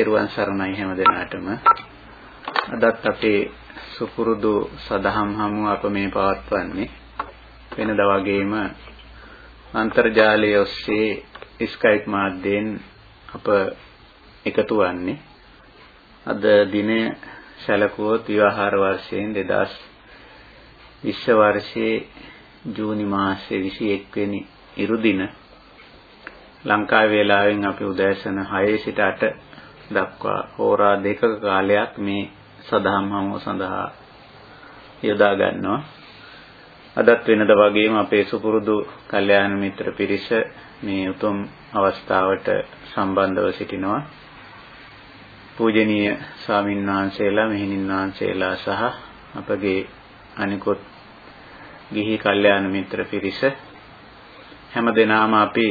තෙරුවන් සරණයි හැම දිනාටම. අදත් අපේ සුපුරුදු සදහම් හමුව අප මේ පවත්වන්නේ වෙනදා වගේම අන්තර්ජාලය ඔස්සේ ස්කයිප් මාධ්‍යයෙන් අප එකතු වන්නේ. අද දිනේ සැලකුවොත් විවාහාර වර්ෂයෙන් 2020 වර්ෂයේ ජූනි මාසයේ 21 වෙනි ඉරුදින ලංකාවේ වේලාවෙන් අපි උදෑසන 6 සිට 8 දක්වා හෝරා දෙකක කාලයක් මේ සදහම් හමුව සඳහා යොදා ගන්නවා. අදත් වෙනද වගේම අපේ සුපුරුදු කල්යාණ මිත්‍ර පිරිස මේ උතුම් අවස්ථාවට සම්බන්ධව සිටිනවා. පූජනීය ස්වාමින් වහන්සේලා, මෙහෙණින් වහන්සේලා සහ අපගේ අනිකුත් ගිහි කල්යාණ මිත්‍ර පිරිස හැම දිනාම අපි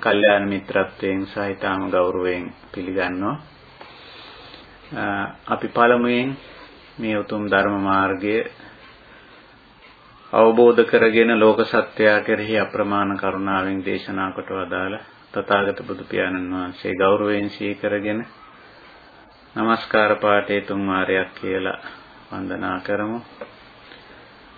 කල්යාණ මිත්‍රත්වයෙන් සහ ඊටාම ගෞරවයෙන් පිළිගන්නවා. අපි පළමුවෙන් මේ උතුම් ධර්ම මාර්ගය අවබෝධ කරගෙන ලෝක සත්‍යය කෙරෙහි අප්‍රමාණ කරුණාවෙන් දේශනා කොට වදාළ තථාගත බුදු පියාණන් වහන්සේ ගෞරවයෙන් සීකරගෙන নমස්කාර පාඨයේ තුන් වාරයක් කියලා වන්දනා කරමු.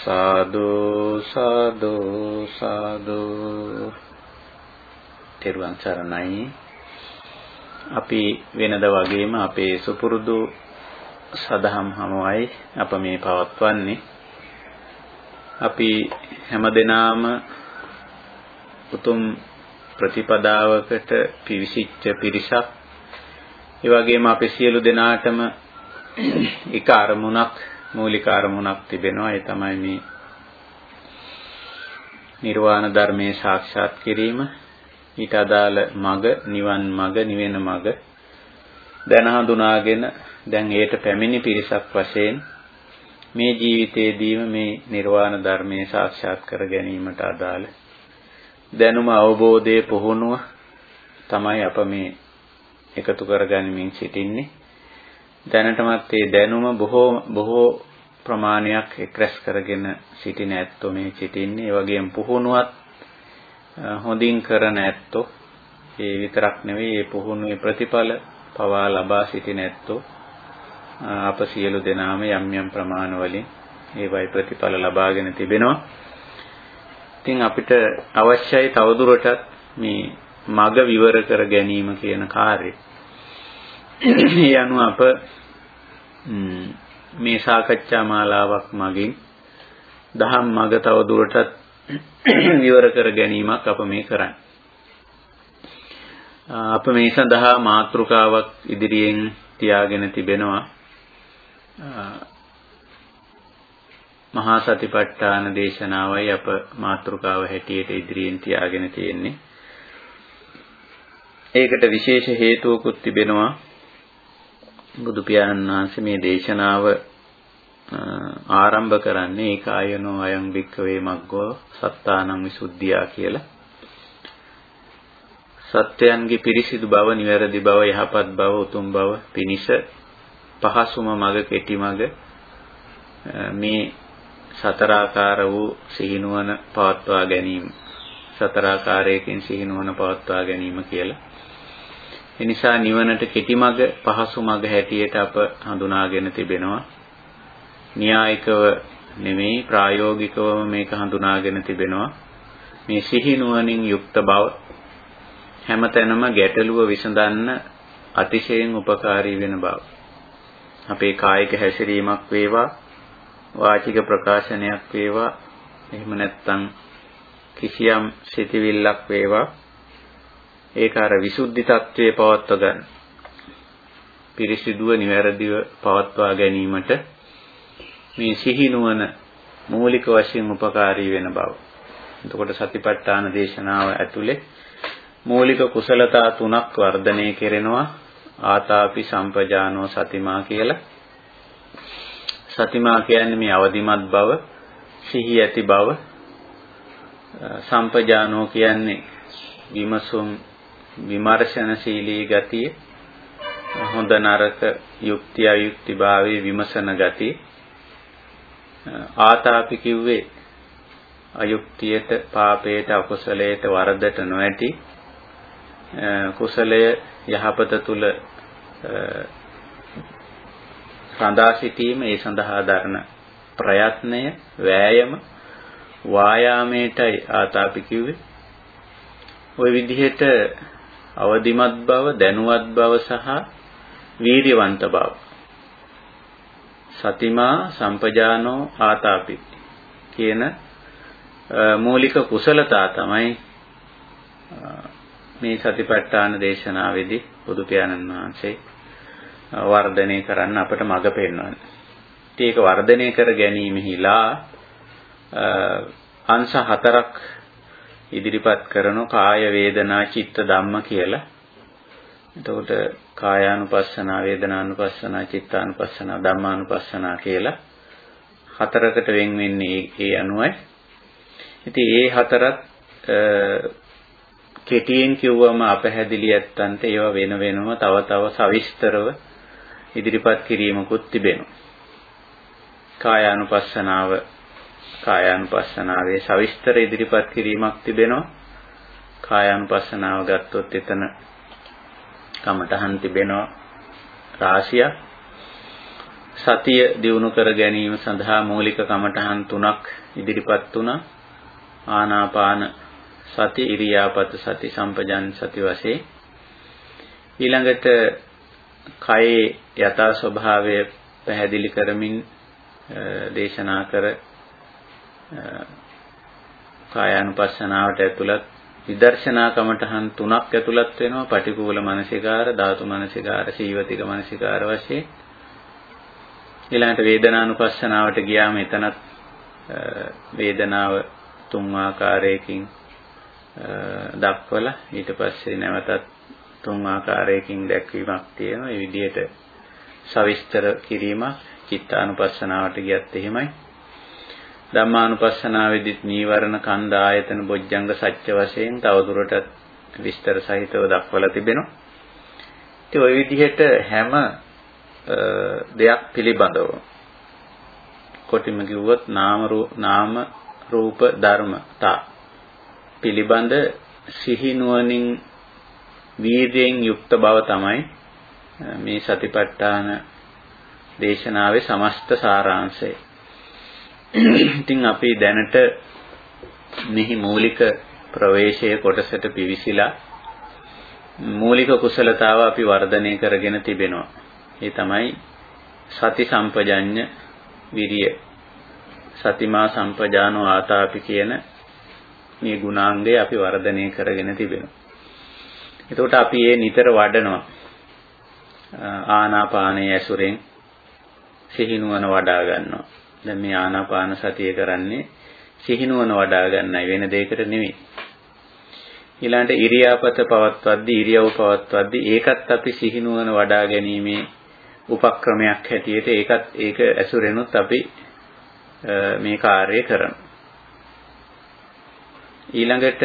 සාදු සාදු සාදු. තෙරුවන් සරණයි. අපි වෙනද වගේම අපේ සුපුරුදු සදහම් හමුවයි අප මේ පවත්වන්නේ. අපි හැමදෙනාම උතුම් ප්‍රතිපදාවකට පිවිසිච්ච පිරිසක්. ඒ වගේම අපි සියලු දෙනාටම එක අරමුණක් මූලික අරමුණක් තිබෙනවා. ඒ තමයි මේ නිර්වාණ ධර්මයේ සාක්ෂාත් කිරීම. ඊට අදාළ මග නිවන් මග නිවෙන මග දැන හඳුනාගෙන දැන් ඒට පැමිණි පිරිසක් වශයෙන් මේ ජීවිතයේදීම මේ නිර්වාණ ධර්මයේ සාක්ෂාත් කර ගැනීමට අදාළ දැනුම අවබෝධයේ පුහුණුව තමයි අප මේ එකතු කරගනිමින් සිටින්නේ. දැනටමත් මේ දැනුම බොහෝ බොහෝ ප්‍රමාණයක් එක්රැස් කරගෙන සිටින ඇත්තෝ මේ සිටින්නේ. ඒ වගේම පුහුණුවත් හොඳින් කරන ඇත්තෝ ඒ විතරක් නෙවෙයි මේ පුහුණුවේ ප්‍රතිඵල පවා ලබා සිටින ඇත්තෝ අප සියලු දෙනාම යම් යම් ප්‍රමාණ වලින් ඒවයි ප්‍රතිඵල ලබාගෙන තිබෙනවා. ඉතින් අපිට අවශ්‍යයි තවදුරටත් මේ මග විවර කර ගැනීම කියන කාර්යය. ඒ අනුව අප මේ සාකච්ඡා මාලාවක් මගින් දහම් මග තව දුරටත් විවර කර ගැනීමක් අප මේ කරන්නේ. අප මේ සඳහා මාතෘකාවක් ඉදිරියෙන් තියාගෙන තිබෙනවා. මහා සතිපට්ඨාන දේශනාවයි අප මාතෘකාව හැටියට ඉදිරියෙන් තියාගෙන තියෙන්නේ. ඒකට විශේෂ හේතුවකුත් තිබෙනවා. බුදු පියාණන් වහන්සේ මේ දේශනාව ආරම්භ කරන්නේ ඒකායනෝ අයං වික්කවේ මග්ගෝ සත්තානං විසුද්ධියා කියලා. සත්‍යයන්ගේ පිරිසිදු බව, නිවැරදි බව, යහපත් බව, උතුම් බව පිනිස පහසුම මග, කෙටි මග මේ සතරාකාර වූ සිහිනුවන පවත්වා ගැනීම. සතරාකාරයකින් සිහිනුවන පවත්වා ගැනීම කියලා. එනිසා නිවනට කෙටි මඟ පහසු මඟ හැටියට අප හඳුනාගෙන තිබෙනවා. න්‍යායිකව නෙමෙයි ප්‍රායෝගිකවම මේක හඳුනාගෙන තිබෙනවා. මේ සිහි නුවණින් යුක්ත බව හැමතැනම ගැටලුව විසඳන්න අතිශයින් උපකාරී වෙන බව. අපේ කායික හැසිරීමක් වේවා වාචික ප්‍රකාශනයක් වේවා එහෙම නැත්නම් කිසියම් සිතවිල්ලක් වේවා ඒක අර විසුද්ධි తත්වයේ පවත්ව ගන්න. පිරිසිදුව නිවැරදිව පවත්වා ගැනීමට මේ සිහි නුවණ මූලික වශයෙන් උපකාරී වෙන බව. එතකොට සතිපට්ඨාන දේශනාව ඇතුලේ මූලික කුසලතා තුනක් වර්ධනය කෙරෙනවා ආතාපි සම්පජානෝ සතිමා කියලා. සතිමා කියන්නේ මේ අවදිමත් බව, සිහි ඇති බව. සම්පජානෝ කියන්නේ විමසුම් විමර්ශනශීලී ගතිය. හොඳ නරක යුක්ති අයුක්ති භාවයේ විමසන ගතිය. ආතාපි කිව්වේ අයුක්තියට පාපයට අකුසලයට වරදට නොඇති කුසලය යහපත තුල රඳා සිටීම ඒ සඳහා දරන ප්‍රයත්නය වෑයම වායාමයටයි ආතාපි කිව්වේ ওই විදිහට අවදිමත් බව දැනුවත් බව සහ වීර්යවන්ත බව සතිමා සම්පජානෝ ආතාපි කියන මූලික කුසලතා තමයි මේ සතිපට්ඨාන දේශනාවේදී බුදු පියාණන් වහන්සේ වර්ධනය කරන්න අපට මඟ පෙන්වන්නේ. ඒක වර්ධනය කර ගැනීමෙහිලා අංශ හතරක් ඉදිරිපත් කරන කාය වේදනා චිත්ත ධම්ම කියලා. එතකොට කායානුපස්සනා වේදනානුපස්සනා චිත්තානුපස්සනා ධම්මානුපස්සනා කියලා හතරකට වෙන් වෙන්නේ ඒ අනුවයි. ඉතින් ඒ හතරත් කෙටියෙන් කිව්වම අපහැදිලි ඇත්තන්ට ඒවා වෙන වෙනම තව තව සවිස්තරව ඉදිරිපත් කිරීමකුත් තිබෙනවා. කායානුපස්සනාව කායානුපස්සනාවේ සවිස්තර ඉදිරිපත් කිරීමක් තිබෙනවා. කායානුපස්සනාව ගත්තොත් එතන කමඨහන් තිබෙනවා රාශියක්. සතිය දියුණු කර ගැනීම සඳහා මූලික කමඨහන් තුනක් ඉදිරිපත් වුණා. ආනාපාන සති ඉරියාපත සති සම්පජාන සති වශයෙන් ඊළඟට කයේ යථා ස්වභාවය පැහැදිලි කරමින් දේශනා කර කායානුපස්සනාවට ඇතුළත් විදර්ශනා කමඨහන් තුනක් ඇතුළත් වෙනවා පටිකූල මනසිකාර ධාතු මනසිකාර සීවතික මනසිකාර වශයෙන් ඊළඟට වේදනානුපස්සනාවට ගියාම එතනත් වේදනාව තුන් ආකාරයකින් දක්වලා ඊට පස්සේ නැවතත් තුන් ආකාරයකින් දැක්වීමක් තියෙනවා. ඒ විදිහට සවිස්තර කිරීමක් චිත්තානුපස්සනාවට ගියත් එහෙමයි. ධම්මානුපස්සනාවේදීත් නීවරණ කන්ද ආයතන බොජ්ජංග සත්‍ය වශයෙන් තවදුරටත් විස්තර සහිතව දක්වලා තිබෙනවා. ඉතින් ওই විදිහට හැම දෙයක් පිළිබඳව කොටිම කිව්වොත් නාම නාම රූප ධර්මතා පිළිබඳ සිහි නුවණින් වීර්යයෙන් යුක්ත බව තමයි මේ සතිපට්ඨාන දේශනාවේ සමස්ත සාරාංශය. ඉතින් අපි දැනට මෙහි මූලික ප්‍රවේශයේ කොටසට පිවිසිලා මූලික කුසලතාව අපි වර්ධනය කරගෙන තිබෙනවා. ඒ තමයි සති සම්පජඤ්ඤ විරිය සතිමා සම්පජානෝ ආතාපි කියන මේ ගුණාංගය අපි වර්ධනය කරගෙන තිබෙනවා. එතකොට අපි ඒ නිතර වඩනවා. ආනාපානයේ ඇසුරෙන් සිහිනුවන වඩා ගන්නවා. දැන් මේ ආනාපාන සතිය කරන්නේ සිහිනුවන වඩා ගන්නයි වෙන දෙයකට නෙවෙයි. ඊළඟට ඉරියාපත පවත්වද්දී ඉරියව් පවත්වද්දී ඒකත් අපි සිහිනුවන වඩා ගැනීමේ උපක්‍රමයක් හැටියට ඒකත් ඒක ඇසුරෙනුත් අපි මේ කාර්යය කරනවා. ඊළඟට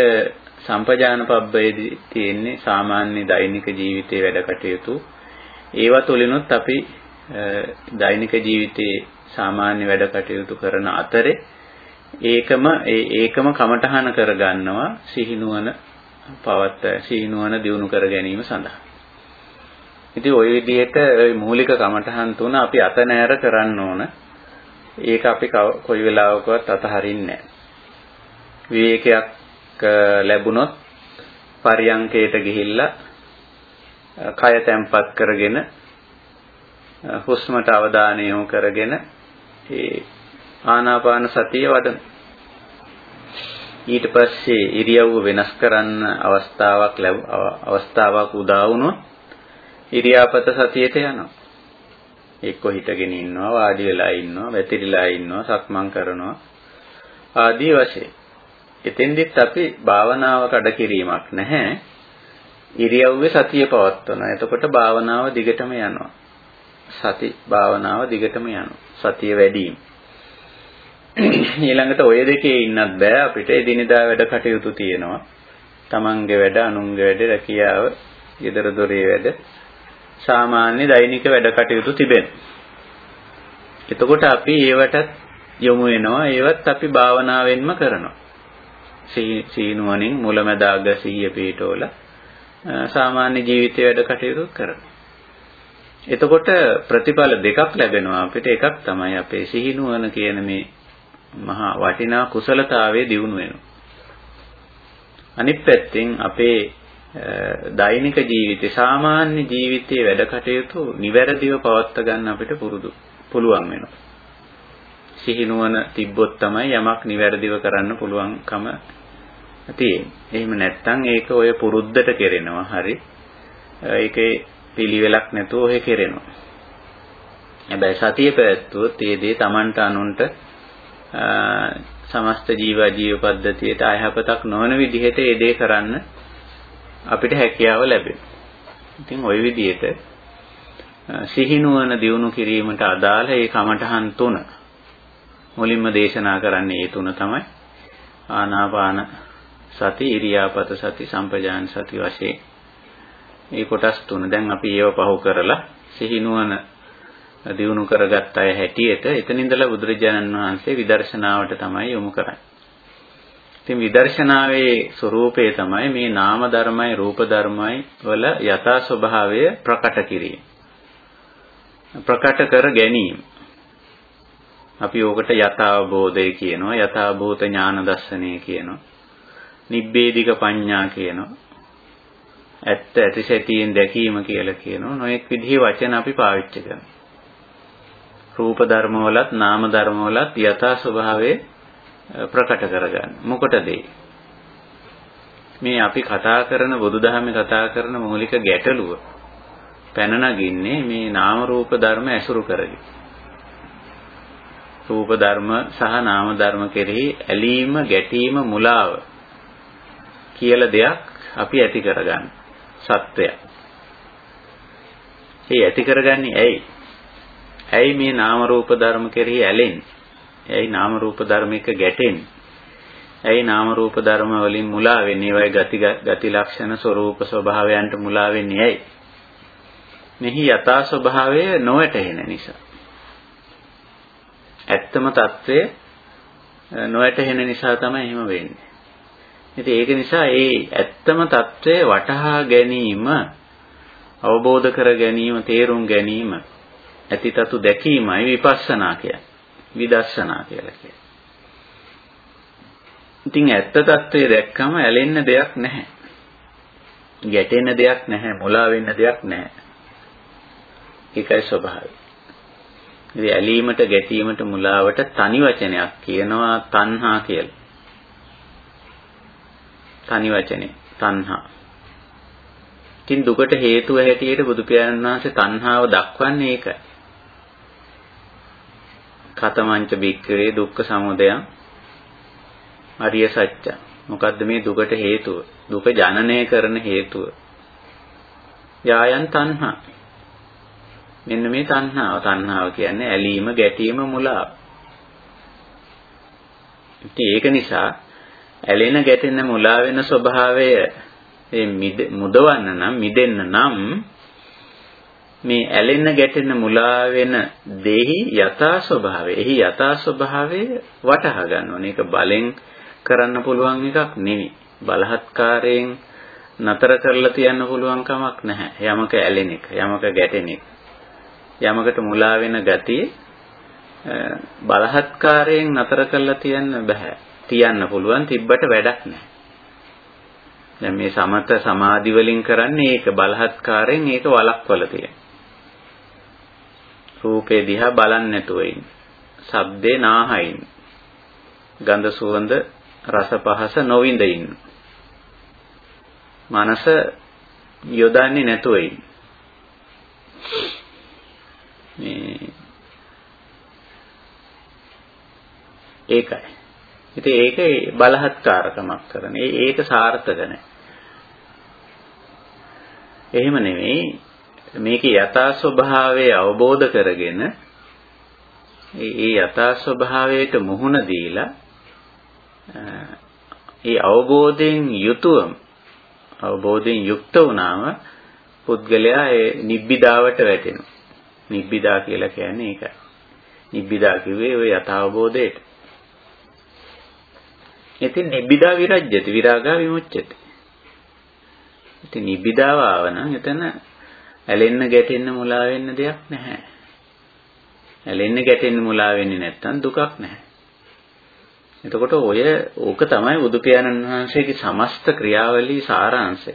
සම්පජාන පබ්බයේදී තියෙන්නේ සාමාන්‍ය දෛනික ජීවිතයේ වැඩ කටයුතු. ඒවා තුළිනුත් අපි දෛනික ජීවිතයේ සාමාන්‍ය වැඩ කටයුතු කරන අතරේ ඒකම ඒකම කමටහන කරගන්නවා සිහිනුවන පවත් සිහිනුවන දියුණු කර ගැනීම සඳහා. ඉතින් ওই විදිහට මූලික කමටහන් තුන අපි අත නෑර කරන්න ඕන. ඒක අපි කොයි වෙලාවකවත් අතහරින්නේ නැහැ. විවේකයක් ලැබුණොත් පරියංකයට ගිහිල්ලා කය තැම්පත් කරගෙන හුස්මට අවධානය යොමු කරගෙන ඒ ආනාපාන සතිය වඩන ඊට පස්සේ ඉරියව්ව වෙනස් කරන්න අවස්ථාවක් ලැබ අවස්ථාවක් උදා වුණොත් ඉරියාපත සතියට යනවා එක්ක හිටගෙන ඉන්නවා වාඩි වෙලා ඉන්නවා වැතිරිලා ඉන්නවා සක්මන් කරනවා ආදී වශයෙන් එතෙන්දිත් අපි භාවනාව කඩ කිරීමක් නැහැ ඉරියව්වේ සතිය පවත්වනවා. එතකොට භාවනාව දිගටම යනවා. සති භාවනාව දිගටම යනවා. සතිය වැඩි ඊළඟට ඔය දෙකේ ඉන්නත් බෑ අපිට එදිනෙදා වැඩ කටයුතු තියෙනවා. තමන්ගේ වැඩ, අනුන්ගේ වැඩ, රැකියාව, ගෙදර දොරේ වැඩ, සාමාන්‍ය දෛනික වැඩ කටයුතු තිබෙනවා. එතකොට අපි ඒවටත් යොමු වෙනවා. ඒවත් අපි භාවනාවෙන්ම කරනවා. සීනුවණින් මුලැමැදාග සිහිය පිටෝල සාමාන්‍ය ජීවිතය වැඩ කටයුතු කරනවා. එතකොට ප්‍රතිඵල දෙකක් ලැබෙනවා අපිට එකක් තමයි අපේ සිහිනුවන කියන මේ මහා වටිනා කුසලතාවයේ දියුණු වෙනවා. අනිත් පැත්තෙන් අපේ දෛනික ජීවිතේ සාමාන්‍ය ජීවිතයේ වැඩ කටයුතු නිවැරදිව පවත්වා ගන්න අපිට පුරුදු පුළුවන් වෙනවා. සිහිනුවන තිබ්බොත් තමයි යමක් නිවැරදිව කරන්න පුළුවන්කම තියෙන්නේ. එහෙම නැත්නම් ඒක ඔය පුරුද්දට කෙරෙනවා. හරි. ඒකේ පිළිවෙලක් නැතුව ඔහෙ කෙරෙනවා. හැබැයි සතිය පැවැත්වුවොත් ඒ දේ Tamanට අනුන්ට සමස්ත ජීව ජීව පද්ධතියට අයහපතක් නොවන විදිහට ඒ දේ කරන්න අපිට හැකියාව ලැබෙනවා. ඉතින් ওই විදිහට සිහිනුවන දියුණු කිරීමට අදාළ ඒ කමඨහන් තුන මුලින්ම දේශනා කරන්නේ ඒ තුන තමයි ආනාපාන සති ඉරියාපත සති සම්පජාන සති වශයෙන් මේ කොටස් තුන දැන් අපි ඒව පහු කරලා සිහිනුවන දියුණු කරගත් අය හැටියට එතන ඉඳලා බුදුරජාණන් වහන්සේ විදර්ශනාවට තමයි යොමු කරන්නේ. ඉතින් විදර්ශනාවේ ස්වરૂපය තමයි මේ නාම ධර්මයි රූප ධර්මයි වල යථා ස්වභාවය ප්‍රකට කිරීම. ප්‍රකට කර ගැනීම. අපි ඕකට යථාබෝධය කියනවා යථාභූත ඥාන දර්ශනය කියනවා. නිබ්බේධික පඤ්ඤා කියනවා. ඇත්ත ඇතිසැටියෙන් දැකීම කියලා කියනවා. නොඑක් විදිහේ වචන අපි පාවිච්චි කරනවා. රූප ධර්මවලත් නාම ධර්මවලත් යථා ස්වභාවය ප්‍රකට කරගන්න. මොකටද මේ අපි කතා කරන බුදුදහමේ කතා කරන මූලික ගැටලුව පැන නගින්නේ මේ නාම රූප ධර්ම ඇසුරු කරගෙන. රූප ධර්ම සහ නාම ධර්ම කෙරෙහි ඇලීම, ගැටීම, මුලාව කියලා දෙයක් අපි ඇති කරගන්න. සත්‍යය. ඒ ඇති කරගන්නේ ඇයි? ඇයි මේ නාම රූප ධර්ම කෙරෙහි ඇලෙන්නේ? ඇයි නාම රූප ධර්මික ගැටෙන්නේ? ඇයි නාම රූප ධර්ම වලින් මුලා වෙන්නේ? ඒවයි ගති ගති ලක්ෂණ ස්වરૂප ස්වභාවයන්ට මුලා වෙන්නේ ඇයි? මෙහි යථා ස්වභාවය නොවැටහෙන නිසා. ඇත්තම తත්වය නොවැටහෙන නිසා තමයි එහෙම වෙන්නේ. ඉතින් ඒක නිසා ඒ ඇත්තම తත්වය වටහා ගැනීම අවබෝධ කර ගැනීම තේරුම් ගැනීම ඇතිතතු දැකීමයි විපස්සනා කියන්නේ. විදර්ශනා කියලා කියන්නේ. ඉතින් ඇත්ත తත්වය දැක්කම ඇලෙන්න දෙයක් නැහැ. ගැටෙන්න දෙයක් නැහැ, මුලා වෙන්න දෙයක් නැහැ. ඒකයි ස්වභාවය. ඉතින් ඇලීමට, ගැටීමට, මුලාවට තනි වචනයක් කියනවා තණ්හා කියලා. තනි වචනේ තණ්හා. ඉතින් දුකට හේතුව හැටියට බුදු පියාණන් වහන්සේ තණ්හාව දක්වන්නේ ඒකයි. කතමංච බික්කවේ දුක්ඛ සමුදයං අරිය සත්‍ය. මොකද්ද මේ දුකට හේතුව? දුක ජනනය කරන හේතුව. යායන් තණ්හා. මෙන්න මේ තණ්හාව. තණ්හාව කියන්නේ ඇලීම, ගැටීම, මුලාව. ඉතින් ඒක නිසා ඇලෙන ගැටෙන මුලා වෙන ස්වභාවය මේ මුදවන්න නම් මිදෙන්න නම් මේ ඇලෙන ගැටෙන මුලා වෙන දෙහි යථා ස්වභාවය එහි යථා ස්වභාවය වටහා ගන්න ඕනේ. ඒක බලෙන් කරන්න පුළුවන් එකක් නෙවෙයි. බලහත්කාරයෙන් නතර කරලා තියන්න පුළුවන් කමක් නැහැ. යමක ඇලෙන එක, යමක ගැටෙන එක. යමකට මුලා වෙන ගතිය බලහත්කාරයෙන් නතර කරලා තියන්න බෑ. තියන්න පුළුවන් තිබ්බට වැඩක් නැහැ. දැන් මේ සමත සමාධි වලින් කරන්නේ ඒක බලහත්කාරයෙන් ඒක වළක්වලා තියෙනවා. රූපේ දිහා බලන්නේ නැතුව ඉන්න. ශබ්දේ නාහයින්. ගන්ධ සුවඳ රස පහස නොවිඳ ඉන්න. මනස යොදන්නේ නැතුව ඉන්න. මේ ඒකයි. ඉතින් ඒක බලහත්කාරකමක් කරන. ඒක සාර්ථක නැහැ. එහෙම නෙමෙයි මේකේ යථා ස්වභාවය අවබෝධ කරගෙන ඒ යථා ස්වභාවයට මුහුණ දීලා ඒ අවබෝධයෙන් යුතුවම අවබෝධයෙන් යුක්ත වුණාම පුද්ගලයා ඒ නිබ්බිදාවට වැටෙනවා. නිබ්බිදා කියලා කියන්නේ ඒකයි. නිබ්බිදා කිව්වේ ওই යථාබෝධයට. ඉතින් නිබ්බිදා විරජ්‍යති විරාගා විමුච්ඡති. ඉතින් නිබ්බිදාව ආව නම් එතන ඇලෙන්න ගැටෙන්න මුලා වෙන්න දෙයක් නැහැ. ඇලෙන්න ගැටෙන්න මුලා වෙන්නේ නැත්තම් දුකක් නැහැ. එතකොට ඔය ඕක තමයි බුදු පියාණන් වහන්සේගේ සමස්ත ක්‍රියාවලිය සාරාංශය.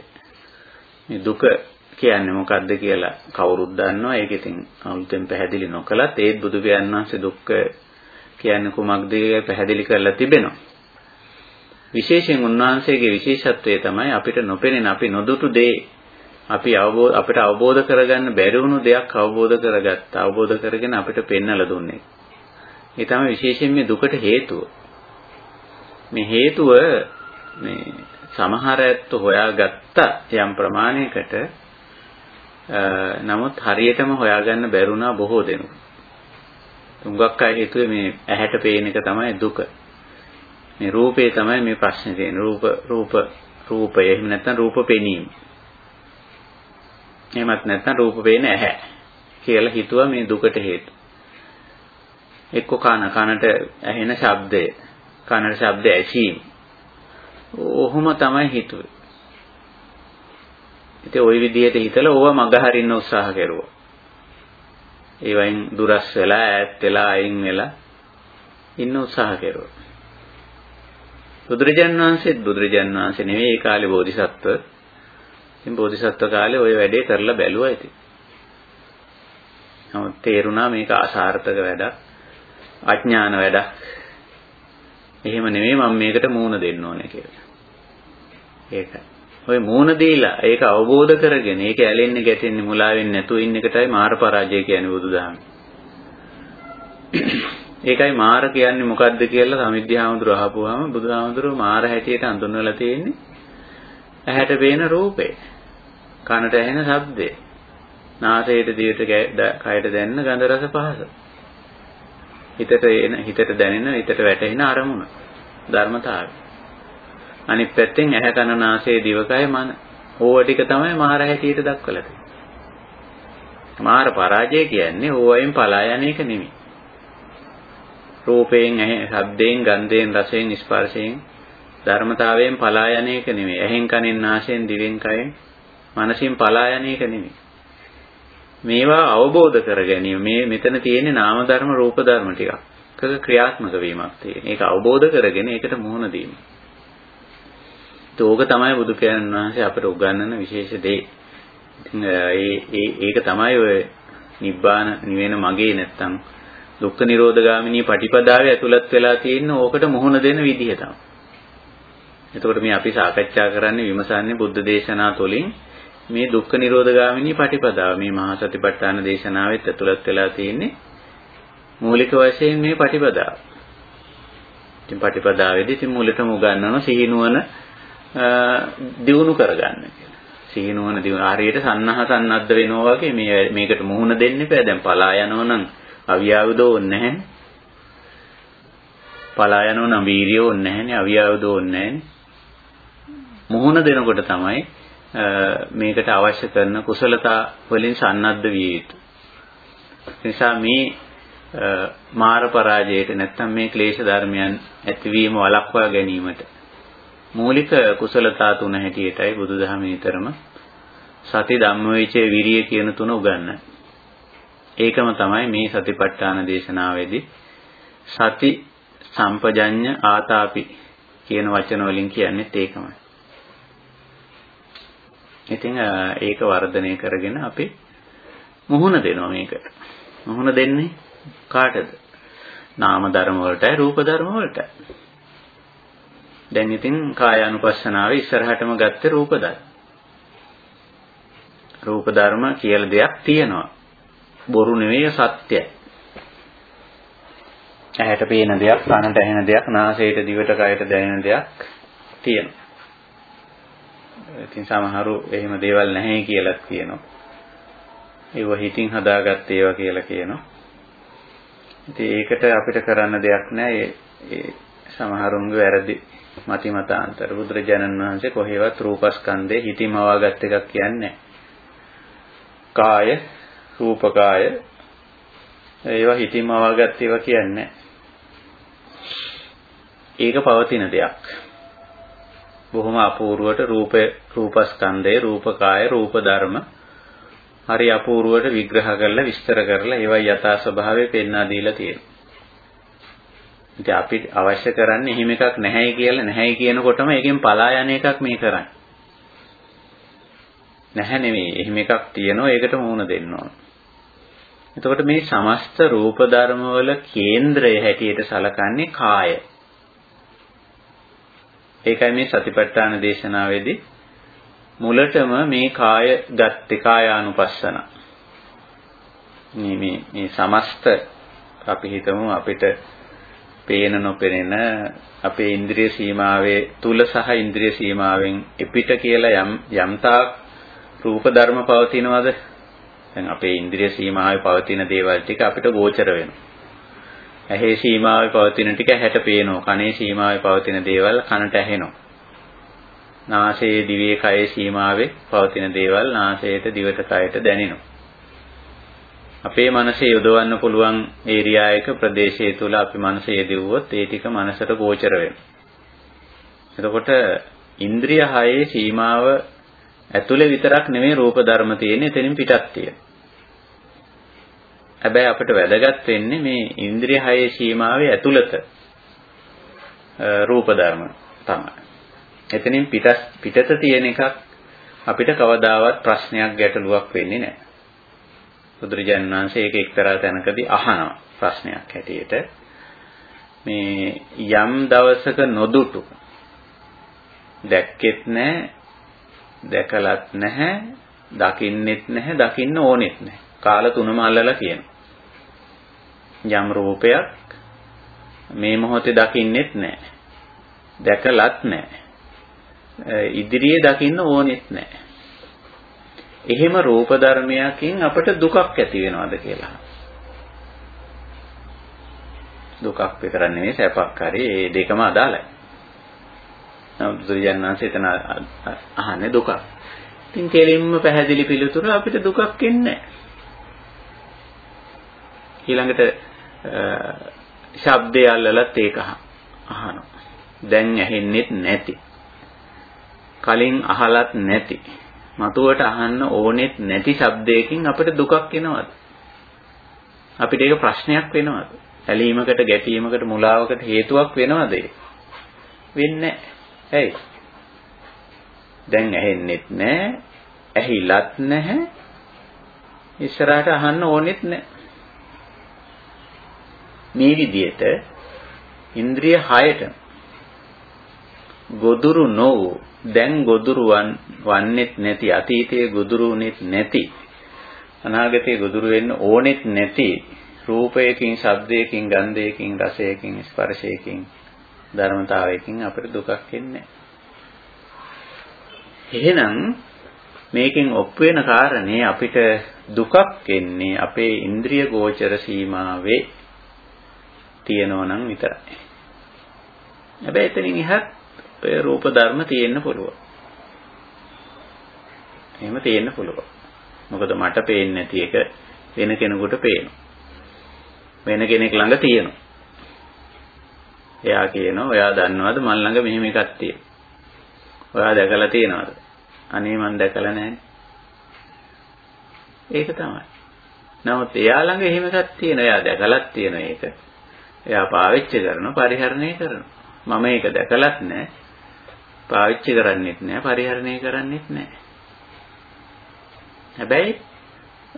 මේ දුක කියන්නේ මොකක්ද කියලා කවුරුත් දන්නවා. ඒක ඉතින් අලුතෙන් පැහැදිලි නොකලත් ඒත් බුදු පියාණන් වහන්සේ දුක්ඛ කියන්නේ කුමක්ද පැහැදිලි කරලා තිබෙනවා. විශේෂයෙන් උන්වහන්සේගේ විශේෂත්වය තමයි අපිට නොපෙනෙන අපි නොදුටු දේ අපි අවබෝධ අපිට අවබෝධ කරගන්න බැරි වුණු දෙයක් අවබෝධ කරගත්ත අවබෝධ කරගෙන අපිට පෙන්වලා දුන්නේ. ඒ තමයි විශේෂයෙන් මේ දුකට හේතුව. මේ හේතුව මේ සමහර ඇත්ත හොයාගත්ත යම් ප්‍රමාණයකට නමුත් හරියටම හොයාගන්න බැරුණා බොහෝ දෙනෙකුට. තුඟක් අය හේතුවේ මේ ඇහැට පේන එක තමයි දුක. මේ රූපේ තමයි මේ ප්‍රශ්නේ තියෙන්නේ. රූප රූප රූපය එහෙම නැත්නම් රූප පෙනීම. එහෙමත් නැත්නම් රූප පේන ඇහැ කියලා හිතුවා මේ දුකට හේතු. එක්ක කන කනට ඇහෙන ශබ්දය කනට ශබ්ද ඇසීම. ඔහොම තමයි හිතුවේ. ඉතින් ওই විදිහට හිතලා ඕව මගහරින්න උත්සාහ කෙරුවා. ඒ වයින් දුරස් වෙලා ඈත් වෙලා අයින් වෙලා ඉන්න උත්සාහ කෙරුවා. බුදුරජාන් වහන්සේත් බුදුරජාන් වහන්සේ නෙවෙයි ඒ කාලේ බෝධිසත්ව. ඉතින් බෝධිසත්ව කාලේ ওই වැඩේ කරලා බැලුවා ඉතින්. නමුත් තේරුණා මේක අසාර්ථක වැඩක්. අඥාන වැඩක්. එහෙම නෙමෙයි මම මේකට මූණ දෙන්න ඕනේ කියලා. ඒකයි. ඔය මූණ දීලා ඒක අවබෝධ කරගෙන ඒක ඇලෙන්නේ ගැටෙන්නේ මුලා වෙන්නේ නැතුව ඉන්න එකටයි මාර පරාජය කියන්නේ බුදුදහම. ඒකයි මාර කියන්නේ මොකද්ද කියලා සමිද්ධාමඳුර අහපුවාම බුදුහාමඳුර මාර හැටියට හඳුන්වලා තියෙන්නේ ඇහැට පේන රූපේ. කනට ඇහෙන ශබ්දේ. නාසයට දිවට කයට දැනෙන ගන්ධ රස පහස. හිතට එන හිතට දැනෙන හිතට වැටෙන අරමුණ ධර්මතාවය. අනිත් පැත්තෙන් ඇහැ කන නාසය දිවකය මන ඕවා ටික තමයි මාර හැටියට දක්වලා තියෙන්නේ. මාර පරාජය කියන්නේ ඕවයින් පලා යන එක නෙමෙයි. රූපයෙන් ඇහැ ශබ්දයෙන් ගන්ධයෙන් රසයෙන් ස්පර්ශයෙන් ධර්මතාවයෙන් පලා යන එක නෙමෙයි. ඇහෙන් කනෙන් නාසයෙන් දිවෙන් කයෙන් මනසින් පලා යන එක නෙමෙයි. මේවා අවබෝධ කර ගැනීම මේ මෙතන තියෙන්නේ නාම ධර්ම රූප ධර්ම ටිකක්. ක්‍රියාත්මක වීමක් තියෙන. ඒක අවබෝධ කරගෙන ඒකට මුහුණ දීම. ඒක තමයි බුදු පියාණන් වහන්සේ අපට උගන්වන විශේෂ දේ. ඉතින් ඒ ඒක තමයි ඔය නිබ්බාන නිවෙන මගේ නැත්තම් දුක්ඛ නිරෝධ ගාමිනී පටිපදාවේ ඇතුළත් වෙලා තියෙන ඕකට මුහුණ දෙන විදිහ තමයි. එතකොට මේ අපි සාකච්ඡා කරන්නේ විමසන්නේ බුද්ධ දේශනා තුළින් මේ දුක්ඛ නිරෝධ ගාමිනී පටිපදාව මේ මහා සතිපට්ඨාන දේශනාවෙත් ඇතුළත් වෙලා තියෙන්නේ මූලික වශයෙන් මේ පටිපදාව. ඉතින් පටිපදාවේදී ඉතින් මූලිකම උගන්වන සිහිනුවන දියුණු කරගන්න කියලා. සිහිනුවන දියුණු හරියට සන්නහ සන්නද්ධ වෙනවා වගේ මේ මේකට මුහුණ දෙන්න එපා. දැන් පලා යනවා නම් අවියාවුද ඕනේ නැහැ. පලා යනවා නම් වීරිය ඕනේ නැහැනේ. අවියාවුද ඕනේ නැහැනේ. මුහුණ දෙනකොට තමයි මේකට අවශ්‍ය කරන කුසලතා වලින් සන්නද්ධ විය යුතු. නිසා මේ මාර පරාජයට නැත්තම් මේ ක්ලේශ ධර්මයන් ඇතිවීම වළක්වා ගැනීමට මූලික කුසලතා තුන හැටියටයි බුදුදහමේ තරම සති ධම්මවිචේ විරිය කියන තුන උගන්වන්නේ. ඒකම තමයි මේ සතිපට්ඨාන දේශනාවේදී සති සම්පජඤ්ඤ ආතාපි කියන වචන වලින් කියන්නේත් ඒකමයි. ඉතින් ඒක වර්ධනය කරගෙන අපි මුහුණ දෙනවා මේකට. මුහුණ දෙන්නේ කාටද? නාම ධර්ම වලටයි රූප ධර්ම වලටයි. දැන් ඉතින් කායානුපස්සනාවේ ඉස්සරහටම ගත්තේ රූප ධර්ම. රූප ධර්ම කියලා දෙයක් තියෙනවා. බොරු නෙවෙයි සත්‍යයි. ඇහැට පේන දෙයක්, කනට ඇහෙන දෙයක්, නාසයට දිවට කයට දැනෙන දෙයක් තියෙනවා. ඉතින් සමහරු එහෙම දේවල් නැහැ කියලාත් කියනවා. ඒව හිතින් හදාගත්ත ඒවා කියලා කියනවා. ඉතින් ඒකට අපිට කරන්න දෙයක් නැහැ. ඒ සමහරුන්ගේ වැරදි මති මතාන්තර බුදුරජාණන් වහන්සේ කොහේවත් රූපස්කන්ධේ හිතින් මවාගත් එකක් කියන්නේ කාය රූපකාය ඒවා හිතින් මවාගත් ඒවා කියන්නේ ඒක පවතින දෙයක්. බොහොම අපූර්වට රූප රූපස්කන්ධය රූපකාය රූප ධර්ම හරි අපූර්වට විග්‍රහ කරලා විස්තර කරලා ඒවා යථා ස්වභාවය පෙන්වා දීලා තියෙනවා. ඉතින් අපිට අවශ්‍ය කරන්නේ එහෙම එකක් නැහැයි කියලා නැහැයි කියනකොටම ඒකෙන් පලා යන එකක් මේ කරන්නේ. නැහැ නෙමෙයි. එහෙම එකක් තියෙනවා ඒකට මුහුණ දෙන්න ඕන. එතකොට මේ සමස්ත රූප ධර්මවල කේන්ද්‍රය හැටියට සලකන්නේ කාය. ඒකයි මේ සතිපට්ඨාන දේශනාවේදී මුලටම මේ කාය ගත්තේ කායානුපස්සන. මේ මේ මේ සමස්ත අපි හිතමු අපිට පේන නොපෙනෙන අපේ ඉන්ද්‍රිය සීමාවේ තුල සහ ඉන්ද්‍රිය සීමාවෙන් එපිට කියලා යම් යම්තාක් රූප ධර්ම පවතිනවද? දැන් අපේ ඉන්ද්‍රිය සීමාවේ පවතින දේවල් ටික අපිට ගෝචර වෙනවා. ඇහි සීමාවේ පවතින ටික ඇහැට පේනවා. කනේ සීමාවේ පවතින දේවල් කනට ඇහෙනවා. නාසයේ දිවේ කයේ සීමාවේ පවතින දේවල් නාසයට දිවට කයට දැනෙනවා. අපේ මනසේ යොදවන්න පුළුවන් ඒරියා එක ප්‍රදේශය තුල අපි මනස යෙදුවොත් ඒ ටික මනසට ගෝචර වෙනවා. එතකොට ඉන්ද්‍රිය හයේ සීමාව ඇතුලේ විතරක් නෙමෙයි රූප ධර්ම තියෙන්නේ එතනින් පිටත් තියෙනවා. හැබැයි අපිට වැදගත් වෙන්නේ මේ ඉන්ද්‍රිය හයේ සීමාවේ ඇතුළත රූප ධර්ම තමයි. එතනින් පිටත් පිටත තියෙන එකක් අපිට කවදාවත් ප්‍රශ්නයක් ගැටලුවක් වෙන්නේ නැහැ. බුදුරජාණන් වහන්සේ ඒක එක්තරා තැනකදී අහනවා ප්‍රශ්නයක් හැටියට මේ යම් දවසක නොදුටු දැක්කෙත් නැහැ දැකලත් නැහැ දකින්නෙත් නැහැ දකින්න ඕනෙත් නැහැ කාල තුනම අල්ලලා කියනවා යම් රූපයක් මේ මොහොතේ දකින්නෙත් නැහැ දැකලත් නැහැ ඉදිරියේ දකින්න ඕනෙත් නැහැ එහෙම රූප ධර්මයකින් අපට දුකක් ඇති වෙනවද කියලා. දුකක් විතර නෙවෙයි සැපක් හරි මේ දෙකම අදාළයි. නමුත් දුර්යන්නාංශ එතන අහන්නේ දුකක්. ඉතින් කෙලින්ම පැහැදිලි පිළිතුර අපිට දුකක් එන්නේ ඊළඟට ශබ්දය අල්ලලත් ඒක අහනවා. දැන් ඇහෙන්නෙත් නැති. කලින් අහලත් නැති. මතුවට අහන්න ඕනෙත් නැති ශබ්දයකින් අපිට දුකක් එනවද? අපිට ඒක ප්‍රශ්නයක් වෙනවද? ඇලීමකට, ගැටීමකට, මුලාවකට හේතුවක් වෙනවද වෙන්නේ නැහැ. දැන් ඇහෙන්නෙත් නැහැ, ඇහිලත් නැහැ. ඉස්සරහට අහන්න ඕනෙත් නැහැ. මේ විදිහට ඉන්ද්‍රිය 6ට ගොදුරු නොවූ දැන් ගොදුරු වන්නෙත් නැති අතීතයේ ගොදුරුුනෙත් නැති අනාගතයේ ගොදුරු වෙන්න ඕනෙත් නැති රූපයකින් ශබ්දයකින් ගන්ධයකින් රසයකින් ස්පර්ශයකින් ධර්මතාවයකින් අපිට දුකක් එන්නේ එහෙනම් මේකෙන් ඔප්පු වෙන කාරණේ අපිට දුකක් එන්නේ අපේ ඉන්ද්‍රිය ගෝචර සීමාවේ තියෙනවා නම් විතරයි. හැබැයි එතනින් එහාට ඔය රූප ධර්ම තියෙන්න පුළුවන්. එහෙම තියෙන්න පුළුවන්. මොකද මට පේන්නේ නැති එක වෙන කෙනෙකුට පේනවා. වෙන කෙනෙක් ළඟ තියෙනවා. එයා කියනවා ඔයා දන්නවද මල් ළඟ මෙහෙම එකක් තියෙනවා. ඔයා දැකලා තියෙනවද? අනේ මං දැකලා නැහැ. ඒක තමයි. නමුත් එයා ළඟ එහෙම එකක් තියෙනවා. එයා දැකලත් තියෙන ඒක. එයා පාවිච්චි කරනවා පරිහරණය කරනවා. මම ඒක දැකලත් නැහැ. පාවිච්චි කරන්නේත් නැහැ පරිහරණය කරන්නේත් නැහැ. හැබැයි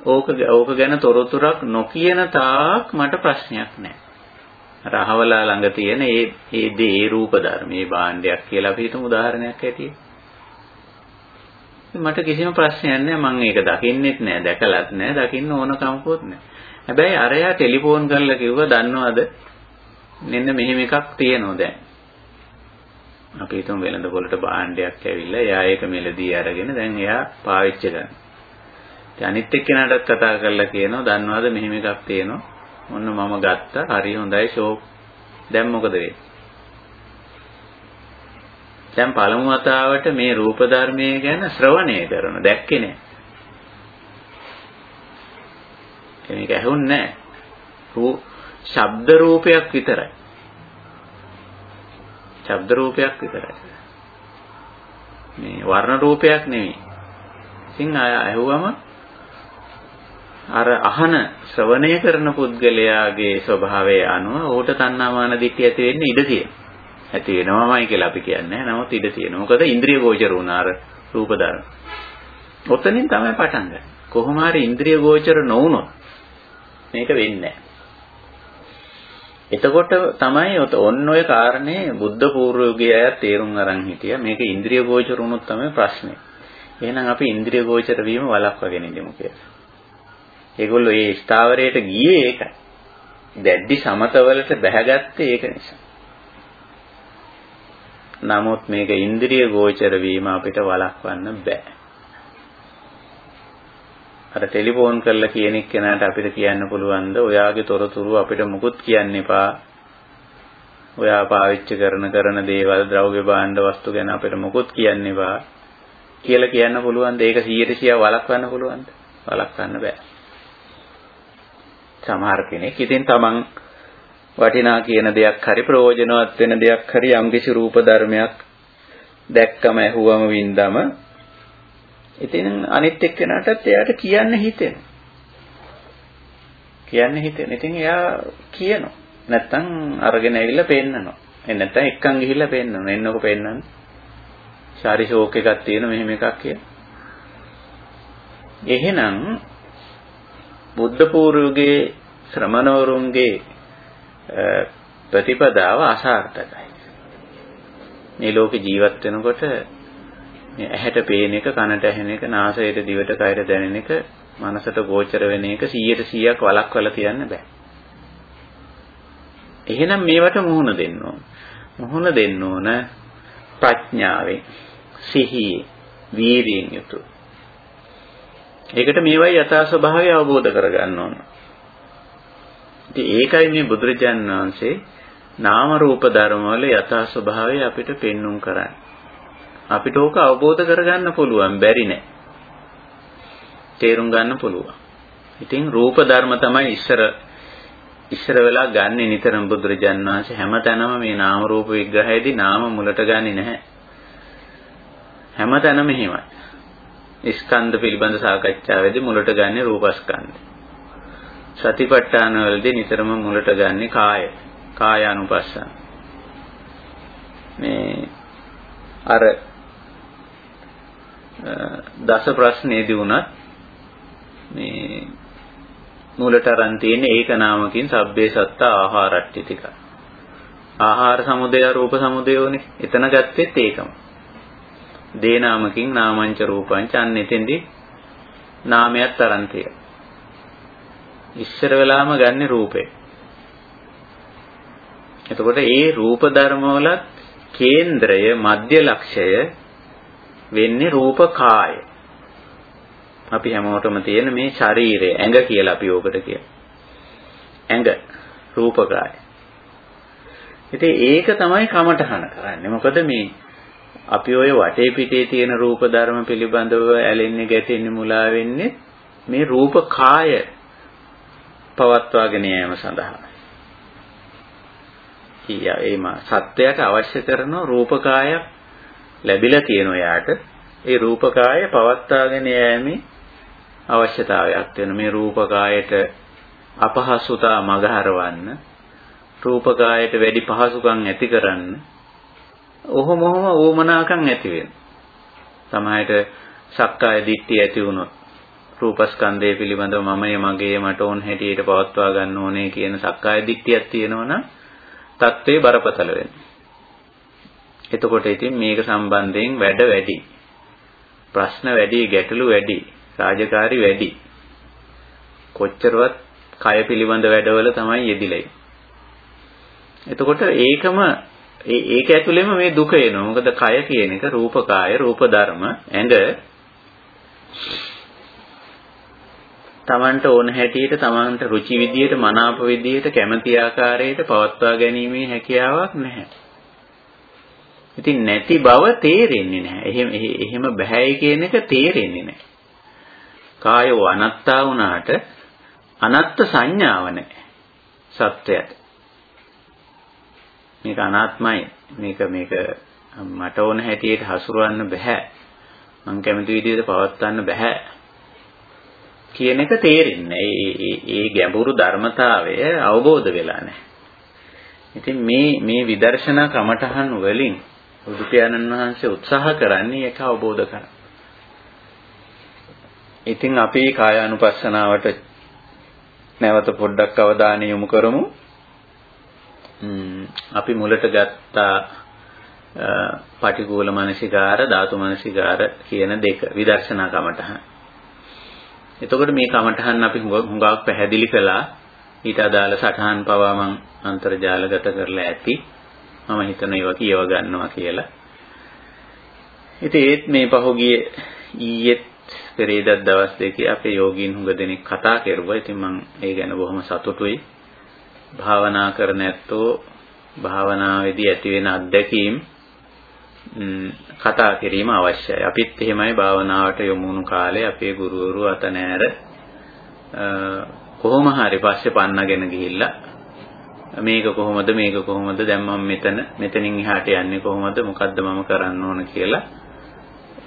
ඕක ඕක ගැන තොරතුරක් නොකියන තාක් මට ප්‍රශ්නයක් නැහැ. අර අහවලා ළඟ තියෙන ඒ ඒ දේ රූප ධර්මයේ භාණ්ඩයක් කියලා අපි හිතමු උදාහරණයක් ඇටියෙ. මට කිසිම ප්‍රශ්නයක් නැහැ මම ඒක දකින්නෙත් නැහැ දැකලත් නැහැ දකින්න ඕන කමකුත් නැහැ. හැබැයි අරයා ටෙලිෆෝන් කරලා කිව්වා දන්නවද? මෙන්න මෙහෙම එකක් තියෙනවා දැන්. අපි හිතමු වෙළඳ පොළට භාණ්ඩයක් ඇවිල්ලා එයා ඒක මෙලදී අරගෙන දැන් එයා පාවිච්චි කරනවා. ඉතින් අනිත් එක්කෙනාටත් කතා කරලා කියනවා දන්නවද මෙහෙම එකක් තියෙනවා. ඔන්න මම ගත්තා. හරි හොඳයි ෂෝක්. දැන් මොකද වෙන්නේ? දැන් පළමු වතාවට මේ රූප ධර්මයේ ගැන ශ්‍රවණය කරන දැක්කේ නෑ. මේක ඇහුන්නේ නෑ. රූ ශබ්ද රූපයක් විතරයි. ශබ්ද රූපයක් විතරයි. මේ වර්ණ රූපයක් නෙවෙයි. ඉතින් ඇහුවම අර අහන ශ්‍රවණය කරන පුද්ගලයාගේ ස්වභාවය අනුව ඌට තණ්හාමාන දිට්ඨිය ඇති වෙන්න ඉඩ තියෙනවා. ඇති වෙනවමයි කියලා අපි කියන්නේ. නමුත් ඉඩ තියෙනවා. මොකද ඉන්ද්‍රිය ගෝචර වුණා අර රූප ධර්ම. ඔතනින් තමයි පටන් ගන්නේ. කොහොම හරි ඉන්ද්‍රිය ගෝචර නොවුනොත් මේක වෙන්නේ නැහැ. එතකොට තමයි ඔන්න ඔය කාරණේ බුද්ධ පූර්වයෝගී අය තේරුම් අරන් හිටියා. මේක ඉන්ද්‍රිය ගෝචර වුණොත් තමයි ප්‍රශ්නේ. එහෙනම් අපි ඉන්ද්‍රිය ගෝචර වීම වළක්වාගෙන ඉඳමු කියලා. ඒගොල්ලෝ ඒ ස්ථාවරයට ගියේ ඒකයි. දැඩි සමතවලට බැහැගත්තේ ඒක නිසා. නමුත් මේක ඉන්ද්‍රිය ගෝචර වීම අපිට වළක්වන්න බෑ. අර ටෙලිෆෝන් කරලා කියන එක්කෙනාට අපිට කියන්න පුළුවන්ද ඔයාගේ තොරතුරු අපිට මුකුත් කියන්න එපා. ඔයා පාවිච්චි කරන කරන දේවල් ද්‍රව්‍ය භාණ්ඩ වස්තු ගැන අපිට මුකුත් කියන්න එපා කියලා කියන්න පුළුවන්ද? ඒක 100% වළක්වන්න පුළුවන්ද? වළක්වන්න බෑ. සමහර කෙනෙක් ඉතින් තමන් වටිනා කියන දෙයක් හරි ප්‍රයෝජනවත් වෙන දෙයක් හරි යම්කිසි රූප ධර්මයක් දැක්කම ඇහුවම වින්දම ඉතින් අනිත් එක්කෙනාටත් එයාට කියන්න හිතෙන. කියන්න හිතෙන. ඉතින් එයා කියනවා. නැත්තම් අරගෙන ඇවිල්ලා පෙන්නනවා. එන්න නැත්තම් එක්කන් ගිහිල්ලා පෙන්නනවා. එන්නකො පෙන්නන්න. ශාරි ෂෝක් එකක් තියෙන මෙහෙම එකක් කියලා. එහෙනම් බුද්ධ පූර්වයේ ශ්‍රමණවරුන්ගේ ප්‍රතිපදාව අසාර්ථකයි. මේ ලෝකේ ජීවත් වෙනකොට මේ ඇහැට පේන එක, කනට ඇහෙන එක, නාසයට, දිවට, කයට දැනෙන එක, මනසට ගෝචර වෙන එක 100ට 100ක් වළක්වලා තියන්න බෑ. එහෙනම් මේවට මුහුණ දෙන්න ඕන. මුහුණ දෙන්න ඕන ප්‍රඥාවෙන්, සිහියෙන්, වීරියෙන් යුතුව. ඒකට මේවයි යථා ස්වභාවය අවබෝධ කරගන්න ඕන. ඉතින් ඒකයි මේ බුදුරජාන් වහන්සේ නාම රූප ධර්ම වල යථා ස්වභාවය අපිට පෙන්눔 කරන්නේ. අපිට ඕක අවබෝධ කරගන්න පුළුවන් බැරි නෑ. තේරුම් ගන්න පුළුවන්. ඉතින් රූප ධර්ම තමයි ඉස්සර ඉස්සර වෙලා ගන්නෙ නිතරම බුදුරජාන් වහන්සේ හැමතැනම මේ නාම රූප විග්‍රහයේදී නාම මුලට ගන්නෙ නැහැ. හැමතැනම එහෙමයි. ස්කන්ධ පිළිබඳ සාකච්ඡාවේදී මුලට ගන්නෙ රූපස්කන්ධ. සතිපට්ඨාන වලදී නිතරම මුලට ගන්නෙ කාය. කායානුපස්සන. මේ අර දස ප්‍රශ්නේදී වුණත් මේ මූලට අරන් තියෙන ඒක නාමකින් සබ්බේ සත්ත ආහාරට්ටි ටික. ආහාර සමුදය රූප සමුදයෝනේ. එතන ගත්තෙත් ඒකම. දේ නාමකින් නාමංච රූපංච අන්න එතෙන්දී නාමයක් තරන් තියෙනවා. ඉස්සර වෙලාම ගන්න රූපේ. එතකොට ඒ රූප ධර්ම වල කේන්ද්‍රය මධ්‍ය ලක්ෂය වෙන්නේ රූප කාය. අපි හැමෝටම තියෙන මේ ශරීරය ඇඟ කියලා අපි ඕකට කියන. ඇඟ රූප කාය. ඉතින් ඒක තමයි කමටහන කරන්නේ. මොකද මේ අපි ඔය වටේ පිටේ තියෙන රූප ධර්ම පිළිබඳව ඇලෙන්නේ ගැටෙන්නේ මුලා වෙන්නේ මේ රූප කාය පවත්වාගෙන යාම සඳහා. කියා එයිම සත්‍යයට අවශ්‍ය කරන රූපකායක් ලැබිලා තියෙනවා යාට. ඒ රූපකාය පවත්වාගෙන යෑමේ අවශ්‍යතාවයක් වෙන මේ රූපකායට අපහසුතා මගහරවන්න රූපකායට වැඩි පහසුකම් ඇති කරන්න ඔහොම ඔහොම ඕමනාකම් ඇති වෙන. සමහරට සක්කාය දිට්ඨිය ඇති වුණොත් රූපස්කන්ධය පිළිබඳව මමයේ මගේ මට ඕන හැටියට පවත්වා ගන්න ඕනේ කියන සක්කාය දිට්ඨියක් තියෙනවනම් தત્ත්වේ බරපතල වෙනවා. එතකොට ඉතින් මේක සම්බන්ධයෙන් වැඩ වැඩි. ප්‍රශ්න වැඩි, ගැටලු වැඩි, රාජකාරි වැඩි. කොච්චරවත් කය පිළිබඳ වැඩවල තමයි යෙදිලා එතකොට ඒකම ඒ ඒක ඇතුළෙම මේ දුක එනවා. මොකද කය කියන එක රූප කාය, රූප ධර්ම, ඇඟ තමන්ට ඕන හැටියට තමන්ට රුචි විදියට මනාප විදියට කැමති ආකාරයට පවත්වා ගැනීමේ හැකියාවක් නැහැ. ඉතින් නැති බව තේරෙන්නේ නැහැ. එහෙම එහෙම බෑයි කියන එක තේරෙන්නේ නැහැ. කායෝ අනත්තා වුණාට අනත්ත් සංඥාව නැහැ. සත්‍යයට. මේක අනාත්මයි. මේක මේක මට ඕන හැටියට හසුරවන්න බෑ. මං කැමති විදිහට පවත්වන්න බෑ. කියන එක තේරෙන්නේ ඒ ඒ ගැඹුරු ධර්මතාවය අවබෝධ වෙලා නැහැ. ඉතින් මේ මේ විදර්ශනා කමඨහන් වලින් බුදු පියාණන් වහන්සේ උත්සාහ කරන්නේ ඒක අවබෝධ කරගන්න. ඉතින් අපි කායානුපස්සනාවට නැවත පොඩ්ඩක් අවධානය යොමු කරමු. අපි මුලට ගත්තා පටිගූල මනසිකාර ධාතු මනසිකාර කියන දෙක විදර්ශනා කමඨහන්. එතකොට මේ කමඨහන් අපි හුඟක් පැහැදිලි කළා. ඊට අදාළ සටහන් පවා මම අන්තර්ජාලගත කරලා ඇති. මම හිතන ඒවා කියව ගන්නවා කියලා. ඉතින් ඒත් මේ පහුගිය ඊයේත් පෙරේදා දවස් දෙකේ අපේ යෝගීන් හුඟ දෙනෙක් කතා කරුවා. ඉතින් මම ඒ ගැන බොහොම සතුටුයි. භාවනා කරන ඇත්තෝ භාවනාවේදී ඇති වෙන අත්දැකීම් කතා කිරීම අවශ්‍යයි. අපිත් එහෙමයි භාවනාවට යොමු වුණු කාලේ අපේ ගුරුවරු අත නෑර කොහොම හරි පස්සේ පන්නගෙන ගිහිල්ලා මේක කොහොමද මේක කොහොමද දැන් මම මෙතන මෙතනින් එහාට යන්නේ කොහොමද මොකද්ද මම කරන්න ඕන කියලා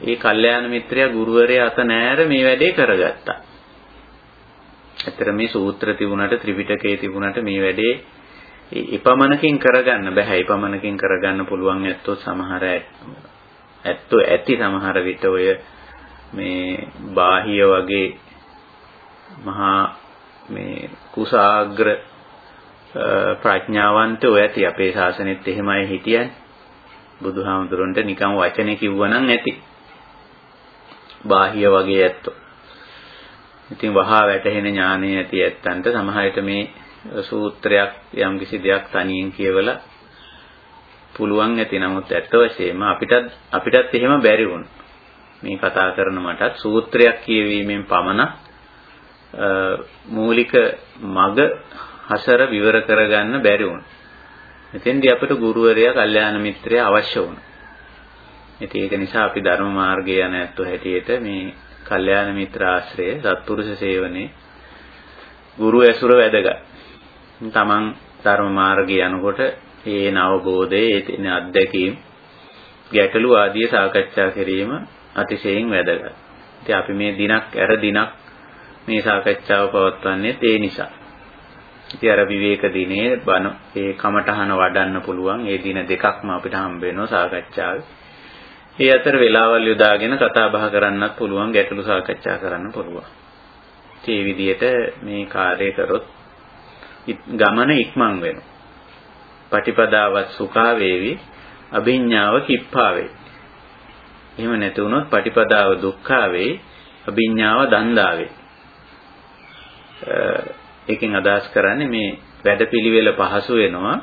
ඒ කල්යාණ මිත්‍රයා ගුරුවරයා අත නෑර මේ වැඩේ කරගත්තා. ඇත්තට මේ සූත්‍ර තිබුණාට ත්‍රිපිටකයේ තිබුණාට මේ වැඩේ ඉපමණකින් කරගන්න බෑ. ඉපමණකින් කරගන්න පුළුවන් ඇත්තෝ සමහර ඇත්තෝ ඇති සමහර විට ඔය මේ බාහිය වගේ මහා මේ කුසාග්‍ර ප්‍රඥාවන්තයෝ ඇති අපේ ශාසනෙත් එහෙමයි හිටියන්නේ. බුදුහාමුදුරන්ට නිකන් වචනේ කිව්වනම් නැති. බාහිය වගේ ඇත්තෝ. ඉතින් වහා වැටහෙන ඥානය ඇති ඇත්තන්ට සමහරට මේ සූත්‍රයක් යම්කිසි දෙයක් තනියෙන් කියවලා පුළුවන් ඇති නමුත් ඇත්ත වශයෙන්ම අපිටත් අපිටත් එහෙම බැරි වුණා. මේ කතා කරන මටත් සූත්‍රයක් කියවීමෙන් පමණ මූලික මග හසර විවර කරගන්න බැරි වුණා. එතෙන්දී අපිට ගුරුවරයා, කල්යාණ මිත්‍රයා අවශ්‍ය වුණා. ඉතින් ඒක නිසා අපි ධර්ම මාර්ගයේ යන ඇත්තෝ හැටියට මේ කල්යාණ මිත්‍ර ආශ්‍රය, සත්පුරුෂ සේවනයේ ගුරු ඇසුර වැදගත්. තමන් ධර්ම මාර්ගය යනකොට ඒ නවබෝධයේ ඒ තියෙන අත්දැකීම් ගැටලු ආදී සාකච්ඡා කිරීම අතිශයින් වැදගත්. ඉතින් අපි මේ දිනක් ඇර දිනක් මේ සාකච්ඡාව පවත්වන්නේ ඒ නිසා. ඉතින් අර විවේක දිනේ බණ ඒ කමටහන වඩන්න පුළුවන්. ඒ දින දෙකක්ම අපිට හම්බ වෙනවා සාකච්ඡාවේ. ඒ අතර වෙලාවල් යොදාගෙන කතා බහ කරන්නත් පුළුවන්, ගැටලු සාකච්ඡා කරන්න පුළුවන්. ඒ විදිහට මේ කාර්යය කරොත් ගමන ඉක්මන් වෙනවා. පටිපදාවත් සුඛා වේවි අභිඥාව කිප්පා වේ. එහෙම නැති වුණොත් පටිපදාව දුක්ඛා වේ අභිඥාව දන්දා වේ. ඒකෙන් අදහස් කරන්නේ මේ වැඩපිළිවෙල පහසු වෙනවා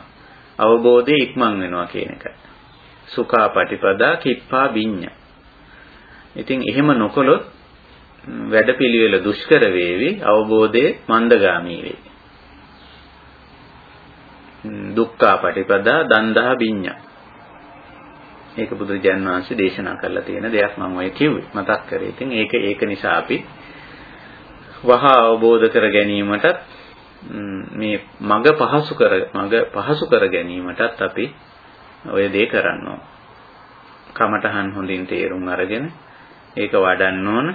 අවබෝධය ඉක්මන් වෙනවා කියන එකයි. සුඛා පටිපදා කිප්පා විඤ්ඤා. ඉතින් එහෙම නොකළොත් වැඩපිළිවෙල දුෂ්කර වේවි අවබෝධය මන්දගාමී වේ. දුක්ඛා පටිපදා දන්දහ විඤ්ඤා. ඒක බුදුරජාන් වහන්සේ දේශනා කරලා තියෙන දෙයක් මම ඔය කිව්වේ මතක් කරේ. ඉතින් ඒක ඒක නිසා අපි වහා අවබෝධ කර ගැනීමටත් මේ මග පහසු කර මග පහසු කර ගැනීමටත් අපි ඔය දේ කරන්න ඕන. කමටහන් හොඳින් තේරුම් අරගෙන ඒක වඩන්න ඕන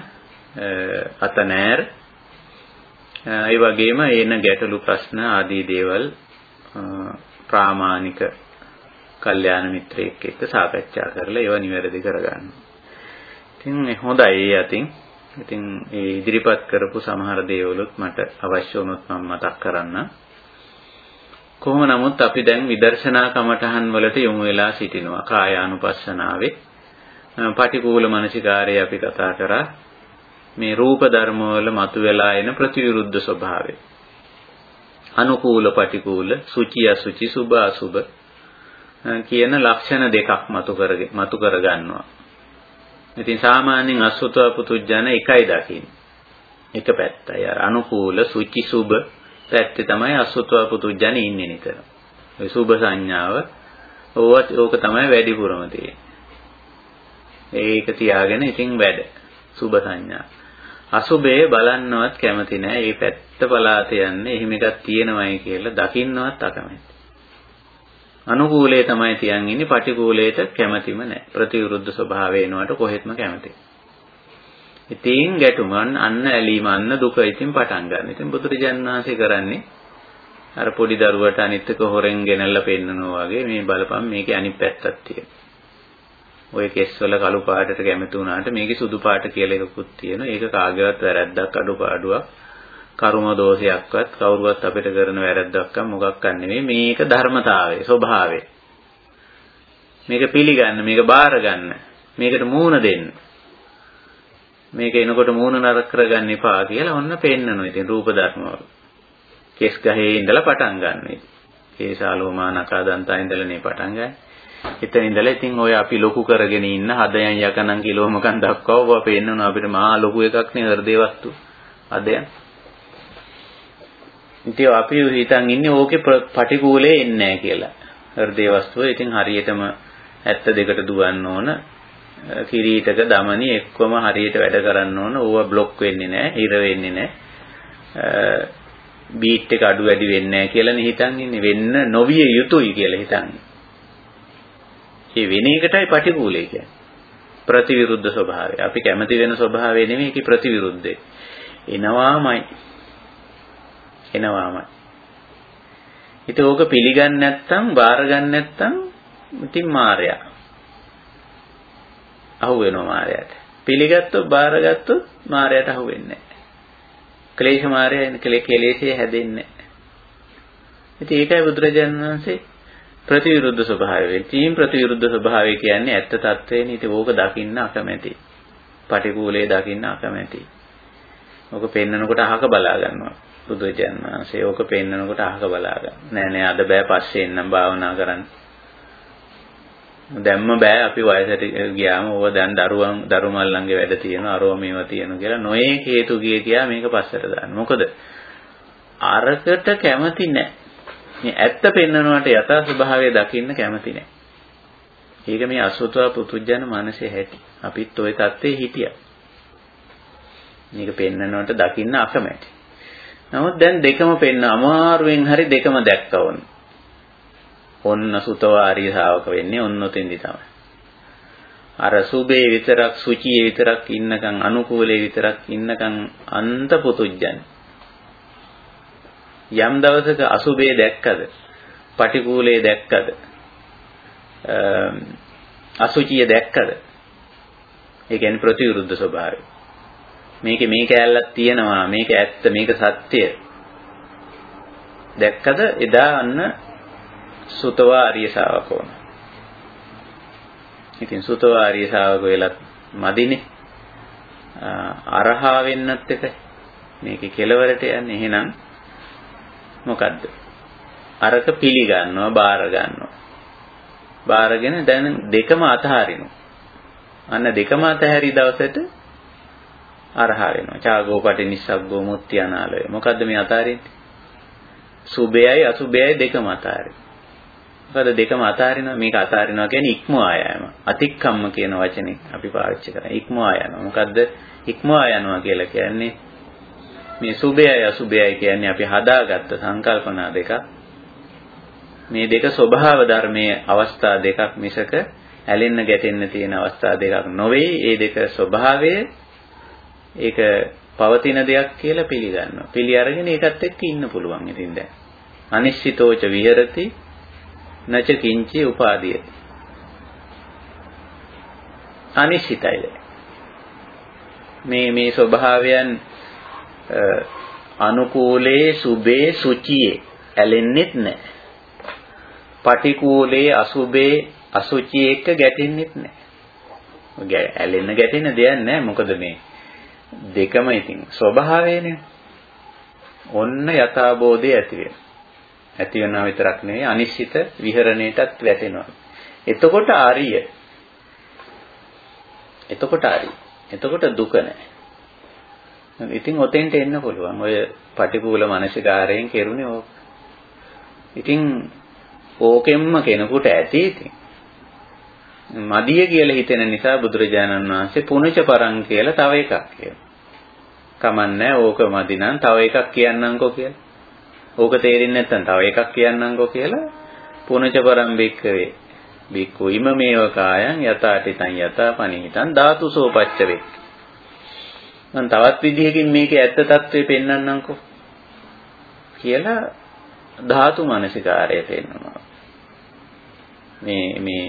අත නෑර ඒ වගේම එන ගැටලු ප්‍රශ්න ආදී දේවල් ප්‍රාමාණික කල්යාණ මිත්‍රයෙක් එක්ක සාකච්ඡා කරලා ඒවා නිවැරදි කරගන්න. ඉතින් හොඳයි ඒ අතින්. ඉතින් ඒ ඉදිරිපත් කරපු සමහර දේවලුත් මට අවශ්‍ය වුණොත් මම මතක් කරන්න. කොහොම නමුත් අපි දැන් විදර්ශනා කමඨහන් වලට යොමු වෙලා සිටිනවා කායානුපස්සනාවේ. පටිකූල මනසිකාරය අපි කතා කරා. මේ රූප ධර්ම වල මතුවලා එන ප්‍රතිවිරුද්ධ ස්වභාවය. අනුකූල පටිකූල සුචි අසුචි සුභ අසුභ කියන ලක්ෂණ දෙකක් මතු කර මතු කර ගන්නවා. ඉතින් සාමාන්‍යයෙන් අසුතව පුතුජන එකයි දකින්නේ. එක පැත්තයි. අර අනුකූල සුචි සුබ පැත්තේ තමයි අසුතව පුතුජන ඉන්නේ නිතර. ඒ සුබ සංඥාව ඕවත් ඕක තමයි වැඩිපුරම තියෙන්නේ. ඒක තියාගෙන ඉතින් වැඩ. සුබ සංඥා. අසුබේ බලන්නවත් කැමති නෑ. මේ පැත්ත පලාත යන්නේ එහෙම එකක් තියෙනවයි කියලා දකින්නවත් අකමැති. අනුකූලයේ තමයි තියන් ඉන්නේ පටිකූලයට කැමැතිම නෑ. ප්‍රතිවිරුද්ධ ස්වභාවය එනවට කොහෙත්ම කැමති. ඉතින් ගැටුම අන්න ඇලීම අන්න දුක ඉතින් පටන් ගන්න. ඉතින් බුදුරජාණන් වහන්සේ කරන්නේ අර පොඩි දරුවට අනිත් එක හොරෙන් ගෙනල්ලා පෙන්නනවා වගේ මේ බලපන් මේකේ අනිත් පැත්තක් තියෙනවා. ඔය කෙස්වල කළු පාටට කැමති වුණාට මේකේ සුදු පාට කියලා එකකුත් තියෙනවා. ඒක කාගේවත් වැරද්දක් අඩුපාඩුවක් කර්ම දෝෂයක්වත් කවුරුවත් අපිට කරන වැරද්දක් මොකක්වත් නෙමෙයි මේක ධර්මතාවය ස්වභාවය මේක පිළිගන්න මේක බාර ගන්න මේකට මූණ දෙන්න මේක එනකොට මූණ නරක කරගන්න එපා කියලා ඔන්න පෙන්නනවා. ඉතින් රූප ධර්මවල කෙස් ගහේ ඉඳලා පටන් ගන්න ඉතින්. කේසාලෝමා නකාදන්තා ඉඳලානේ පටන් ගන්නේ. එතන ඉඳලා ඉතින් ඔය අපි ලොකු කරගෙන ඉන්න හදයන් යකනම් කිලෝමකන් දක්වා ඔබ පෙන්නනවා. අපිට මහා ලොකු එකක් නේ හෘදේ වස්තු හදයන්. ඉතින් අපි හිතන් ඉන්නේ ඕකේ පටිකූලේ එන්නේ නැහැ කියලා. හෘදේ වස්තුව ඉතින් හරියටම ඇත්ත දෙකට දුවන්න ඕන. කිරීටක දමනි එක්කම හරියට වැඩ කරන්න ඕන. ඕවා બ્લોක් වෙන්නේ නැහැ, හිර වෙන්නේ නැහැ. බීට් එක අඩු වැඩි වෙන්නේ නැහැ කියලානේ හිතන් ඉන්නේ. වෙන්න නොවිය යුතුයි කියලා හිතන්. ඒ වෙන එකටයි පටිකූලයි කියන්නේ. ප්‍රතිවිරුද්ධ ස්වභාවය. අපි කැමති වෙන ස්වභාවය නෙමෙයි ඒකේ ප්‍රතිවිරුද්ධය. එනවාමයි. එනවාමයි. ඉතින් ඕක පිළිගන්නේ නැත්නම්, බාර ගන්න නැත්නම් ඉතින් මායя. අහු වෙනවා මායයට. පිළිගත්තොත් බාරගත්තොත් මායයට අහු වෙන්නේ නැහැ. ක්ලේශ මායය කෙලෙසේ හැදෙන්නේ නැහැ. ඉතින් ඒකයි බුදුරජාණන් වහන්සේ ප්‍රතිවිරුද්ධ ස්වභාවය. තීම් ප්‍රතිවිරුද්ධ ස්වභාවය කියන්නේ ඇත්ත తත්වේනේ. ඉතින් ඕක දකින්න අකමැති. පටිකූලයේ දකින්න අකමැති. ඕක පෙන්නකොට අහක බලා ගන්නවා. බුදුජන් වහන්සේ ඕක පෙන්නකොට අහක බලා ගන්න. නෑ නෑ අද බෑ පස්සේ එන්නම් භාවනා කරන්න. දැම්ම බෑ අපි වයසට ගියාම ඕව දැන් දරුවන් දරුමල්ලන්ගේ වැඩ තියෙනවා අරෝ මේවා තියෙනවා කියලා නොයේ හේතු ගියේ කියා මේක පස්සට දාන්න. මොකද අරකට කැමති නැහැ. මේ ඇත්ත පෙන්නනවට යථා ස්වභාවය දකින්න කැමති නැහැ. ඒක මේ අසුතවා පුතුජන මානසේ හැටි. අපිත් ওই தත්ත්වේ හිටියා. මේක පෙන්නනවට දකින්න අකමැති. නමුත් දැන් දෙකම පෙන්න අමාරුවෙන් හරි දෙකම දැක්කවනේ. වොන්න. ඔන්න සුතවාරිය ශාවක වෙන්නේ ඔන්න ඔතෙන්දි තමයි. අර සුබේ විතරක් සුචියේ විතරක් ඉන්නකම් අනුකූලයේ විතරක් ඉන්නකම් අන්ත පුතුජ්ජන්. යම් දවසක අසුබේ දැක්කද? පටිකූලයේ දැක්කද? අසුචිය දැක්කද? ඒ කියන්නේ ප්‍රතිවිරුද්ධ ස්වභාවය. මේකේ මේ කෑල්ලක් තියෙනවා මේක ඇත්ත මේක සත්‍ය දැක්කද එදා අන්න සුතවා ආර්ය ශාවකෝන ඉතින් සුතවා ආර්ය ශාවක වෙලත් මදිනේ අරහා වෙන්නත් එකයි මේකේ කෙලවරට යන්නේ එහෙනම් මොකද්ද අරක පිළිගන්නවා බාර ගන්නවා බාරගෙන දැන් දෙකම අතහරිනවා අන්න දෙකම අතහැරි දවසට අරහා වෙනවා. චාගෝපටි නිස්සග්ගෝ මුත්‍ති අනාලය. මොකද්ද මේ අතාරින්නේ? සුභයයි අසුභයයි දෙකම අතාරිනවා. මොකද දෙකම අතාරිනවා මේක අතාරිනවා කියන්නේ ඉක්මවා යෑම. අතික්කම්ම කියන වචනේ අපි පාවිච්චි කරන්නේ. ඉක්මවා යනවා. මොකද්ද ඉක්මවා යනවා කියලා කියන්නේ මේ සුභයයි අසුභයයි කියන්නේ අපි හදාගත්ත සංකල්පනා දෙකක්. මේ දෙක ස්වභාව ධර්මයේ අවස්ථා දෙකක් මිසක ඇලෙන්න ගැටෙන්න තියෙන අවස්ථා දෙකක් නොවේ. ඒ දෙක ස්වභාවය ඒක පවතින දෙයක් කියලා පිළිගන්නවා. පිළි අරගෙන ඒකත් එක්ක ඉන්න පුළුවන් ඉතින් දැන්. අනිශ්චිතෝච විහෙරති නච කිංචි උපාදීයති. අනිශ්චිතයි. මේ මේ ස්වභාවයන් අනුකූලේ සුබේ සුචියේ ඇලෙන්නෙත් නැහැ. පටිකූලේ අසුබේ අසුචි එක්ක ගැටෙන්නෙත් නැහැ. ඇලෙන්න ගැටෙන්න දෙයක් නැහැ. මොකද මේ දෙකම ඉතින් ස්වභාවයනේ. ඔන්න යථාබෝධය ඇති වෙනවා. ඇති වෙනවා විතරක් නෙවෙයි අනිශ්චිත විහරණයටත් වැටෙනවා. එතකොට ආරිය. එතකොට ආරිය. එතකොට දුක නැහැ. ඉතින් ඔතෙන්ට එන්න පුළුවන්. ඔය පටිපූල මානසිකාරයෙන් කෙරුණේ ඕක. ඉතින් ඕකෙම්ම කෙනෙකුට ඇති ඉතින්. මදිය කියලා හිතෙන නිසා බුදුරජාණන් වහන්සේ පුණජ පරං කියලා තව එකක් කියනවා. කමන්නේ ඕක මදි නම් තව එකක් කියන්නම්කෝ කියලා. ඕක තේරෙන්නේ නැත්නම් තව එකක් කියන්නම්කෝ කියලා පුණජ පරං බික්කවේ. බික්කු ඉම මේව කායං යතාටිතං යතා පනිහිතං ධාතුසෝ පච්ච වෙක්. මම තවත් විදිහකින් මේකේ ඇත්ත తත්වේ පෙන්වන්නම්කෝ කියලා ධාතු මනසිකාරය පෙන්වනවා. මේ මේ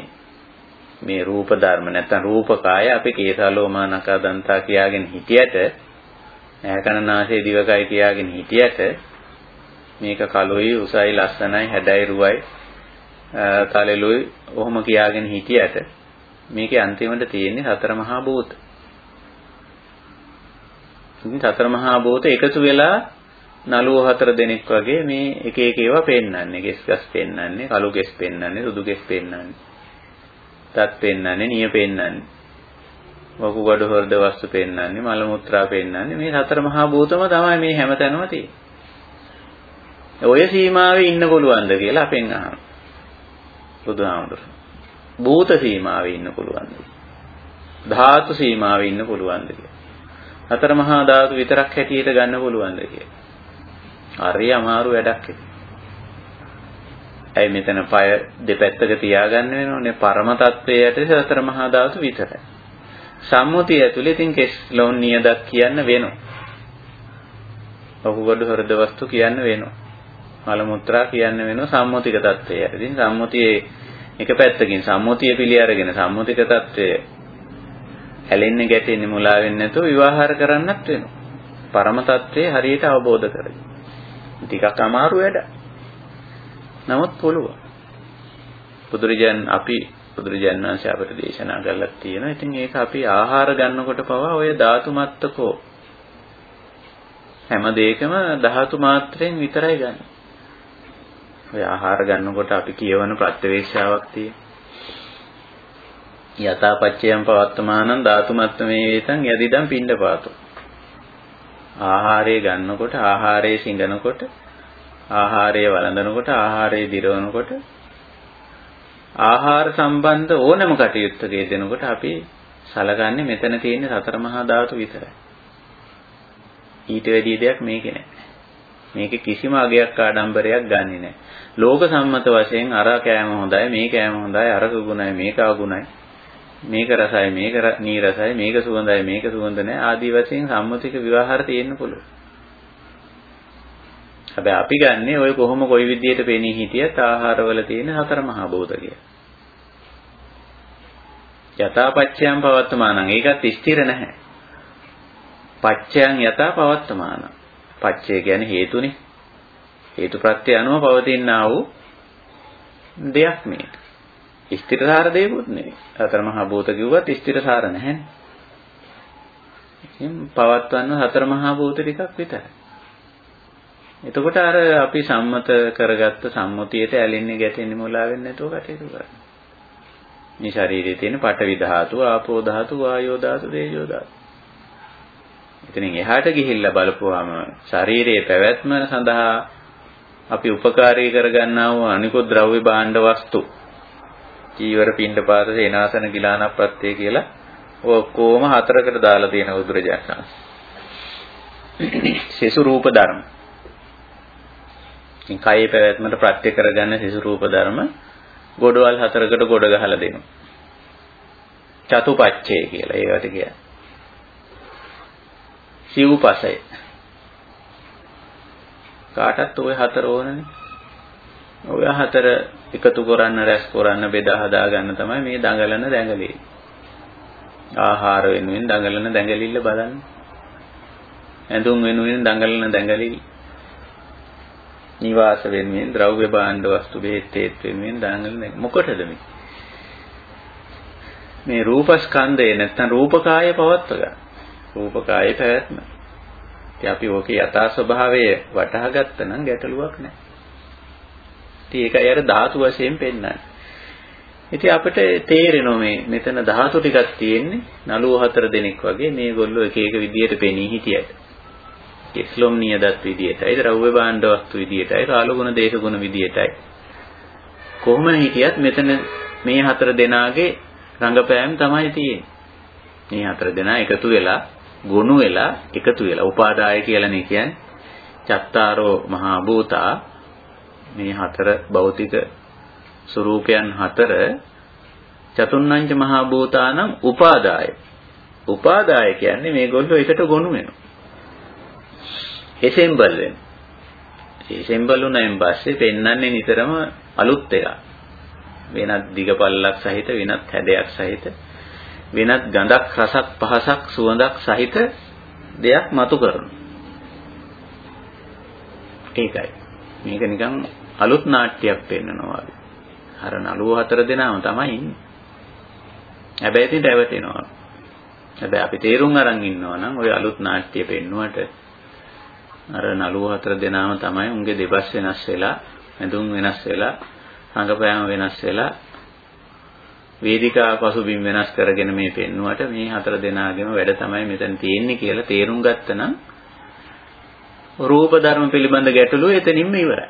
මේ රූප ධර්ම නැත්නම් රූපකාය අපි කේසාලෝමා නකා දන්තා කියාගෙන හිටියට ඇහැකනාසය දිවකයි කියාගෙන හිටියට මේක කලොයි උසයි ලස්සනයි හැඩයි රුවයි තලෙලුයි ඔහොම කියාගෙන හිටියට මේකේ අන්තිමට තියෙන්නේ සතර මහා භූත. ඉතින් සතර මහා භූත එකතු වෙලා නළුව හතර දෙනෙක් වගේ මේ එක එක ඒවා පෙන්වන්නේ. ගෙස් ගස් පෙන්වන්නේ, කළු ගෙස් පෙන්වන්නේ, සුදු ගෙස් පෙන්වන්නේ. තත් පෙන්වන්නේ, නිය පෙන්වන්නේ. වකුගඩු හෘද වස්තු පෙන්වන්නේ, මල මුත්‍රා පෙන්වන්නේ. මේ සතර මහා භූතම තමයි මේ හැමතැනම තියෙන්නේ. ඔය සීමාවේ ඉන්න පුළුවන්ද කියලා අපෙන් අහනවා. බුදුහාමුදුරුවෝ. භූත සීමාවේ ඉන්න පුළුවන්ද? ධාතු සීමාවේ ඉන්න පුළුවන්ද කියලා. හතර මහා ධාතු විතරක් හැටියට ගන්න පුළුවන්ද කියලා. හරි අමාරු වැඩක් ඒක. ඇයි මෙතන পায় දෙපැත්තක තියාගන්න වෙනෝනේ පරම තත්වයට සතර මහා ධාතු විතරයි. සම්මුතිය ඇතුලේ ඉතින් කෙස් ලොන් නියදක් කියන්න වෙනවා. ඔහුගොඩ හෘද වස්තු කියන්න වෙනවා. මල මුත්‍රා කියන්න වෙන සම්මුතික தත්වය. ඉතින් සම්මුතියේ එක පැත්තකින් සම්මුතිය පිළි අරගෙන සම්මුතික தත්වය ඇලෙන්නේ ගැටෙන්නේ මුලා වෙන්නේ නැතුව විවාහාර කරන්නත් වෙනවා. පරම தත්වයේ හරියට අවබෝධ කරගන්න. ටිකක් අමාරු වැඩ. නමුත් පුළුවන්. බුදුරජාන් අපි බුදුරජාන් වහන්සේ අපට දේශනා කරලා තියෙනවා. ඉතින් ඒක අපි ආහාර ගන්නකොට පවා ඔය ධාතු මත්තකෝ හැම දෙයකම ධාතු මාත්‍රයෙන් විතරයි ගන්නේ. ඔය ආහාර ගන්නකොට අපි කියවන ප්‍රත්‍යවේක්ෂාවක් තියෙනවා. යථාපච්චයම් පවත්තමානං ධාතු මත්තමේ වේතං යදිදම් පිණ්ඩපාතෝ ආහාරය ගන්නකොට ආහාරය සිඟනකොට ආහාරය වළඳනකොට ආහාරය දිරවනකොට ආහාර සම්බන්ධ ඕනම කටයුත්තක යෙදෙනකොට අපි සලකන්නේ මෙතන තියෙන සතර මහා ධාතු විතරයි. ඊට වැඩි දෙයක් මේකේ නැහැ. මේකේ කිසිම අගයක් ආඩම්බරයක් ගන්නෙ නැහැ. ලෝක සම්මත වශයෙන් අර කෑම හොඳයි මේ කෑම හොඳයි අර සුගුණයි මේක අගුණයි මේක රසයි මේක නීරසයි මේක සුවඳයි මේක සුවඳ නැහැ ආදී වශයෙන් සම්මුතික විවාහාර තියෙන්න පුළුවන්. හැබැයි අපි ගන්නෙ ඔය කොහොම කොයි විදියට පෙනී හිටියත් ආහාරවල තියෙන හතර මහා භූත කිය. යථාපච්චයන් පවත්තමානං ඒකත් ස්ථිර නැහැ. පච්චයන් යථා පවත්තමාන. පච්චය කියන්නේ හේතුනේ. හේතු ප්‍රත්‍ය අනුව පවතිනා වූ දෙයක් මේක. ස්ථිරසාර දෙයක්වත් නෙවෙයි. හතර මහා භූත කිව්වත් ස්ථිරසාර නැහැනේ. ඉතින් පවත්වන්න හතර මහා භූත ටිකක් විතරයි. එතකොට අර අපි සම්මත කරගත්ත සම්මුතියට ඇලෙන්නේ ගැටෙන්නේ මොලා වෙන්නේ නැතුව කටයුතු කරනවා. මේ ශරීරයේ තියෙන පඨවි ධාතු, ආපෝ ධාතු, වායෝ ධාතු, තේජෝ ධාතු. එතනින් එහාට ගිහිල්ලා බලපුවාම ශරීරයේ පැවැත්ම සඳහා අපි උපකාරී කරගන්නා වූ අනිකුත් ද්‍රව්‍ය භාණ්ඩ වස්තු චීවර පිණ්ඩපාත සේනාසන ගිලාන ප්‍රත්‍ය කියලා ඔක්කොම හතරකට දාලා තියෙන බුදුරජාණන් සෙසු රූප ධර්ම. ඉතින් කයේ පැවැත්මට ප්‍රත්‍ය කරගන්න සෙසු රූප ධර්ම ගොඩවල් හතරකට ගොඩ ගහලා දෙනවා. චතුපච්චේ කියලා ඒවට කියන්නේ. සිව්පසය. කාටත් ওই හතර ඕනනේ. ඔය හතර එකතු කරන්න රැස් කරන්න බෙදා හදා ගන්න තමයි මේ දඟලන දැඟලී. ආහාර වෙනුවෙන් දඟලන දැඟලිල්ල බලන්න. ඇඳුම් වෙනුවෙන් දඟලන දැඟලිල්ල. නිවාස වෙනුවෙන් ද්‍රව්‍ය භාණ්ඩ වස්තු බෙහෙත් තේත් වෙනුවෙන් දඟලන මොකටද මේ? මේ රූපස්කන්ධය නැත්නම් රූපකාය පවත්ව ගන්න. රූපකායේ පැවැත්ම. ඉතින් අපි ඕකේ යථා ස්වභාවය වටහා ගත්තා නම් ගැටලුවක් නැහැ. ඉතින් ඒකයි අර ධාතු වශයෙන් පෙන්වන්නේ. ඉතින් අපිට තේරෙනවා මේ මෙතන ධාතු ටිකක් තියෙන්නේ නළුව හතර දෙනෙක් වගේ මේගොල්ලෝ එක එක විදියට පෙනී හිටියට. කිස්ලොම් නියදත් විදියටයි, ද්‍රව්‍ය භාණ්ඩ වස්තු විදියටයි, කාලගුණ දේශගුණ විදියටයි. කොහොම හිටියත් මෙතන මේ හතර දෙනාගේ රංගපෑම් තමයි තියෙන්නේ. මේ හතර දෙනා එකතු වෙලා ගොනු වෙලා එකතු වෙලා උපාදාය කියලානේ කියන්නේ. චත්තාරෝ මහා භූතා මේ හතර භෞතික ස්වરૂපයන් හතර චතුන්නංච මහා භූතානම් උපාදාය. උපාදාය කියන්නේ මේගොල්ලෝ එකට ගොනු වෙනවා. එසෙම්බල් වෙනවා. එසෙම්බල් උනායින් පස්සේ පෙන්වන්නේ නිතරම අලුත් එකක්. වෙනත් දිගපල්ලක් සහිත වෙනත් හැඩයක් සහිත වෙනත් ගඳක් රසක් පහසක් සුවඳක් සහිත දෙයක් මතු කරනවා. ඒකයි. මේක නිකන් අලුත් නාට්‍යයක් පෙන්නනවා වගේ. අර නළුව හතර දෙනාම තමයි ඉන්නේ. හැබැයි ඉතින් රැවටෙනවා. හැබැයි අපි තේරුම් අරන් ඉන්නවා නම් ওই අලුත් නාට්‍ය පෙන්නුවට අර නළුව හතර දෙනාම තමයි උන්ගේ දෙබස් වෙනස් වෙලා, මැදුම් වෙනස් වෙලා, රංගපෑම වෙනස් වෙලා වේදිකා පසුබිම් වෙනස් කරගෙන මේ පෙන්නුවට මේ හතර දෙනාගේම වැඩ තමයි මෙතන තියෙන්නේ කියලා තේරුම් ගත්තනම් රූප ධර්ම පිළිබඳ ගැටලුව එතනින්ම ඉවරයි.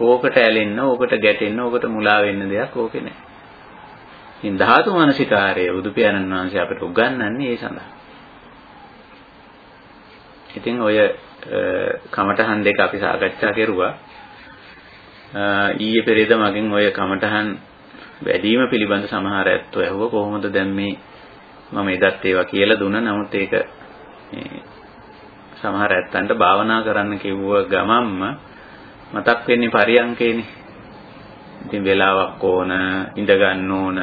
ඕකට ඇලෙන්න, ඕකට ගැටෙන්න, ඕකට මුලා වෙන්න දෙයක් ඕකේ නැහැ. ඉතින් ධාතු මනසිකාරය බුදු පියාණන් වහන්සේ අපට උගන්වන්නේ ඒ සඳහා. ඉතින් ඔය කමඨහන් දෙක අපි සාකච්ඡා කෙරුවා. ඊයේ පෙරේද මගෙන් ඔය කමඨහන් වැඩිම පිළිබඳ සමහර ඇත්තෝ ඇහුවා කොහොමද දැන් මේ මම එදත් ඒවා කියලා දුන්නා නමුත් ඒක මේ සමහර ඇත්තන්ට භාවනා කරන්න කිව්ව ගමම්ම මතක් වෙන්නේ පරියංකේනේ. ඉතින් වෙලාවක් ඕන, ඉඳ ගන්න ඕන,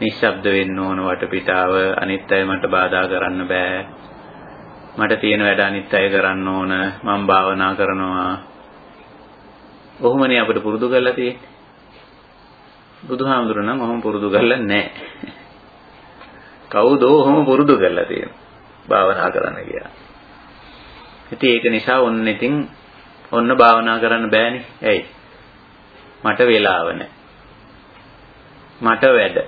නිශ්ශබ්ද වෙන්න ඕන වටපිටාව අනිත් අය මට බාධා කරන්න බෑ. මට තියෙන වැඩ අනිත් අය කරන්න ඕන, මම භාවනා කරනවා. ඔහොමනේ අපිට පුරුදු කරලා තියෙන්නේ. බුදුහාමුදුරන් නම් ඔහොම පුරුදු කරලා නැහැ. කවුද ඔහොම පුරුදු කරලා තියෙන්නේ? භාවනා කරන්න කියලා. ඉතින් ඒක නිසා ඔන්න ඉතින් ඔන්න භාවනා කරන්න බෑනේ. ඇයි? මට වෙලාව මට වැඩ.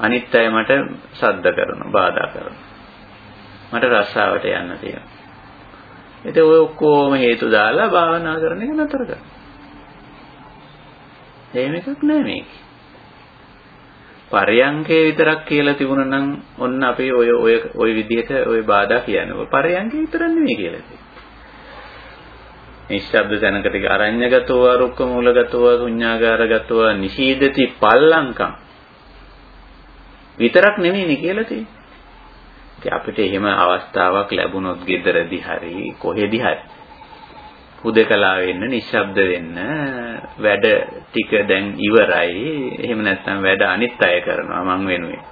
අනිත් අය මට සද්ද කරනවා, බාධා කරනවා. මට රස්සාවට යන්න තියෙනවා. ඉතින් ඔය ඔක්කොම හේතු දාලා භාවනා කරන එක නතර කරනවා. එහෙම එකක් නෑ මේක. පරයන්කේ විතරක් කියලා තිබුණා නම් ඔන්න අපි ඔය ඔය ඔය විදිහට ඔය බාධා කියන්නේ. පරයන්කේ විතර නෙමෙයි කියලා තියෙන්නේ. නිශ්ශබ්ද තැනකට අරඤ්‍යගතව රුක්ක මූලගතව ශුඤ්ඤාගාරගතව නිශීදති පල්ලංකම් විතරක් නෙමෙයිනේ කියලා තියෙන්නේ. ඉතින් අපිට එහෙම අවස්ථාවක් ලැබුණොත් ගෙදරදී හරි කොහෙදී හරි හුදකලා වෙන්න නිශ්ශබ්ද වෙන්න වැඩ ටික දැන් ඉවරයි එහෙම නැත්නම් වැඩ අනිත් අය කරනවා මං වෙනුවෙන්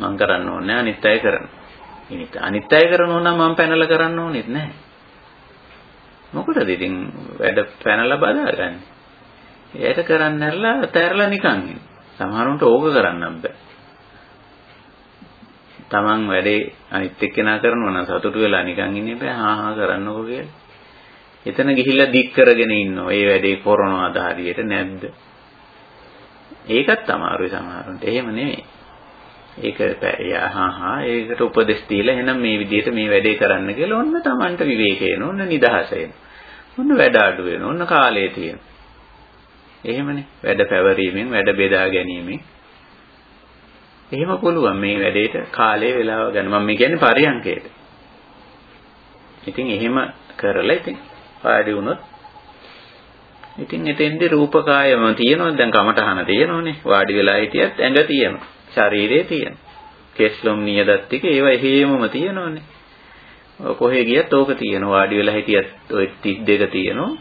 මං කරන්න ඕනේ අනිත් අය කරනවා අනිත් අය කරනවා නම් මං පැනලා කරන්න ඕනෙත් නැහැ මොකටද ඉතින් වැඩ පැනලා බදාගන්නේ? එයට කරන්න නැරලා තැරලා නිකන් ඉන්න. සමහරුන්ට ඕක කරන්නම් බෑ. Taman වැඩේ අනිත් එක්කෙනා කරනවා නම් සතුටු වෙලා නිකන් ඉන්නේ බෑ. හා හා කරන්නකෝ කියලා. එතන ගිහිල්ලා දික් කරගෙන ඉන්නවා. ඒ වැඩේ කරනවාද හරියට නැද්ද? ඒකත් අමාරුයි සමහරුන්ට. එහෙම නෙමෙයි. ඒක හා හා ඒකට උපදෙස් දීලා එහෙනම් මේ විදිහට මේ වැඩේ කරන්න කියලා ඔන්න Tamanට විවේකය එන ඔන්න නිදහස එන. ඔන්න වැඩ අඩු වෙන ඔන්න කාලය තියෙන. එහෙමනේ වැඩ පැවරීමෙන් වැඩ බෙදා ගැනීමෙන් එහෙම පුළුවන් මේ වැඩේට කාලය වෙලාව ගන්න. මම මේ කියන්නේ පරියන්කේට. ඉතින් එහෙම කරලා ඉතින් පාඩි වුණොත් ඉතින් එතෙන්දී රූපකායම තියෙනවා. දැන් කමටහන තියෙනෝනේ වාඩි වෙලා හිටියත් ඇඟ තියෙනවා. ශරීරයේ තියෙනවා. කෙස්ලොම් නියදත් ටික ඒවා එහෙමම තියෙනෝනේ කොහේ ගියත් ඕක තියෙනවා. වාඩි වෙලා හිටියත් ওই 32 තියෙනවා.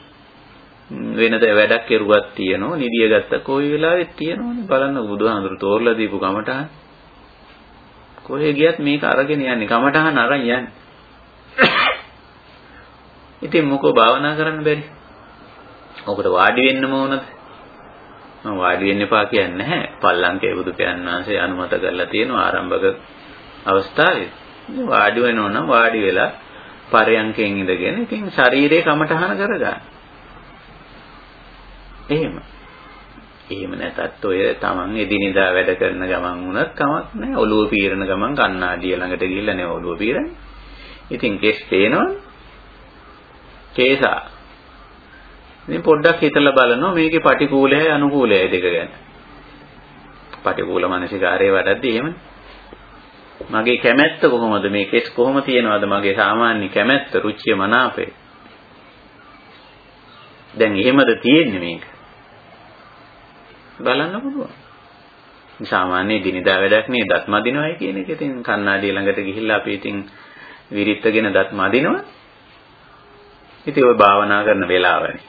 වෙනද වැඩක් කෙරුවක් තියෙනවා. නිදිය ගත්ත කොයි වෙලාවෙත් තියෙනවනේ. බලන්න බුදුහාඳුරු තෝරලා දීපු කමටහන් කොහේ ගියත් මේක අරගෙන යන්නේ. කමටහන් අරන් යන්නේ. ඉතින් මොකෝ භාවනා කරන්න බැරි? ඔකට වාඩි වෙන්නම ඕනද? මම වාඩි වෙන්න එපා කියන්නේ නැහැ. පල්ලංකේ බුදු පියාණන් වහන්සේ අනුමත කරලා තියෙනවා ආරම්භක අවස්ථාවේ. වාඩි වෙනෝ නම් වාඩි වෙලා පරයන්කෙන් ඉඳගෙන ඉතින් ශරීරයේ කමටහන කරගන්න. එහෙම. එහෙම නැතත් ඔය තමන් එදිනෙදා වැඩ කරන ගමන් වුණත් කමක් නැහැ. ඔළුව පීරන ගමන් කණ්ණාඩිය ළඟට ගිහිල්ලා නේ ඔළුව පීරන්නේ. ඉතින් කෙස් පේනවනේ. කේසා. ඉතින් පොඩ්ඩක් හිතලා බලනවා මේකේ පටිකූලයයි අනුකූලයයි දෙක ගැන. පටිකූල මානසිකාරයේ වඩද්දී එහෙමනේ. මගේ කැමැත්ත කොහොමද මේ කෙස් කොහොම තියනවද මගේ සාමාන්‍ය කැමැත්ත රුචිය මනාපය දැන් එහෙමද තියෙන්නේ මේක? බලන්න පුළුවන්. සාමාන්‍ය දිනදා වැඩක් නේ දත් මදිනවයි කියන එක. ඉතින් කන්නාඩිය ළඟට ගිහිල්ලා අපි ඉතින් විරිත්තගෙන දත් මදිනවා. ඉතින් ඔය භාවනා කරන වෙලාවනේ.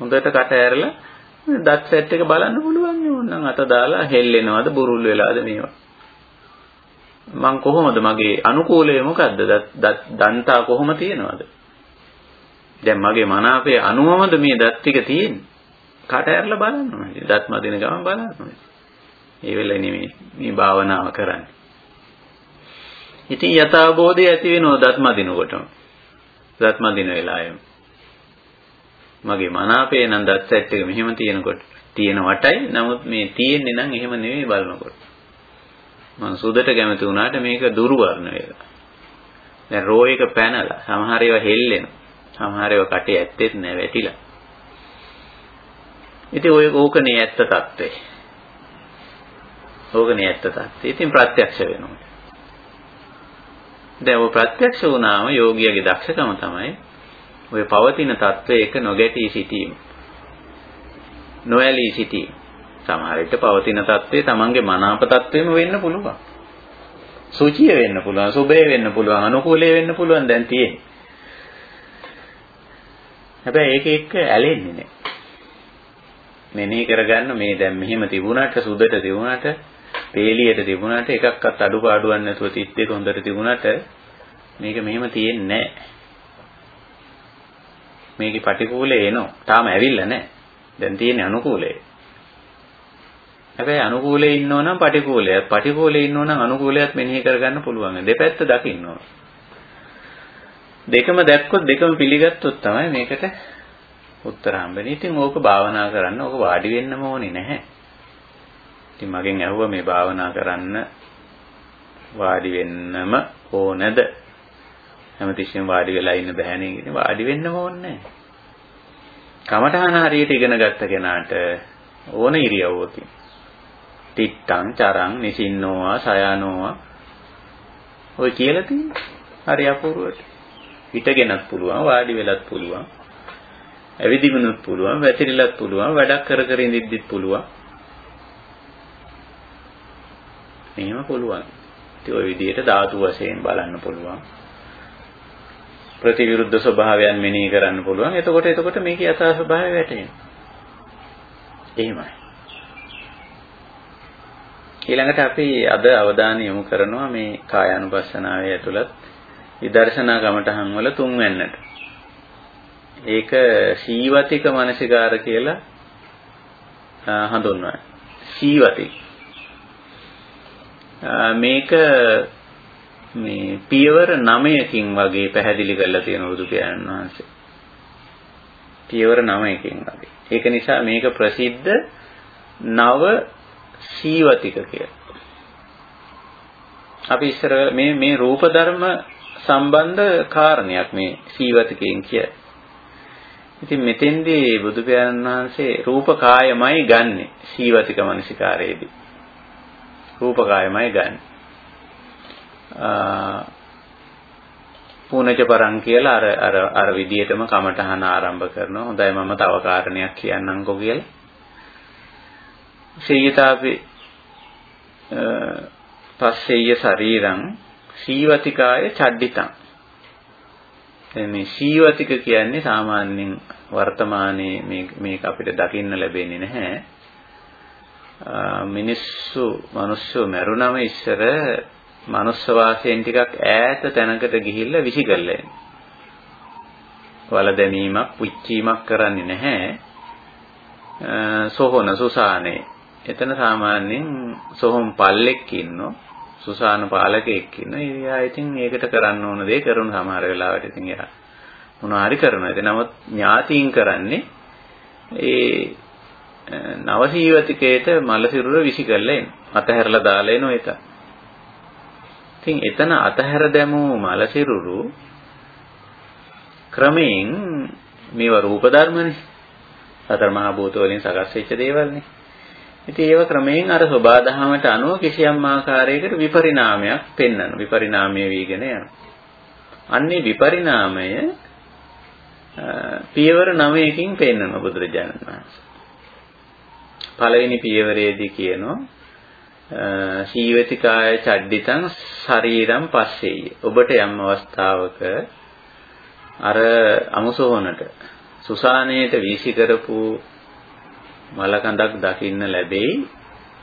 හොඳට කට ඇරලා දත් සෙට් එක බලන්න පුළුවන් නේ. ඕනනම් අත දාලා හෙල්ලෙනවද බුරුල් වෙලාද මේවා. මං කොහොමද? මගේ අනුකූලය මොකද්ද? දන්තා කොහොම තියනවද? දැන් මගේ මනාපයේ අනුවමද මේ දත් ටික තියෙන්නේ? කට ඇරලා බලන්න ඕනේ. දත් මදින ගමන් බලන්න ඕනේ. ඒ වෙලේ නෙමෙයි මේ භාවනාව කරන්නේ. ඉතින් යථාබෝධය ඇති වෙනවා දත් මදිනකොටම. දත් මදින වෙලාවෙම. මගේ මනාපේ නම් දත් සෙට් එක මෙහෙම තියෙනකොට තියෙන වටයි. නමුත් මේ තියෙන්නේ නම් එහෙම නෙමෙයි බලනකොට. මම සුදට කැමති වුණාට මේක දුරු වර්ණ වේලා. දැන් රෝ එක පැනලා සමහර ඒවා හෙල්ලෙනවා. සමහර ඒවා කටේ ඇත්තෙත් නැහැ වැටිලා. ඉතින් ඔය ඕකනේ ඇත්ත తත්වේ. ඕකනේ ඇත්ත తත්වේ. ඉතින් ප්‍රත්‍යක්ෂ වෙනවා. දැන් ඔය ප්‍රත්‍යක්ෂ වුණාම යෝගියාගේ දක්ෂකම තමයි ඔය පවතින తත්වයක නොගැටී සිටීම. නොඇලී සිටීම. සමහර විට පවතින తත්වේ Tamanගේ මනාප తත්වෙම වෙන්න පුළුවන්. සුචිය වෙන්න පුළුවන්, සුබේ වෙන්න පුළුවන්, අනුකූලේ වෙන්න පුළුවන් දැන් තියෙන්නේ. හැබැයි ඒක එක්ක ඇලෙන්නේ නැහැ. මෙනෙහි කරගන්න මේ දැන් මෙහෙම තිබුණාට සුදට තිබුණාට පේලියට තිබුණාට එකක්වත් අඩුපාඩුවක් නැතුව තිත් දෙක හොඳට තිබුණාට මේක මෙහෙම තියෙන්නේ නැහැ. මේකේ පටිකූලේ එනවා. තාම ඇවිල්ලා නැහැ. දැන් තියෙන්නේ අනුකූලේ. හැබැයි අනුකූලයේ ඉන්නෝ නම් පටිකූලයක්, පටිකූලයේ ඉන්නෝ නම් අනුකූලයක් මෙනෙහි කරගන්න පුළුවන්. දෙපැත්ත දකින්න ඕන. දෙකම දැක්කොත් දෙකම පිළිගත්තොත් තමයි මේකට උත්තර හම්බෙන්නේ. ඉතින් ඕක භාවනා කරන්න ඕක වාඩි වෙන්නම ඕනේ නැහැ. ඉතින් මගෙන් ඇහුවා මේ භාවනා කරන්න වාඩි වෙන්නම ඕනද? හැමතිස්සෙම වාඩි වෙලා ඉන්න බෑනේ. ඉතින් වාඩි වෙන්නම ඕනේ නැහැ. කමඨහන හරියට ඉගෙන ගත්ත කෙනාට ඕන ඉරියව්වකින් තිත්තං චරං නිසින්නෝවා සයනෝවා ඔය කියලා තියෙන්නේ හරි අපූර්වට හිටගෙනත් පුළුවන් වාඩි වෙලත් පුළුවන් ඇවිදින්නත් පුළුවන් වැතිරිලත් පුළුවන් වැඩක් කර කර ඉඳිද්දිත් පුළුවන්. එහෙම පුළුවන්. ඉතින් ওই විදිහට ධාතු වශයෙන් බලන්න පුළුවන්. ප්‍රතිවිරුද්ධ ස්වභාවයන් මෙනෙහි කරන්න පුළුවන්. එතකොට එතකොට මේකේ යථා ස්වභාවය වැටෙනවා එහෙමයි. ඊළඟට අපි අද අවධානය යොමු කරනවා මේ කායානුපස්සනාවේ ඇතුළත් විදර්ශනා කමඨහන් වල තුන්වැන්නට. ඒක සීවතික මනසිකාර කියලා හඳුන්වනවා. සීවතික. මේක මේ පියවර 9කින් වගේ පැහැදිලි කරලා තියෙන බුදු පියාණන් වහන්සේ. පියවර 9කින් වගේ. ඒක නිසා මේක ප්‍රසිද්ධ නව සීවතික කියලා. අපි ඉස්සර මේ මේ රූප ධර්ම සම්බන්ධ කාරණයක් මේ සීවතිකයෙන් කිය. ඉතින් මෙතෙන්දී බුදු පියාණන් වහන්සේ රූප කායමයි ගන්නෙ සීවතික මනසිකාරයේදී. රූප කායමයි ගන්නෙ. පුනජ පරං කියලා අර අර අර විදියටම කමඨහන ආරම්භ කරනවා. හොඳයි මම තව කාරණයක් කියන්නම්කෝ කියලා. සේයතාපේ පස්සෙය ශරීරං සීවතිකාය චඩ්ඩිතං මේ සීවතික කියන්නේ සාමාන්‍යයෙන් වර්තමානයේ මේ මේක අපිට දකින්න ලැබෙන්නේ නැහැ මිනිස්සු මිනිස්සු මරුණම ඉස්සර මනුස්ස වාසයෙන් ටිකක් ඈත තැනකට ගිහිල්ලා විසිකල්ලා එන්නේ. වල දැමීමක් පුච්චීමක් කරන්නේ නැහැ. සෝහන සුසානේ එතන සාමාන්‍යයෙන් සොහොන් පල්ලෙක් ඉන්නෝ සුසාන පාලකෙක් ඉන්නවා. එයා ඉතින් ඒකට කරන්න ඕන දේ කරන සමහර වෙලාවට ඉතින් එයා මොනවා හරි කරනවා. ඒ නමුත් ඥාතීන් කරන්නේ ඒ නවසීවතිකයට මල සිරුර විසි කරලා එන. අතහැරලා දාලා එන එක. ඉතින් එතන අතහැර දැමූ මල සිරුරු ක්‍රමයෙන් මේව රූප ධර්මනේ. සතර මහා භූත වලින් සකස් වෙච්ච දේවල්නේ. ඉතින් ඒව ක්‍රමයෙන් අර සබාධමයට අනුව කිසියම් ආකාරයකට විපරිණාමයක් පෙන්වන. විපරිණාමය වීගෙන යනවා. අන්නේ විපරිණාමය පියවර 9කින් පෙන්වන බුදුරජාණන් වහන්සේ. පළවෙනි පියවරේදී කියනවා සීවතිකාය චඩ්ඩිතං ශරීරම් පස්සෙය. ඔබට යම් අවස්ථාවක අර අමුසෝහනට සුසානේට වීසි කරපු මලකඳක් දකින්න ලැබෙයි.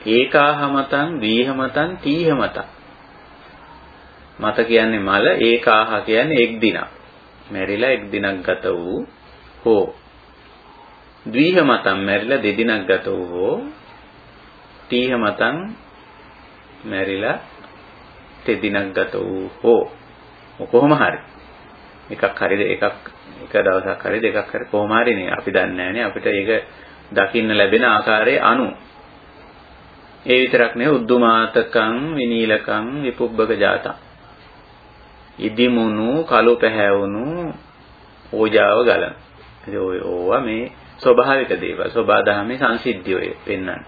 ඒකාහමතං දීහමතං තීහමතං. මත කියන්නේ මල ඒකාහ කියන්නේ එක් දිනක්. මැරිලා එක් දිනක් ගත වූ හෝ. ද්විහ මතම් මැරිලා දෙදිනක් ගත වූ හෝ. තීහ මතම් මැරිලා තෙදිනක් ගත වූ හෝ. කොහොම හරි. එකක් හරිද? එකක් එක දවසක් හරි දෙකක් හරි කොහොම හරි නේ. අපි දන්නේ නැහනේ අපිට ඒක දකින්න ලැබෙන ආකාරයේ අනු. ඒ විතරක් නෙවෙයි උද්දුමාතකං විනීලකං විපුබ්බක ජාතං. ඉදිමුණු කළු පැහැවුණු ඕජාව ගලන. ඉතින් ඔය ඕවා මේ ස්වභාවික දේවල් සබා දහමේ සංසිද්ධිය ඔය පෙන්වන්නේ.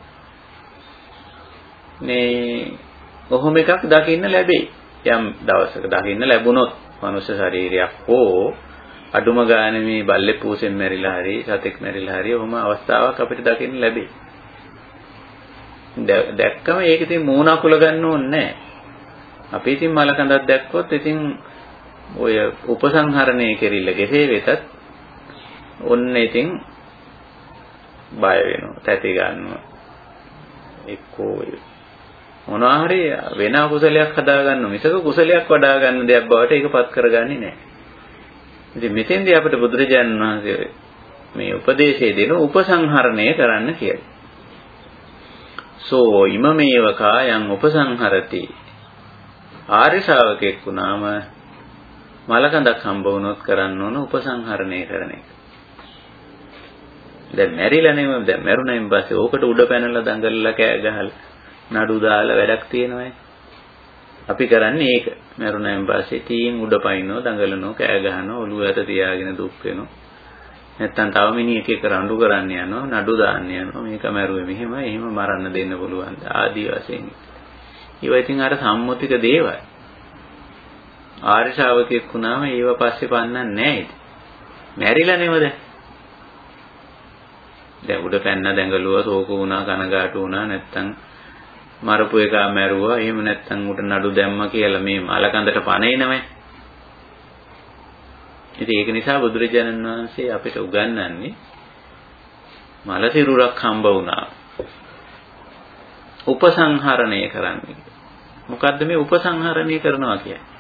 මේ කොහොම එකක් දකින්න ලැබෙයි. යම් දවසක දකින්න ලැබුණොත් මනුෂ්‍ය ශරීරයක් හෝ අඩුම ගානේ මේ බල්ලේ පූසෙන් මැරිලා හරි සතෙක් මැරිලා හරි ඔහොම අවස්ථාවක් අපිට දකින්න ලැබෙයි. දැක්කම ඒක ඉතින් මූණ අකුල ගන්න ඕනේ නැහැ. අපි ඉතින් මල කඳක් දැක්කොත් ඉතින් ඔය උපසංහරණය කෙරිල්ල කෙසේ වෙතත් ඔන්න ඉතින් බය වෙනවා තැති ගන්නවා. එක්කෝ මොනවා හරි වෙන කුසලයක් හදාගන්න මිසක කුසලයක් වඩා ගන්න දෙයක් බවට ඒකපත් කරගන්නේ නැහැ. ඉතින් මෙතෙන්දී අපිට බුදුරජාණන් වහන්සේ මේ උපදේශය දෙන උපසංහරණය කරන්න කියලා. සෝ ඉමමේව කායං උපසංහරති ආර්ය ශාවකෙක් වුණාම මලකඳක් හම්බ වුණොත් කරන්න ඕන උපසංහරණය කරන එක. දැන් මැරිලා නෙමෙයි දැන් මැරුණයින් පස්සේ ඕකට උඩ පැනලා දඟලලා කෑ ගහලා නඩු දාලා වැඩක් තියෙනවයි. අපි කරන්නේ ඒක. මැරුණයින් පස්සේ තීන් උඩ පයින්නෝ දඟලනෝ කෑ ගහනෝ ඔළුව ඇත තියාගෙන දුක් වෙනෝ. නැත්තම් තව මිනිහෙක් එක රණ්ඩු කරන්න යනවා නඩු දාන්න යනවා මේක මැරුවේ මෙහෙම එහෙම මරන්න දෙන්න පුළුවන් ආදී වශයෙන්. ඒවා ඉතින් අර සම්මුතික දේවල්. ආර්ය ශ්‍රාවකෙක් වුණාම ඒව පස්සේ පන්නන්නේ නැහැ ඉතින්. මැරිලා නෙමෙයි දැන්. දැන් උඩ පැන්න දැඟලුවා ශෝක වුණා කනගාටු වුණා නැත්තම් මරපු එකා මැරුවා. එහෙම නැත්තම් උට නඩු දැම්මා කියලා මේ මලකඳට පණේනවයි ඉතින් ඒක නිසා බුදුරජාණන් වහන්සේ අපිට උගන්වන්නේ මල සිරුරක් හම්බ වුණා. උපසංහරණය කරන්නේ මොකද්ද මේ උපසංහරණය කරනවා කියන්නේ?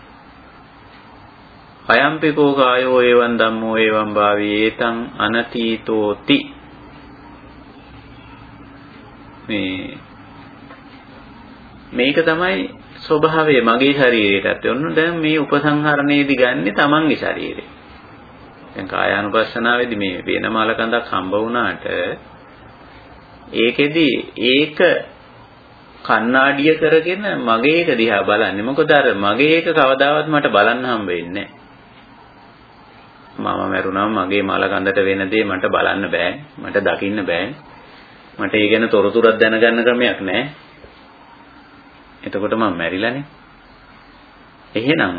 අයම්පිකෝ කායෝ එවං ධම්මෝ එවං භාවී ඒතං අනතීතෝති. මේ මේක තමයි ස්වභාවය මගේ ශරීරයටත්. ඔන්න දැන් මේ උපසංහරණයේදී ගන්නෙ තමන්ගේ ශරීරය. දැන් කායානුපස්සනාවේදී මේ වෙන මලකඳක් හම්බ වුණාට ඒකෙදි ඒක කණ්ණාඩිය කරගෙන මගේ එක දිහා බලන්නේ. මොකද අර මගේ එක කවදාවත් මට බලන්න හම්බ වෙන්නේ මම මැරුණාම මගේ මලකඳට වෙන දේ මට බලන්න බෑ. මට දකින්න බෑ. මට ඒ ගැන තොරතුරක් දැනගන්න ක්‍රමයක් නැහැ. එතකොට මම මැරිලානේ. එහෙනම්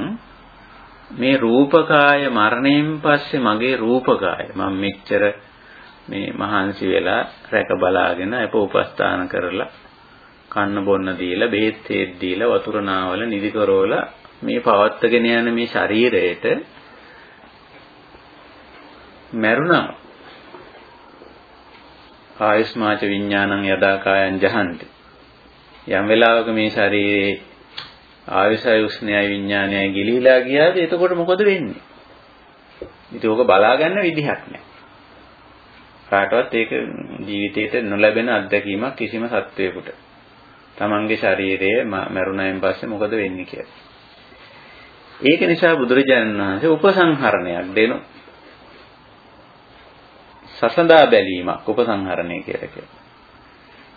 මේ රූපකාය මරණයෙන් පස්සේ මගේ රූපකාය මම මෙච්චර මේ මහන්සි වෙලා රැක බලාගෙන අප උපස්ථාන කරලා කන්න බොන්න දීලා බෙහෙත් තේත් දීලා වතුර නාවල නිදි කරවලා මේ පවත්වගෙන යන මේ ශරීරයට මරුණා ආයස්මාච විඥානං යදා කායං ජහන්ති. යම් වෙලාවක මේ ශරීරේ ආයසය උස්නයයි විඥානයයි ගිලිහිලා ගියාද එතකොට මොකද වෙන්නේ? ඉතින් ඕක බලා ගන්න විදිහක් නැහැ. කාටවත් ඒක ජීවිතේට නොලැබෙන අත්දැකීමක් කිසිම සත්වයකට. තමන්ගේ ශරීරය මරුණයින් පස්සේ මොකද වෙන්නේ කියලා. ඒක නිසා බුදුරජාණන් වහන්සේ උපසංහරණයක් දෙනවා. සසඳා බැලීමක් උපසංහරණය කියලා කියනවා.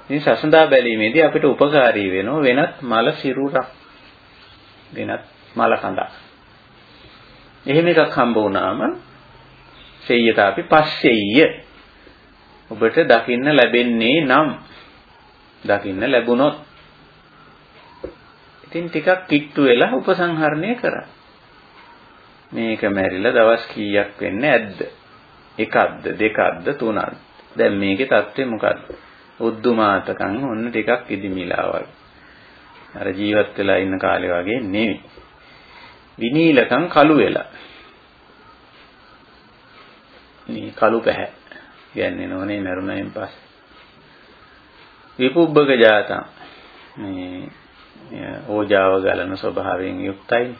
ඉතින් සසඳා බැලීමේදී අපිට උපකාරී වෙනවා වෙනත් මල සිරුරක්. වෙනත් මල කඳක්. එහෙම එකක් හම්බ වුණාම සෙය්‍යතාපි පස්සෙය්‍ය ඔබට දකින්න ලැබෙන්නේ නම් දකින්න ලැබුණොත් ඉතින් ටිකක් කිට්ටු වෙලා උපසංහරණය කරා. මේක මැරිලා දවස් කීයක් වෙන්නේ ඇද්ද? එකක්ද දෙකක්ද තුනක්ද? දැන් මේකේ தත්ත්වය මොකද්ද? උද්දුමාතකම් ඔන්න ටිකක් ඉදිමිලා වගේ. අර ජීවත් වෙලා ඉන්න කාලේ වගේ නෙවෙයි. විනීලකම් කළු වෙලා. මේ කළු පැහැ. කියන්නේ නෝනේ මරුණයින් පස්සේ. විපුබ්බක ජාතං මේ ඕජාව ගලන ස්වභාවයෙන් යුක්තයි.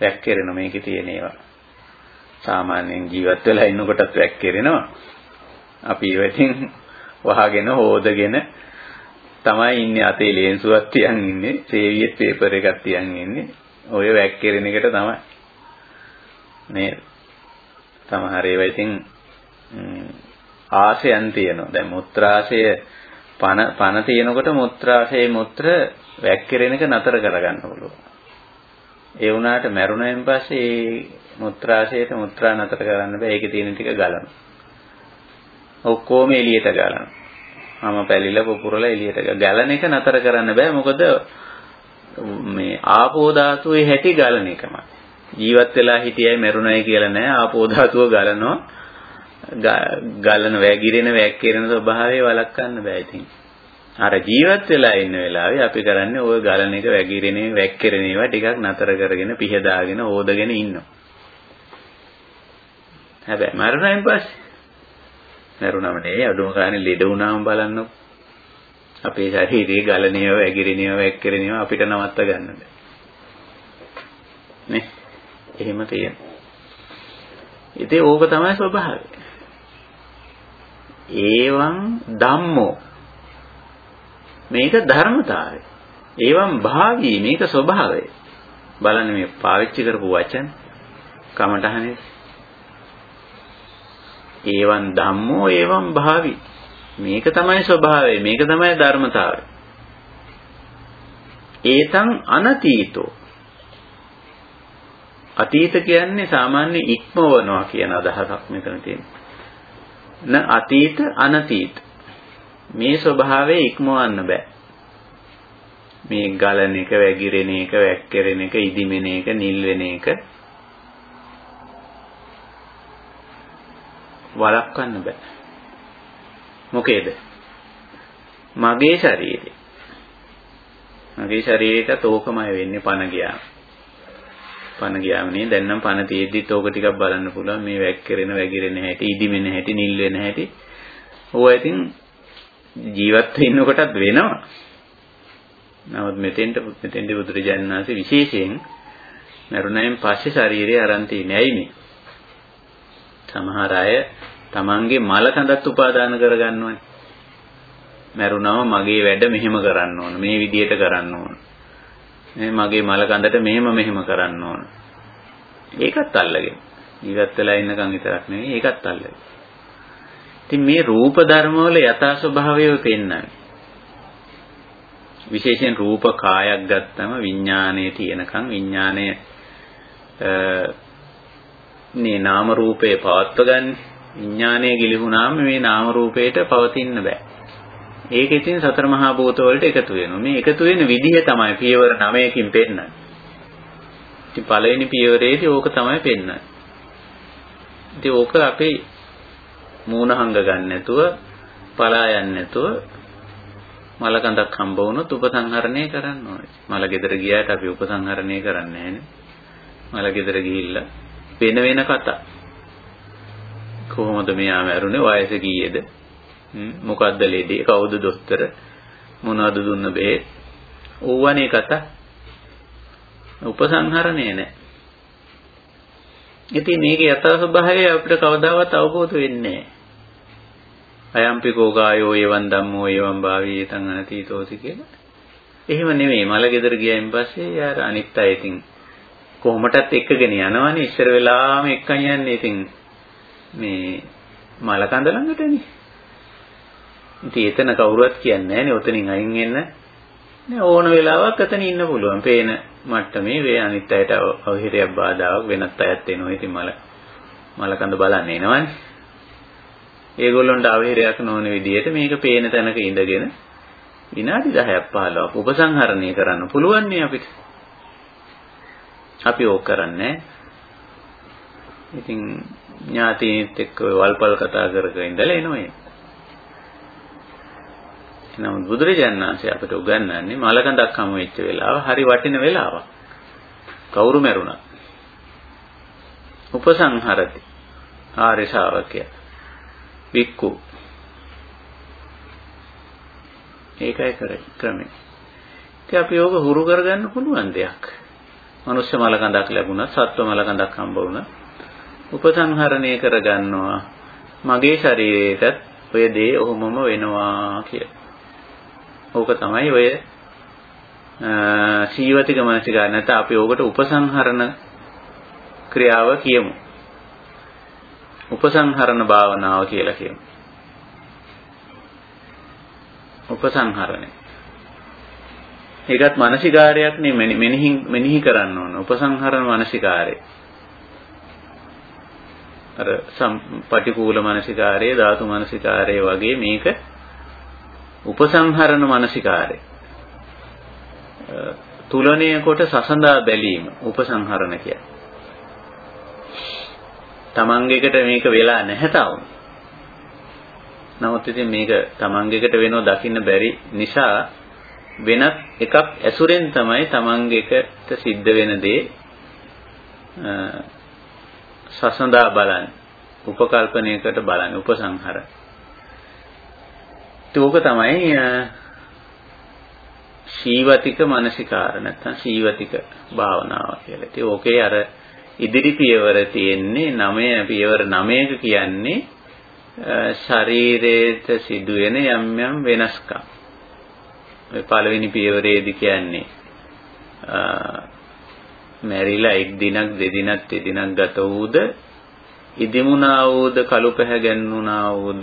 වැක්කිරෙන මේකේ තියෙන ඒවා. සාමාන්‍යයෙන් ජීවත් වෙලා ඉන්නකොටත් වැක්කිරෙනවා. අපි ඉතින් වහගෙන හොදගෙන තමයි ඉන්නේ අතේ ලේන්සුවක් තියන් ඉන්නේ සේවියස් පේපර් එකක් තියන් ඉන්නේ. ඔය වැක්කිරෙන එකට තමයි. නේද සමහර ඒවා ඉතින් ආශයන් තියෙනවා. දැන් මුත්‍රාශය පන පන තියෙනකොට මුත්‍රාශයේ මුත්‍ර වැක්කිරෙන එක නතර කරගන්න පුළුවන්. ඒ වුණාට මැරුණෙන් පස්සේ ඒ මුත්‍රාශයට මුත්‍රා නතර කරන්න බෑ. ඒකේ තියෙන ටික ගලනවා. ඔක්කොම එළියට ගලනවා. මම පැලිලා පුපුරලා එළියට ගලන එක නතර කරන්න බෑ මොකද මේ ආපෝ ධාතුවේ හැටි ගලන එකමයි. ජීවත් වෙලා හිටියයි මරුණයි කියලා නෑ ආපෝ ධාතුව ගලනවා. ගලන වැගිරෙන වැක්කිරෙන ස්වභාවය වළක්වන්න බෑ ඉතින්. අර ජීවත් වෙලා ඉන්න වෙලාවේ අපි කරන්නේ ওই ගලන එක වැගිරෙන වැක්කිරෙන ඒවා ටිකක් නතර කරගෙන පිහදාගෙන ඕදගෙන ඉන්නවා. හැබැයි මරණයෙන් පස්සේ මැරුණම නෙවෙයි අඩුම ගානේ ලෙඩ වුණාම බලන්නකො. අපේ ශරීරයේ ගලණේව, ඇගිරෙනේව, වැක්කිරෙනේව අපිට නවත්ත ගන්න බෑ. නේ? එහෙම තියෙනවා. ඉතින් ඕක තමයි ස්වභාවය. ඒවං ධම්මෝ මේක ධර්මතාවය. ඒවං භාවී මේක ස්වභාවය. බලන්න මේ පාවිච්චි කරපු වචන කමටහනේ ඒවන් ධම්මෝ ඒවන් භාවි. මේක තමයි ස්වභාවය. මේක තමයි ධර්මතාවය. ඒතං අනතීතෝ. අතීත කියන්නේ සාමාන්‍ය ඉක්මවනවා කියන අදහසක් මෙතන තියෙනවා. න අතීත අනතීත. මේ ස්වභාවය ඉක්මවන්න බෑ. මේ ගලන එක, වැగిරෙන එක, වැක්කිරෙන එක, ඉදිමෙන එක, නිල් වෙන එක වළක්වන්න බෑ. මොකේද? මගේ ශරීරේ. මගේ ශරීරයට තෝකමයි වෙන්නේ පණ ගියාම. පණ ගියාම නේ දැන් නම් පණ තියෙද්දිත් ඕක ටිකක් බලන්න පුළුවන් මේ වැක්කිරෙන වැగిරෙන හැටි, ඉදිමෙන හැටි, නිල් වෙන හැටි. ඕවා ඉතින් ජීවත් වෙන්නකොටත් වෙනවා. නමුත් මෙතෙන්ට මෙතෙන්දි බුදුරජාණන් වහන්සේ විශේෂයෙන් මරුණයෙන් පස්සේ ශරීරය අරන් තියෙන්නේ ඇයි මේ? සමහර අය තමන්ගේ මල කඳත් උපාදාන කරගන්නවනේ. මැරුණාම මගේ වැඩ මෙහෙම කරන්න ඕන. මේ විදියට කරන්න ඕන. මේ මගේ මල කඳට මෙහෙම මෙහෙම කරන්න ඕන. ඒකත් අල්ලගෙන. ජීවත් වෙලා ඉන්නකන් විතරක් නෙවෙයි ඒකත් අල්ලගෙන. ඉතින් මේ රූප ධර්මවල යථා ස්වභාවය පෙන්වන්නේ. විශේෂයෙන් රූප කායක් ගත්තම විඥානයේ තියෙනකන් විඥානය මේ නාම රූපේ පවත්ව ගන්න විඥානය ගිලිහුණාම මේ නාම රූපේට පවතින්න බෑ. ඒක ඉතින් සතර මහා භූත වලට එකතු වෙනවා. මේ එකතු වෙන විදිහ තමයි පියවර 9කින් පෙන්නන්නේ. ඉතින් පළවෙනි පියවරේදී ඕක තමයි පෙන්නන්නේ. ඉතින් ඕක අපේ මූණ හංග ගන්න නැතුව පලා යන්නේ නැතුව මල කඳක් හම්බ වුණොත් උපසංහරණය කරන්න ඕනේ. මල ගෙදර ගියාට අපි උපසංහරණය කරන්නේ නැහැනේ. මල ගෙදර ගිහිල්ලා වෙන වෙන කතා. කොහොමද මෙයා මැරුණේ වයස කීයේද? මොකද්ද ලෙඩේ? කවුද දොස්තර? මොනවද දුන්න බෙහෙත්? ඕවනේ කතා. උපසංහරණේ නැහැ. ඉතින් මේකේ යථා ස්වභාවය අපිට කවදාවත් අවබෝධ වෙන්නේ නැහැ. අයම්පි කෝකායෝ එවං ධම්මෝ එවං භාවී තං අනතීතෝති කියලා. එහෙම නෙමෙයි මල ගෙදර ගියයින් පස්සේ යාර අනිත් අය ඉතින් කොහොමටත් එක්කගෙන යනවනේ ඉස්සර වෙලාම එක්කන් යන්නේ ඉතින් මේ මල කඳ ළඟටනේ. ඉතින් එතන කවුරුවත් කියන්නේ නැහනේ ඔතනින් අයින් එන්න. නේ ඕන වෙලාවක එතන ඉන්න පුළුවන්. පේන මට්ටමේ වේ අනිත් අයට අවහිරයක් බාධාවක් වෙනත් අයත් එනවා. ඉතින් මල මල කඳ බලන්න එනවනේ. ඒගොල්ලන්ට අවහිරයක් නොවන විදිහට මේක පේන තැනක ඉඳගෙන විනාඩි 10ක් 15ක් උපසංහරණය කරන්න පුළුවන් නේ අපිට. අපි ඕක කරන්නේ ඉතින් ඥාතීන්ත් එක්ක වල්පල් කතා කර කර ඉඳලා එනවා. එනමුත් බුදුරජාණන් වහන්සේ අපිට උගන්වන්නේ මලකඳක් හමු වෙච්ච වෙලාව හරි වටින වෙලාවක්. කවුරු මැරුණා? උපසංහරති. ආර්ය ශාවකයා. වික්කු ඒකයි කරේ ක්‍රමය. ඉතින් අපි ඕක හුරු කරගන්න පුළුවන් දෙයක්. මනුෂ්‍ය මල කඳක් ලැබුණා, සත්ව මල කඳක් හම්බ වුණා. උපසංහරණය කරගන්නවා. මගේ ශරීරයටත් ඔය දේ ඔහොමම වෙනවා කියලා. ඕක තමයි ඔය සීවතික මනසිකා නැත්නම් අපි ඕකට උපසංහරණ ක්‍රියාව කියමු. උපසංහරණ භාවනාව කියලා කියමු. උපසංහරණය. ඒකත් මානසිකාරයක් නේ මෙනෙහි මෙනෙහි කරන්න ඕන. උපසංහරණ මානසිකාරය. අර පටිකූල මානසිකාරය, ධාතු මානසිකාරය වගේ මේක උපසංහරණ මානසිකාරය. තුලණය කොට සසඳා බැලීම උපසංහරණ කියන්නේ. තමන්ගේකට මේක වෙලා නැහැ තාම. නමුත් ඉතින් මේක තමන්ගේකට වෙනව දකින්න බැරි නිසා වෙනත් එකක් ඇසුරෙන් තමයි තමන්ගේකට සිද්ධ වෙන දේ සසඳා බලන්න උපකල්පනයකට බලන්න උපසංහර. ඒක තමයි ශීවතික මානසිකාර නැත්නම් ශීවතික භාවනාව කියලා. ඉතින් ඕකේ අර ඉදිරි පියවර තියෙන්නේ 9 පියවර 9ක කියන්නේ ශරීරයට සිදුවෙන යම් යම් වෙනස්කම්. ඔය පළවෙනි පියවරේදී කියන්නේ මැරිලා එක් දිනක් දෙදිනක් තෙදිනක් ගත වූද ඉදිමුණා වූද කළු පැහැගැන්ුණා වූද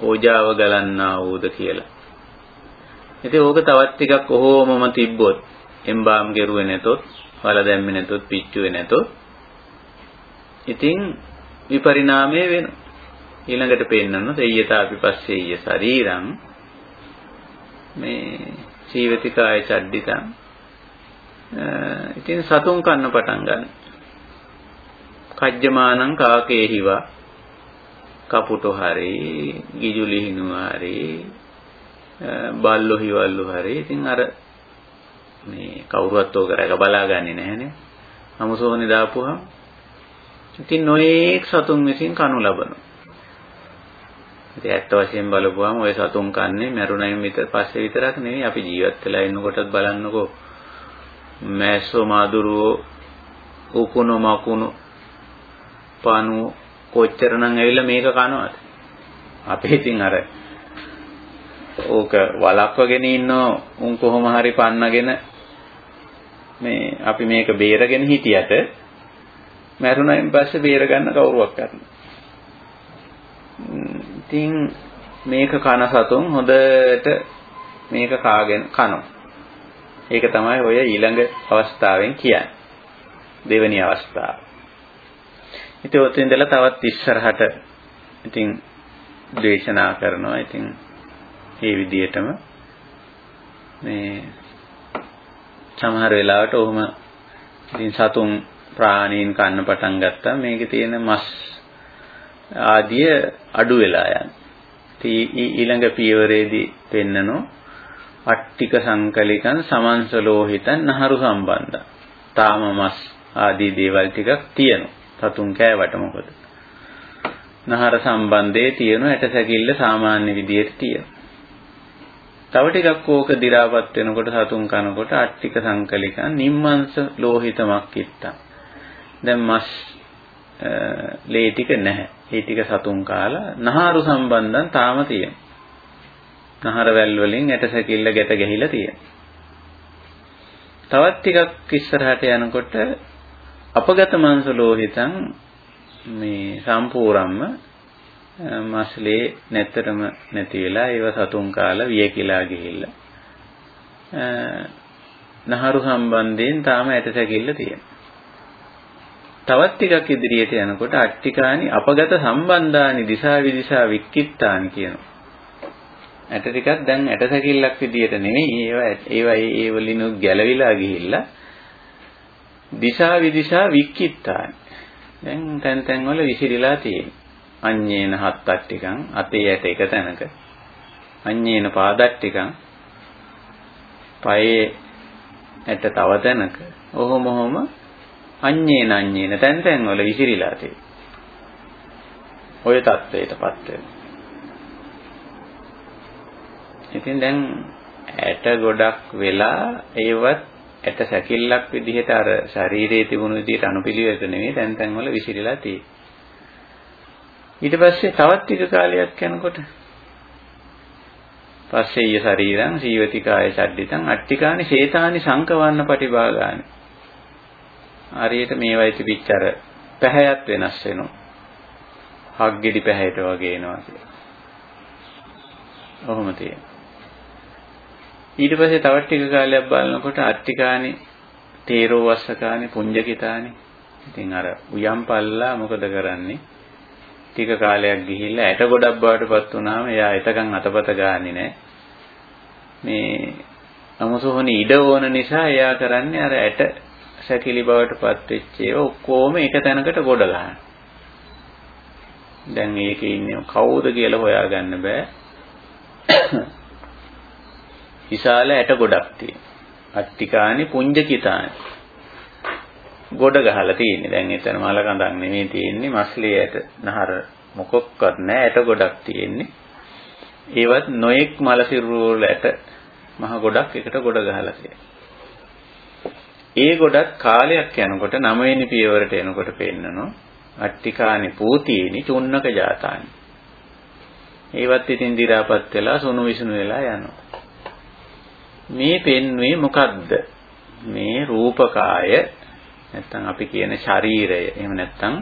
ඕජාව ගලන්නා වූද කියලා. ඉතින් ඕක තවත් ටිකක් ඔහොමම තිබ්බොත් එම්බාම් ගෙරුවේ නැතොත් වල දැම්මේ නැතොත් පිච්චුවේ නැතොත් ඉතින් විපරිණාමය වෙනවා. ඊළඟට පෙන්නන දෙය්‍යතාපි පස්සෙය්‍ය ශරීරං මේ සීවතිකාය චඩ්ඩිතං ඉතින් සතුන් කන්න පටන් ගන්න. කජ්ජමානං කාකේහිවා කපුටෝ හරි ගිජුලිහිනු හරි බල්ලෝ හිවල්ලෝ හරි ඉතින් අර මේ කවුරුවත් ඕක රැක බලාගන්නේ නැහනේ. අමුසෝනේ දාපුවහම ඉතින් නොයේක් සතුන් විසින් කනු ලබනවා. ඉතින් ඇත්ත වශයෙන් බලපුවාම ওই සතුන් කන්නේ මැරුණයින් විතර පස්සේ විතරක් නෙවෙයි අපි ජීවත් වෙලා ඉන්නකොටත් බලන්නකෝ. මැස්සෝ මාදුරුවෝ උකුණු මකුණු පණු කොච්චරනම් ඇවිල්ලා මේක කනවද? අපේ ඉතින් අර ඕක වලක්වගෙන ඉන්නෝ උන් කොහොම හරි පන්නගෙන මේ අපි මේක බේරගෙන හිටියට මැරුණයින් පස්සේ බේර ගන්න කවුරුවක් කරන්නේ ඉතින් මේක කන සතුන් හොඳට මේක කාගෙන කනවා. ඒක තමයි ඔය ඊළඟ අවස්ථාවෙන් කියන්නේ. දෙවෙනි අවස්ථාව. ඉතින් ඔතෙන් ඉඳලා තවත් ඉස්සරහට ඉතින් දේශනා කරනවා. ඉතින් මේ විදිහටම මේ සමහර වෙලාවට ඔහොම ඉතින් සතුන් ප්‍රාණීන් කන්න පටන් ගත්තා. මේකේ තියෙන මස් ආදිය අඩු වෙලා යන. ඊළඟ පියවරේදී පෙන්නනෝ අට්ටික සංකලිකන් සමන්සලෝහිතන් නහරු සම්බන්ධ. තාම මස් ආදී දේවල් ටිකක් තියෙනවා. සතුන් කෑවට මොකද? නහර සම්බන්ධයේ තියෙන ඇටසැකිල්ල සාමාන්‍ය විදියට තියෙනවා. තව ටිකක් ඕක දි รา පත් වෙනකොට සතුන් කනකොට අට්ටික සංකලිකන් නිම්මංශ ලෝහිතමක් කිත්තා. දැන් මස් ලේ ටික නැහැ. ඒ ටික සතුන් කාලා නහාරු සම්බන්ධන් තාම තියෙනවා. නහර වැල් වලින් ඇට සැකිල්ල ගැට ගැහිලා තියෙනවා. තවත් ටිකක් ඉස්සරහට යනකොට අපගත මාංශ ලෝහිතං මේ සම්පූර්ණම්ම මස්ලේ නැත්තරම නැති වෙලා ඒව සතුන් කාලා වියකිලා ගිහිල්ලා නහරු සම්බන්ධයෙන් තාම ඇටසැකිල්ල තියෙනවා. තවත් ටිකක් ඉදිරියට යනකොට අට්ටිකානි අපගත සම්බන්ධානි දිසා විදිසා වික්කිත්තානි කියනවා. ඇට ටිකක් දැන් ඇටසැකිල්ලක් විදියට නෙමෙයි ඒවා ඒවා ඒ වලිනු ගැලවිලා ගිහිල්ලා දිසා විදිසා වික්කිත්තානි. දැන් තැන් තැන් වල විසිරීලා තියෙනවා. අඤ්ඤේන හත්තට්ටිකං අතේ යට එක තැනක. අඤ්ඤේන පාදට්ටිකං පයේ ඇට තව තැනක. ඔහොම ඔහොම අඤ්ඤේන අඤ්ඤේන තැන් තැන් වල විසිරීලා තියෙනවා. ওই தത്വයටපත් වෙනවා. ඉතින් දැන් ඇට ගොඩක් වෙලා ඒවත් ඇට සැකිල්ලක් විදිහට අර ශරීරයේ තිබුණු විදිහට අනුපිළිවෙලට නෙමෙයි තැන් තැන් වල විසිරීලා තියෙන්නේ. ඊට පස්සේ තවත් ටික කාලයක් යනකොට පස්සේ ඊය ශරීරං සීවතිකාය ඡඩ්ඩිතං අට්ඨිකානි ශේතානි සංකවන්න පටිභාගානි හරියට මේවයි තිබිච්ච අර පැහැයත් වෙනස් වෙනවා. හග්ගෙඩි පැහැයට වගේ එනවා කියලා. ඔහොම තියෙනවා. ඊට පස්සේ තවත් ටික කාලයක් බලනකොට අට්ටිකානි තේරෝ වස්සකානි පුඤ්ජකිතානි. ඉතින් අර උයම් පල්ලා මොකද කරන්නේ? ටික කාලයක් ගිහිල්ලා ඇට ගොඩක් බවටපත් වුණාම එයා එතකන් අතපත ගාන්නේ නැහැ. මේ අමුසොහොනේ ඉඩ ඕන නිසා එයා කරන්නේ අර ඇට සැකිලි බවටපත් වෙච්ච ඒවා ඔක්කොම එක තැනකට ගොඩ ගන්න. දැන් ඒකේ ඉන්නේ කවුද කියලා හොයාගන්න බෑ. විශාල ඇට ගොඩක් තියෙනවා. අට්ටිකානි පුඤ්ජකිතානි. ගොඩ ගහලා තියෙන්නේ. දැන් එතන මල කඳක් නෙමෙයි තියෙන්නේ මස්ලේ ඇට නහර මොකොක්වත් නැහැ ඇට ගොඩක් තියෙන්නේ. ඒවත් නොඑක් මල සිරුරු වල ඇට මහ ගොඩක් එකට ගොඩ ගහලා තියෙනවා. ඒ ගොඩක් කාලයක් යනකොට 9 වෙනි පියවරට එනකොට පෙන්නනවා අට්ටිකානි පූතීනි චුන්නක ජාතානි. ඒවත් ඉතින් දි รา පත් වෙලා සුණු විසුණු වෙලා යනවා. මේ පෙන්වේ මොකද්ද? මේ රූපකාය නැත්නම් අපි කියන ශරීරය එහෙම නැත්නම්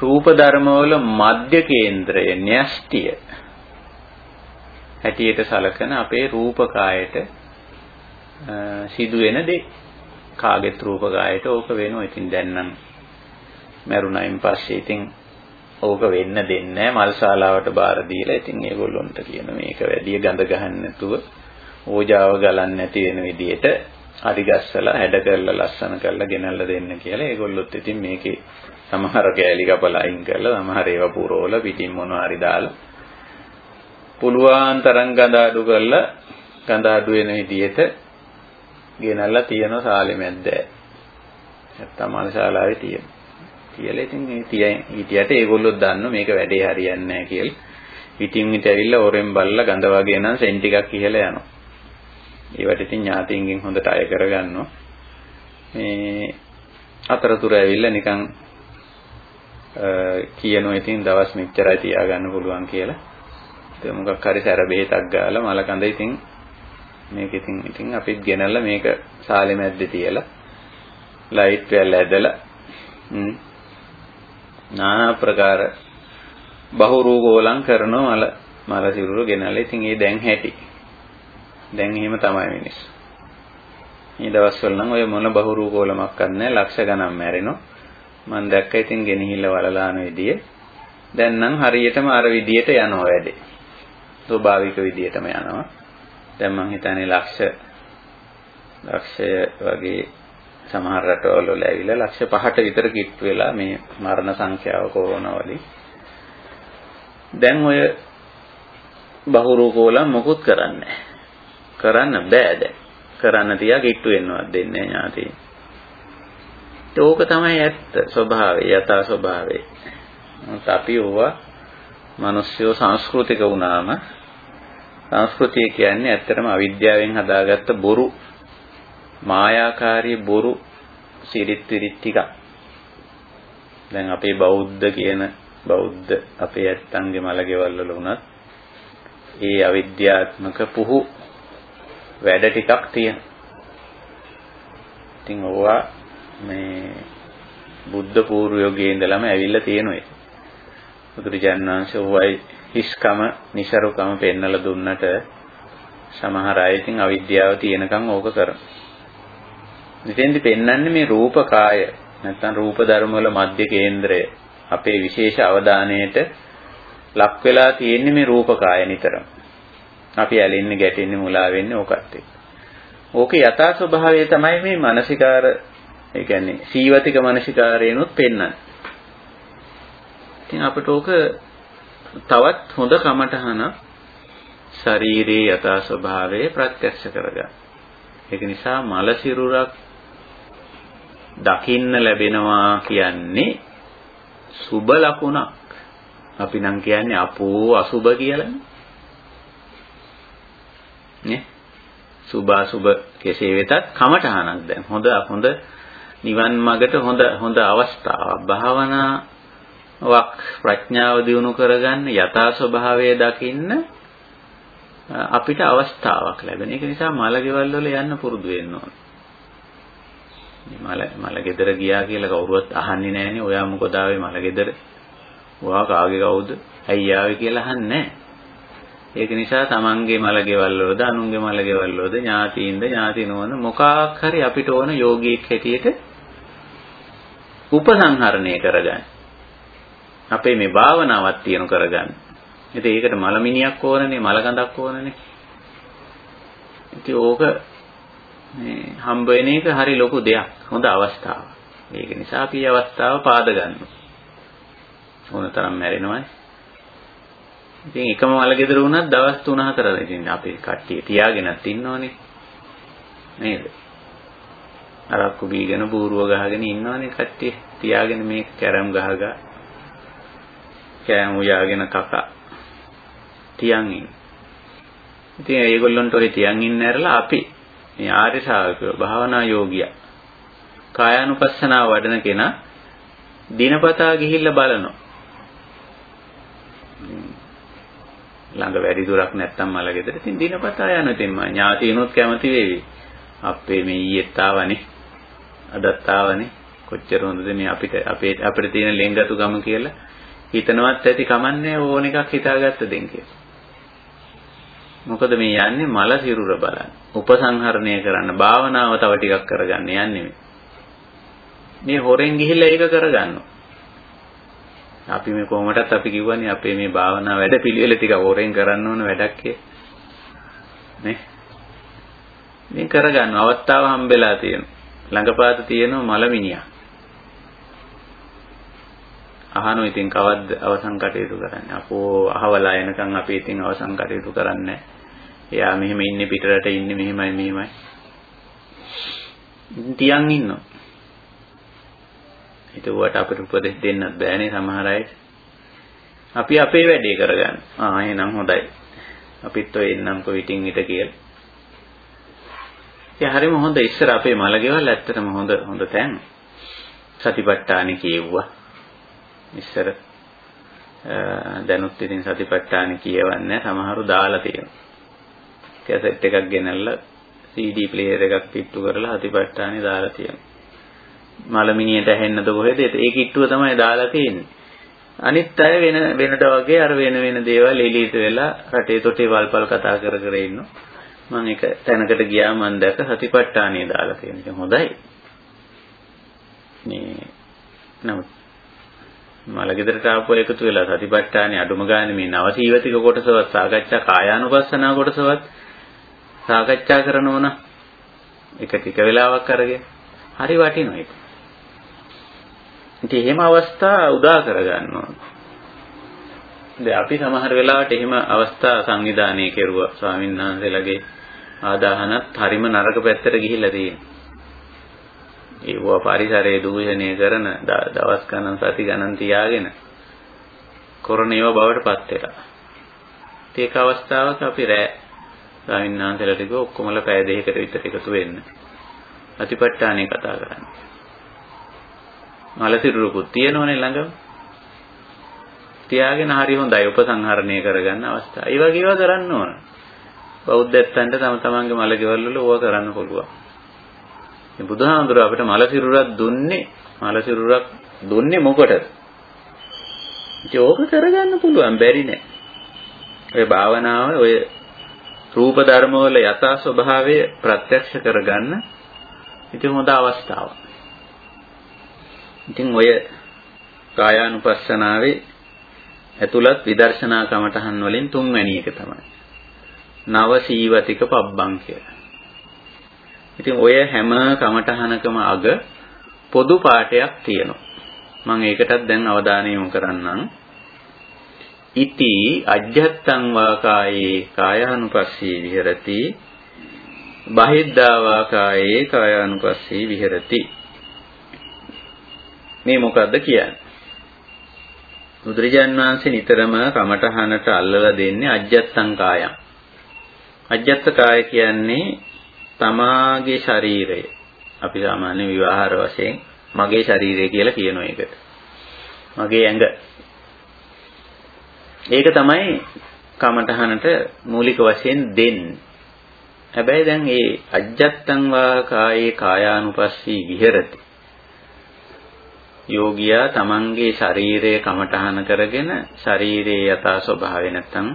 රූප ධර්මවල මධ්‍ය කේන්ද්‍රය න්‍යෂ්ටිය හැටියට සලකන අපේ රූපකායට සිදුවෙන දේ කාගෙත් රූපකායට ඕක වෙනවා. ඉතින් දැන් නම් මරුණයින් පස්සේ ඉතින් ඕක වෙන්න දෙන්නේ මල් ශාලාවට බාර දීලා ඉතින් ඒගොල්ලොන්ට කියන මේක වැඩි ගඳ ගහන්න නැතුව ඕජාව ගලන්නේ නැති වෙන විදිහට හරි ගස්සලා හැඩ කරලා ලස්සන කරලා ගෙනල්ලා දෙන්න කියලා ඒගොල්ලොත් ඉතින් මේකේ සමහර කෑලි කපලා අයින් කරලා සමහර ඒවා පුරවල පිටින් මොනවා හරි දාලා පුළුවන් තරම් ගඳ අඩු කරලා ගඳ අඩු වෙන විදිහට ගෙනල්ලා තියන සාලෙ මැද්ද නැත්තම් මානශාලාවේ තියෙන. කියලා ඉතින් මේ තියන් හිටියට ඒගොල්ලෝ දන්නව මේක වැඩේ හරියන්නේ නැහැ කියලා. පිටින් හිට ඇවිල්ලා ඕරෙන් බල්ලා ගඳ වගේ නම් සෙන් ටිකක් ඉහළ යනවා. ඒවට ඉතින් ඥාතීන්ගෙන් හොඳට අය කරගන්නවා. මේ අතරතුර ඇවිල්ලා නිකන් කියනවා ඉතින් දවස් මෙච්චරයි තියාගන්න පුළුවන් කියලා. ඒක මොකක් හරි සැර බෙහෙතක් ගාලා මල කඳ ඉතින් මේක ඉතින් ඉතින් අපිත් ගෙනල්ලා මේක සාලේ මැද්දේ තියලා ලයිට් වැල් ඇදලා নানা ප්‍රකාර බහුරූපෝලම් කරනවා මල මල සිරුර ගෙනල්ලා ඉතින් ඒ දැන් හැටි දැන් එහෙම තමයි මිනිස්සු. මේ දවස්වල නම් ඔය මොන බහුරූපෝලමක් කරන්නේ ලක්ෂ ගණන් මැරෙනවා. මම දැක්ක ඉතින් ගෙනහිල්ල වලලාන විදිය. දැන් නම් හරියටම අර විදියට යනවා වැඩේ. ස්වභාවික විදියටම යනවා. දැන් මම හිතන්නේ ලක්ෂ ලක්ෂය වගේ සමහර රටවල වල ඇවිල්ලා ලක්ෂ 5ට විතර කිට්ටු වෙලා මේ මරණ සංඛ්‍යාව කොරෝනා වලින්. දැන් ඔය බහුරූපෝලම් මොකුත් කරන්නේ නැහැ. කරන්න බෑ දැන්. කරන්න තියා කිට්ටු වෙන්නවත් දෙන්නේ ඥාති. ඒක තමයි ඇත්ත ස්වභාවය යථා ස්වභාවය. මොකද අපි ඕවා මිනිස්සුયો සංස්කෘතික වුණාම සංස්කෘතිය කියන්නේ ඇත්තටම අවිද්‍යාවෙන් හදාගත්ත බොරු මායාකාරී බොරු සිරිත් විරිත් ටික. දැන් අපේ බෞද්ධ කියන බෞද්ධ අපේ ඇත්තන්ගේ මලගෙවල් වල වුණත් ඒ අවිද්‍යාත්මක පුහු වැඩ ටිකක් තියෙනවා. ඉතින් ඕවා මේ බුද්ධ පූර්ව යෝගයේ ඉඳලම ඇවිල්ලා තියෙනවා. බුදුරජාණන් වහන්සේ ඕවයි හිස්කම, નિසරුකම පෙන්නලා දුන්නට සමහර අය ඉතින් අවිද්‍යාව තියෙනකන් ඕක කරනවා. මෙතෙන්දි පෙන්වන්නේ මේ රූප කාය නැත්නම් රූප ධර්ම වල මධ්‍ය කේන්ද්‍රය අපේ විශේෂ අවධානයට ලක් වෙලා තියෙන්නේ මේ රූප කාය නිතරම. අපි ඇලෙන්නේ ගැටෙන්නේ මුලා වෙන්නේ ඕකත් එක්ක. ඕකේ යථා ස්වභාවය තමයි මේ මානසිකාර ඒ කියන්නේ සීවතික මානසිකාරයනොත් පෙන්වන්නේ. ඉතින් අපිට ඕක තවත් හොඳ කමටහන ශරීරයේ යථා ස්වභාවය ප්‍රත්‍යක්ෂ කරගන්න. ඒක නිසා මල සිරුරක් දකින්න ලැබෙනවා කියන්නේ සුබ ලකුණක්. අපි නම් කියන්නේ අපෝ අසුබ කියලානේ. නේ? සුභ අසුභ කෙසේ වෙතත් කමඨහනක් දැන් හොඳ හොඳ නිවන් මාර්ගට හොඳ හොඳ අවස්ථාවක් භාවනාවක් ප්‍රඥාව දියුණු කරගන්න යථා ස්වභාවය දකින්න අපිට අවස්ථාවක් ලැබෙන. ඒක නිසා මලගෙවල් වල යන්න පුරුදු වෙන්න ඕන. මල මල ගෙදර ගියා කියලා කවුරුවත් අහන්නේ නැහනේ. ඔයා මොකද ආවේ මල ගෙදර? ඔයා කාගේ කවුද? ඇයි ආවේ කියලා අහන්නේ නැහැ. ඒක නිසා තමන්ගේ මලගෙවල් වලද අනුන්ගේ මලගෙවල් වලද ඥාතීන්ද ඥාති නොවන මොකක් හරි අපිට ඕන යෝගීෙක් හැටියට උපසංහරණය කරගන්න. අපේ මේ භාවනාවක් තියනු කරගන්න. ඉතින් ඒකට මලමිනියක් ඕනනේ මලකඳක් ඕනනේ. ඉතින් ඕක මේ හම්බ වෙන එක හරි ලොකු දෙයක්. හොඳ අවස්ථාවක්. ඒක නිසා අපි මේ අවස්ථාව පාද ගන්නවා. ඕන තරම් මැරෙනවයි. ඉතින් එකම මල ගෙදර වුණත් දවස් 3-4 ඉතින් අපි කට්ටිය තියාගෙනත් ඉන්නෝනේ. නේද? අරක්කු බීගෙන බූරුව ගහගෙන ඉන්නවනේ කට්ටිය. තියාගෙන මේ කැරම් ගහගා කෑම උයාගෙන කකා තියන් ඉන්න. ඉතින් ඒගොල්ලන්ට ඔය තියන් ඉන්න ඇරලා අපි මේ ආර්ය ශාවකයෝ භාවනා යෝගියා කායානුපස්සනාව වඩන කෙනා දිනපතා ගිහිල්ලා බලනවා. ළඟ වැඩි දුරක් නැත්තම් මල ගෙදර ඉතින් දිනපතා යන ඉතින් මා ඥාතිනොත් කැමති වෙවි. අපේ මේ ඊයේත් ආවනේ. අදත් ආවනේ. කොච්චර හොඳද මේ අපිට අපේ අපිට තියෙන ලෙන්ගතු ගම කියලා හිතනවත් ඇති කමන්නේ ඕන එකක් හිතාගත්ත දෙන් කියලා. මොකද මේ යන්නේ මල සිරුර බලන්න. උපසංහරණය කරන්න භාවනාව තව ටිකක් කරගන්න යන්නේ මේ හොරෙන් ගිහිල්ලා ඒක කරගන්නවා. අපි මේ කොහොමදත් අපි කිව්වනේ අපේ මේ භාවනා වැඩ පිළිවෙල ටික හොරෙන් කරන්න ඕන වැඩක් නේ. මේ කරගන්න අවස්ථාව හම්බෙලා තියෙනවා. ළඟපාත තියෙනවා මලමිනියා. අහනෝ ඉතින් කවද්ද අවසන් කටයුතු කරන්නේ? අපෝ අහවලා එනකන් අපි ඉතින් අවසන් කටයුතු කරන්නේ එයා මෙහෙම ඉන්නේ පිටරට ඉන්නේ මෙහෙමයි මෙහෙමයි. තියන් ඉන්නවා. ඒකට අපිට උපදෙස් දෙන්නත් බෑනේ සමහර අයට. අපි අපේ වැඩේ කරගන්න. ආ එහෙනම් හොඳයි. අපිත් ඔය එන්නම් කොවිටින් විත කියලා. ඒ හරිම හොඳ ඉස්සර අපේ මලගෙවල් ඇත්තටම හොඳ හොඳ තැන්. සතිපට්ඨානෙ කියෙව්වා. ඉස්සර දැනුත් ඉතින් සතිපට්ඨානෙ කියවන්නේ සමහරු දාලා තියෙනවා. කැසට් එකක් ගෙනල්ලා CD player එකක් පිට්ටු කරලා සතිපට්ඨානෙ දාලා තියෙනවා. මලමිනියට ඇහෙන්නද කොහෙද? ඒ කිට්ටුව තමයි දාලා තියෙන්නේ. අනිත් අය වෙන වෙනට වගේ අර වෙන වෙන දේවල් එලීට වෙලා රටේ තොටේ වල්පල් කතා කර කර ඉන්නවා. මම එක තැනකට ගියා මම දැක්ක සතිපට්ඨානිය දාලා තියෙන එක හොඳයි. මේ නමුත් මලගෙදරට ආපු එකතු වෙලා සතිපට්ඨානිය අඩුම ගානේ මේ නවසීවතික කොටසවත් සාකච්ඡා කායානුපස්සනා කොටසවත් සාකච්ඡා කරනවා නම් එක ටික වෙලාවක් අරගෙන හරි වටිනවා ඒක. ඉතින් එහෙම අවස්ථා උදා කරගන්නවා. දැන් අපි සමහර වෙලාවට එහෙම අවස්ථා සංවිධානය කෙරුවා ස්වාමීන් වහන්සේලාගේ ආදාහනත් හරිම නරක පැත්තට ගිහිල්ලා තියෙනවා. ඒව පරිසරයේ දූෂණය කරන දවස් ගණන් සති ගණන් තියාගෙන කරන ඒවා බවට පත් වෙලා. ඒක අවස්ථාවක අපි රෑ ස්වාමීන් වහන්සේලාට කිව්වා ඔක්කොමලා පැය දෙකකට විතර එකතු වෙන්න. අතිපට්ඨානෙ කතා කරන්නේ. මලසිරුරුකුත් තියෙනවනේ ළඟම. තියාගෙන හරි හොඳයි උපසංහරණය කරගන්න අවස්ථාව. ඒ වගේ ඒවා කරන්න ඕන. බෞද්ධයන්ට තම තමන්ගේ මල ගෙවල් වල ඕවා කරන්න පුළුවන්. මේ බුදුහාමුදුර අපිට මල සිරුරක් දුන්නේ මල සිරුරක් දුන්නේ මොකටද? ඉතින් ඕක කරගන්න පුළුවන් බැරි නෑ. ඔය භාවනාව ඔය රූප ධර්ම වල යථා ස්වභාවය ප්‍රත්‍යක්ෂ කරගන්න ඉතින් හොඳ අවස්ථාවක්. ඉතින් ඔය කායානුපස්සනාවේ ඇතුළත් විදර්ශනා කමඨහන් වලින් තුන්වැනි එක තමයි. නව සීවතික පබ්බං කියලා. ඉතින් ඔය හැම කමඨහනකම අග පොදු පාඩයක් තියෙනවා. මම ඒකටත් දැන් අවධානය යොමු කරන්නම්. ඉති අජ්ජත්තං වාකායේ කායානුපස්සී විහෙරති බහිද්ධා වාකායේ කායානුපස්සී විහෙරති මේ මොකද්ද කියන්නේ බුදුරජාන් වහන්සේ නිතරම කමඨහනට අල්ලලා දෙන්නේ අජ්ජත්තං කායං අජ්ජත්ත කාය කියන්නේ තමාගේ ශරීරය. අපි සාමාන්‍ය විවාහාර වශයෙන් මගේ ශරීරය කියලා කියන එකට මගේ ඇඟ. ඒක තමයි කමඨහනට මූලික වශයෙන් දෙන්නේ. හැබැයි දැන් මේ අජ්ජත්තං වා කායේ කායානුපස්සී විහෙරති. යෝගියා තමන්ගේ ශරීරය කමඨහන කරගෙන ශරීරයේ යථා ස්වභාවය නැත්තම්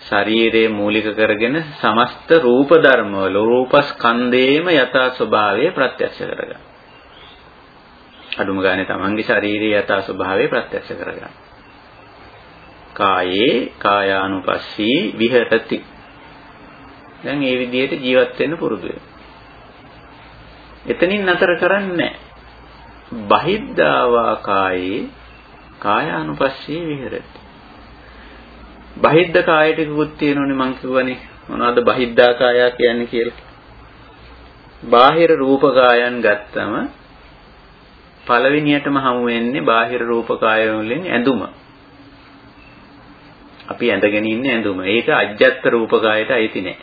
ශරීරයේ මූලික කරගෙන සමස්ත රූප ධර්ම වල රූපස්කන්ධේම යථා ස්වභාවය ප්‍රත්‍යක්ෂ කරගන්න. අඩුම ගානේ තමන්ගේ ශරීරයේ යථා ස්වභාවය ප්‍රත්‍යක්ෂ කරගන්න. කායේ කායානුපස්සී විහෙරති. දැන් මේ විදිහට ජීවත් වෙන්න පුරුදු වෙන්න. එතනින් නතර කරන්නේ නැහැ. බහිද්ධාවා කායේ කායානුපස්සී විහෙරති. බහිද්ධ කාය ටිකකුත් තියෙනෝනේ මං කිව්වනේ මොනවද බහිද්ධා කායා කියන්නේ කියලා. බාහිර රූප කායන් ගත්තම පළවෙනියටම හමු වෙන්නේ බාහිර රූප කාය වලින් ඇඳුම. අපි ඇඳගෙන ඉන්නේ ඇඳුම. ඒක අජ්ජත් රූප කායට අයිති නෑ.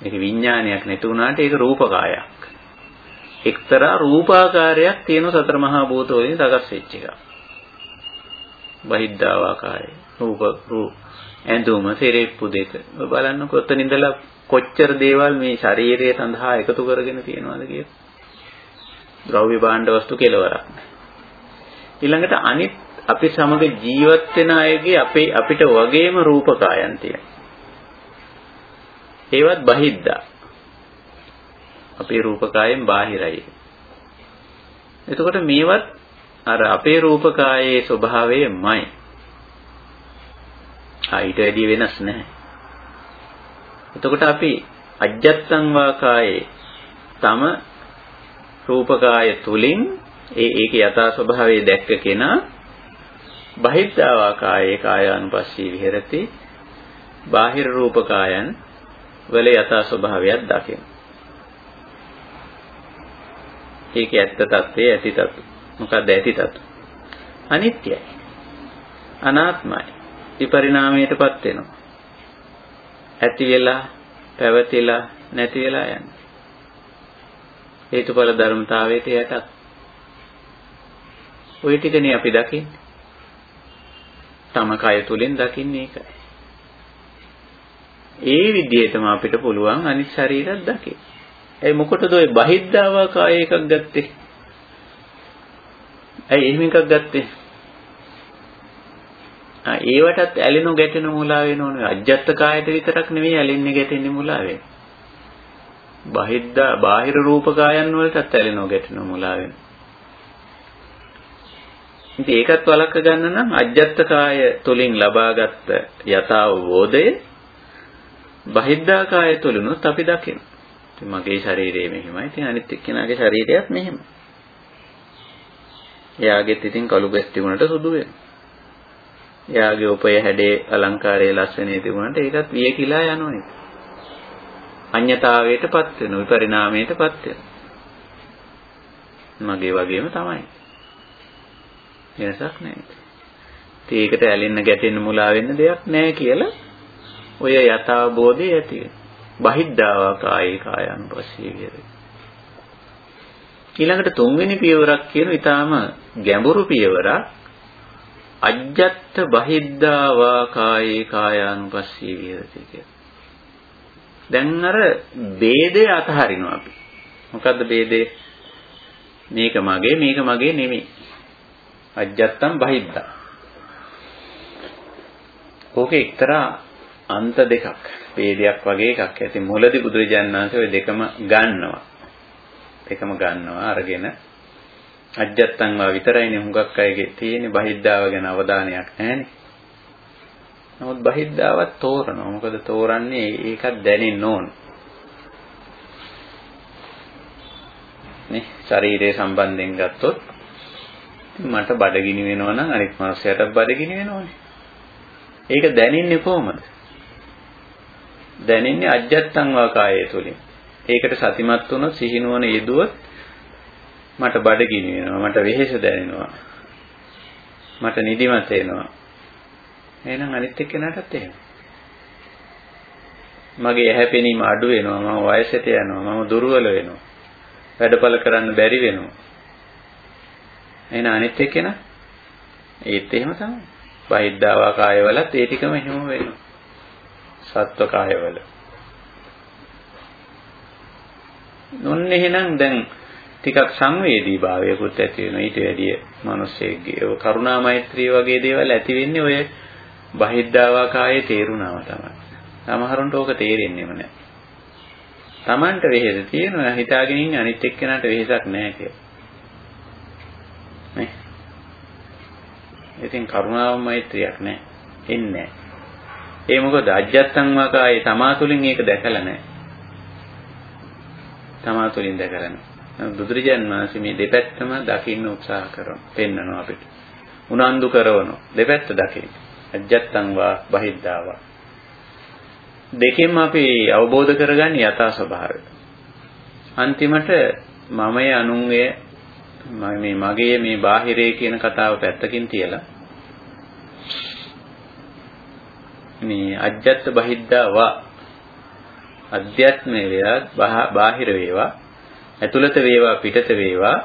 මේක විඥානයක් නැති වුණාට ඒක රූප කායක්. එක්තරා රූපාකාරයක් තියෙන සතර මහා භූත වලින් සකස් වෙච්ච එක. බහිද්ධාවාකාරය. රූප රූප ඇඳුම සිරෙප්පු දෙක. ඔය බලන්නකො ඔතන ඉඳලා කොච්චර දේවල් මේ ශරීරය සඳහා එකතු කරගෙන තියෙනවද කියලා. ද්‍රව්‍ය භාණ්ඩ වස්තු කෙලවරක්. ඊළඟට අනිත් අපි සමග ජීවත් වෙන අයගේ අපේ අපිට වගේම රූපකායන් තියෙනවා. ඒවත් බහිද්දා. අපේ රූපකායෙන් බාහිරයි. එතකොට මේවත් අර අපේ රූපකායේ ස්වභාවයමයි. ආයිට වැඩි වෙනස් නැහැ. එතකොට අපි අජ්ජත්සං වාකායේ තම රූපකාය තුලින් ඒ ඒකේ යථා ස්වභාවය දැක්ක කෙනා බහිද්ධා වාකායේ කායානුපස්සී විහෙරති බාහිර රූපකායන් වල යථා ස්වභාවයක් දකින. ඒක ඇත්ත తත්වයේ ඇති తතු. මොකක්ද ඇති తතු? අනිත්‍යයි. අනාත්මයි. විපරිණාමයටපත් වෙනවා. ඇති වෙලා පැවතිලා නැති වෙලා යනවා. හේතුඵල ධර්මතාවයට යටත්. ওই ටිකනේ අපි දකින්නේ. තම කය තුලින් දකින්නේ ඒකයි. ඒ විදිහටම අපිට පුළුවන් අනිත් ශරීරයක් දකින්න. ඒ මොකටද ඔය බහිද්ධාවා කාය එකක් ගත්තේ? ඇයි එහෙම එකක් ගත්තේ? ආ ඒවටත් ඇලෙනු ගැටෙනු මුලා වෙනෝනේ. අජ්ජත් කායයට විතරක් නෙවෙයි ඇලෙන්නේ ගැටෙන්නේ මුලා වෙන්නේ. බහිද්ධා බාහිර රූප කායන් වලටත් ඇලෙනු ගැටෙනු මුලා වෙනවා. ඉතින් ඒකත් වළක්ව ගන්න නම් අජ්ජත් කාය තුලින් ලබාගත් යථාවබෝධය බහිද්ධා කාය තුලිනුත් අපි දකිනවා. ඉතින් මගේ ශරීරය මෙහෙමයි. ඉතින් අනිත් එක්කෙනාගේ ශරීරයත් මෙහෙමයි. එයාගෙත් ඉතින් කළු බැස් තිබුණට සුදු වෙනවා. එයාගේ උපය හැඩේ අලංකාරයේ ලස්සනේ තිබුණට ඒකත් වියකිලා යනවා. අඤ්‍යතාවයටපත් වෙනවා. විපරිණාමයටපත් වෙනවා. මගේ වගේම තමයි. වෙනසක් නැහැ. ඒකට ඇලෙන්න ගැටෙන්න මුලා වෙන්න දෙයක් නැහැ කියලා ඔය යථාබෝධය ඇති වෙනවා. බහිද්ධාවා කායේ කායानुපස්සී විහෙරේ. ඊළඟට තුන්වෙනි පියවරක් කියන ඊටාම ගැඹුරු පියවරක් අජ්ජත් බහිද්දා වා කායේ කායානුපස්සී විහෙරති කියලා. දැන් අර ભેදය අතහරිනවා අපි. මොකද්ද ભેදේ? මේක මගේ මේක මගේ නෙමෙයි. අජ්ජත්තම් බහිද්දා. ඕක එක්තරා අන්ත දෙකක්. ભેදයක් වගේ එකක්. ඇති මුලදී බුදුරජාණන් වහන්සේ ওই දෙකම ගන්නවා. දෙකම ගන්නවා අරගෙන අජ්ජත්තං වා විතරයිනේ හුඟක් අයගේ තියෙන බහිද්දාව ගැන අවධානයක් නැහැනේ. නමුත් බහිද්දාවත් තෝරනවා. මොකද තෝරන්නේ ඒකත් දැනෙන්න ඕන. නේ ශරීරය සම්බන්ධයෙන් ගත්තොත් මට බඩගිනි වෙනවා නම් අනිත් මාසයට බඩගිනි වෙනවනේ. ඒක දැනෙන්නේ කොහොමද? දැනෙන්නේ අජ්ජත්තං වාකායය තුලින්. ඒකට සතිමත් වුණොත් සිහිනුවන යෙදුවොත් මට බඩගිනි වෙනවා මට වෙහෙස දැනෙනවා මට නිදිමත එනවා. එහෙනම් අනිත් එක්කෙනාටත් එහෙම. මගේ ඇහැ පෙනීම අඩු වෙනවා මම වයසට යනවා මම දුර්වල වෙනවා. වැඩපල කරන්න බැරි වෙනවා. එහෙනම් අනිත් එක්කෙනා ඒත් එහෙම තමයි. බහිද්ධාවා කායවලත් ඒ ටිකම එහෙම වෙනවා. සත්ව කායවල. නොන්න එහෙනම් දැන් ටිකක් සංවේදී භාවයකුත් ඇති වෙනවා ඊට වැඩිය මිනිස්සෙක්ගේ කරුණා මෛත්‍රිය වගේ දේවල් ඇති වෙන්නේ ඔය බහිද්ධාවාකායේ තේරුණාම තමයි. සමහරුන්ට ඕක තේරෙන්නේම නැහැ. Tamanට වෙහෙස තියෙනවා හිතාගෙන ඉන්නේ අනිත් එක්කෙනාට වෙහෙසක් නැහැ කියලා. නේ? ඉතින් කරුණාව මෛත්‍රියක් නැහැ. එන්නේ නැහැ. ඒ මොකද අජ්ජත්තං වාකායේ තමා තුළින් ඒක දැකලා නැහැ. තමා තුළින් දැකලා නැහැ. බුදුරජාන් වහන්සේ මේ දෙපැත්තම දකින්න උත්සාහ කරනවා. පෙන්නනවා අපිට. උනන්දු කරනවා. දෙපැත්ත දකින්න. අජත්තං වා බහිද්ධාවා. දෙකෙන්ම අපි අවබෝධ කරගන්නේ යථා ස්වභාවය. අන්තිමට මමයේ අනුන්ගේ මේ මගේ මේ බාහිරේ කියන කතාව පැත්තකින් තියලා මේ අජ්ජත් බහිද්ධාවා අධ්‍යාත්මය වේවා බාහිර වේවා ඇතුළත වේවා පිටත වේවා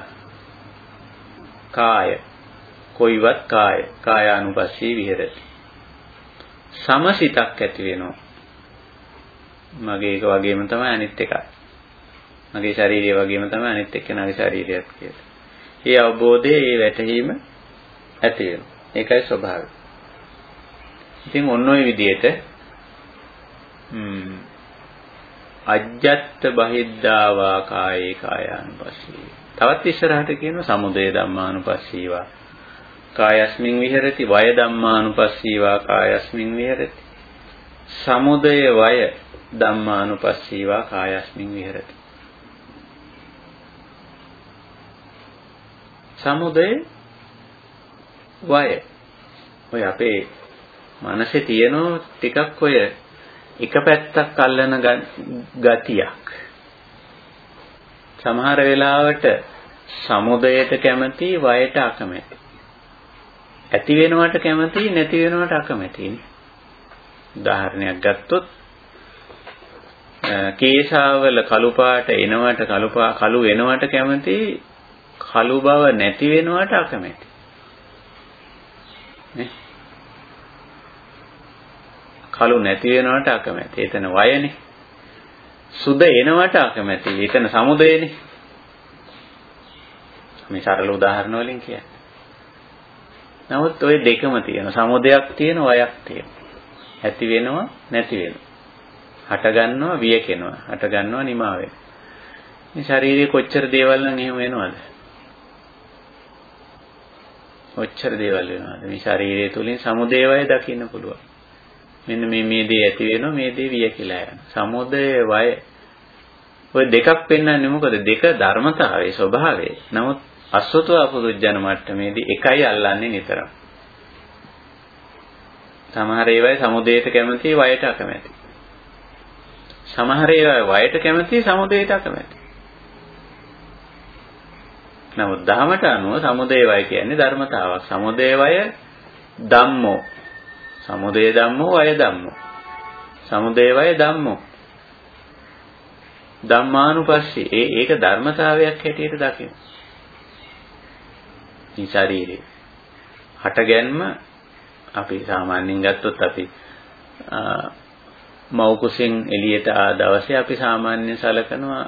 කාය කොයිවත් කාය කායානුපස්සී විහෙරති සමසිතක් ඇති වෙනවා මගේ එක වගේම තමයි අනිත් එකත් මගේ ශරීරය වගේම තමයි අනිත් එක්කෙනාගේ ශරීරයත් කියලා. ඒ අවබෝධය, ඒ වැටහීම ඇති වෙනවා. ඒකයි ස්වභාවය. ඉතින් ඔන්න ඔය විදිහට අජ්ජත් බහිද්ධාවා කායේ කායානුපස්සී. තවත් ඉස්සරහට කියනවා සමුදය ධම්මානුපස්සීවා. කායස්මින් විහෙරති වය ධම්මානුපස්සීවා කායස්මින් විහෙරති. සමුදය වය ධම්මානුපස්සීවා කායස්මින් විහෙරති. සමුදය වය ඔය අපේ මනසේ තියෙන ටිකක් ඔය එක පැත්තක් අල්ලන ගතියක්. සමහර වෙලාවට සමුදයට කැමති වයට අකමැති. ඇති වෙනවට කැමති නැති වෙනවට අකමැති. උදාහරණයක් ගත්තොත් කේශාවල කළු පාට එනවට කළු කළු වෙනවට කැමති කළු බව නැති වෙනවට අකමැති. නේ කළු නැති වෙනවට අකමැති. එතන වයනේ. සුද එනවට අකමැති. එතන සමුදයනේ. මේ සරල උදාහරණ වලින් කියන්නේ. නමුත් ওই දෙකම තියෙන සමුදයක් තියෙන වයක් තියෙන. ඇති වෙනවා නැති වෙනවා. හට ගන්නවා වියකෙනවා. හට ගන්නවා නිමා වෙනවා. මේ ශරීරයේ කොච්චර දේවල් නම් එහෙම වෙනවද? කොච්චර දේවල් වෙනවද? මේ ශරීරය තුලින් සමුදේවය දකින්න පුළුවන්. මෙන්න මේ මේ දේ ඇති වෙනවා මේ දේ විය කියලා යනවා. සමුදය වය ඔය දෙකක් පෙන්වන්නේ මොකද? දෙක ධර්මතාවයේ ස්වභාවය. නමුත් අසුතව පුදුජන මට්ටමේදී එකයි අල්ලන්නේ නිතරම. සමහර ඒවායි සමුදයට කැමති වයට අකමැති. සමහර ඒවායි වයට කැමති සමුදයට අකමැති. නමුත් දහමට අනුව සමුදය වය කියන්නේ ධර්මතාවක්. සමුදය වය ධම්මෝ සමුදය ධම්මෝ වය ධම්මෝ. සමුදය වය ධම්මෝ. ධම්මානුපස්සී. ඒ ඒක ධර්මතාවයක් හැටියට දකින්න. මේ ශරීරේ. හටගැන්ම අපි සාමාන්‍යයෙන් ගත්තොත් අපි මව් කුසෙන් එළියට ආ දවසේ අපි සාමාන්‍යයෙන් සලකනවා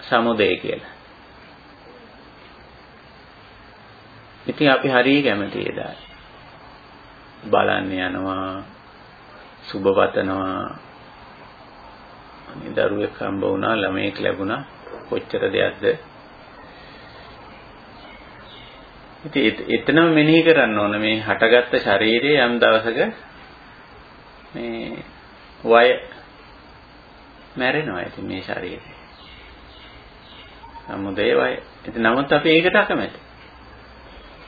සමුදය කියලා. ඉතින් අපි හරිය කැමති එදා. බලන්න යනවා සුබ පතනවා අනේ දරුවෙක් හම්බ වුණා ළමයෙක් ලැබුණා කොච්චර දෙයක්ද ඉතින් එතනම මෙනෙහි කරන්න ඕන මේ හටගත්ත ශරීරයේ යම් දවසක මේ වය මැරෙනවා ඉතින් මේ ශරීරය. සමුදේ වය. ඉතින් නමුත් අපි ඒකට අකමැති.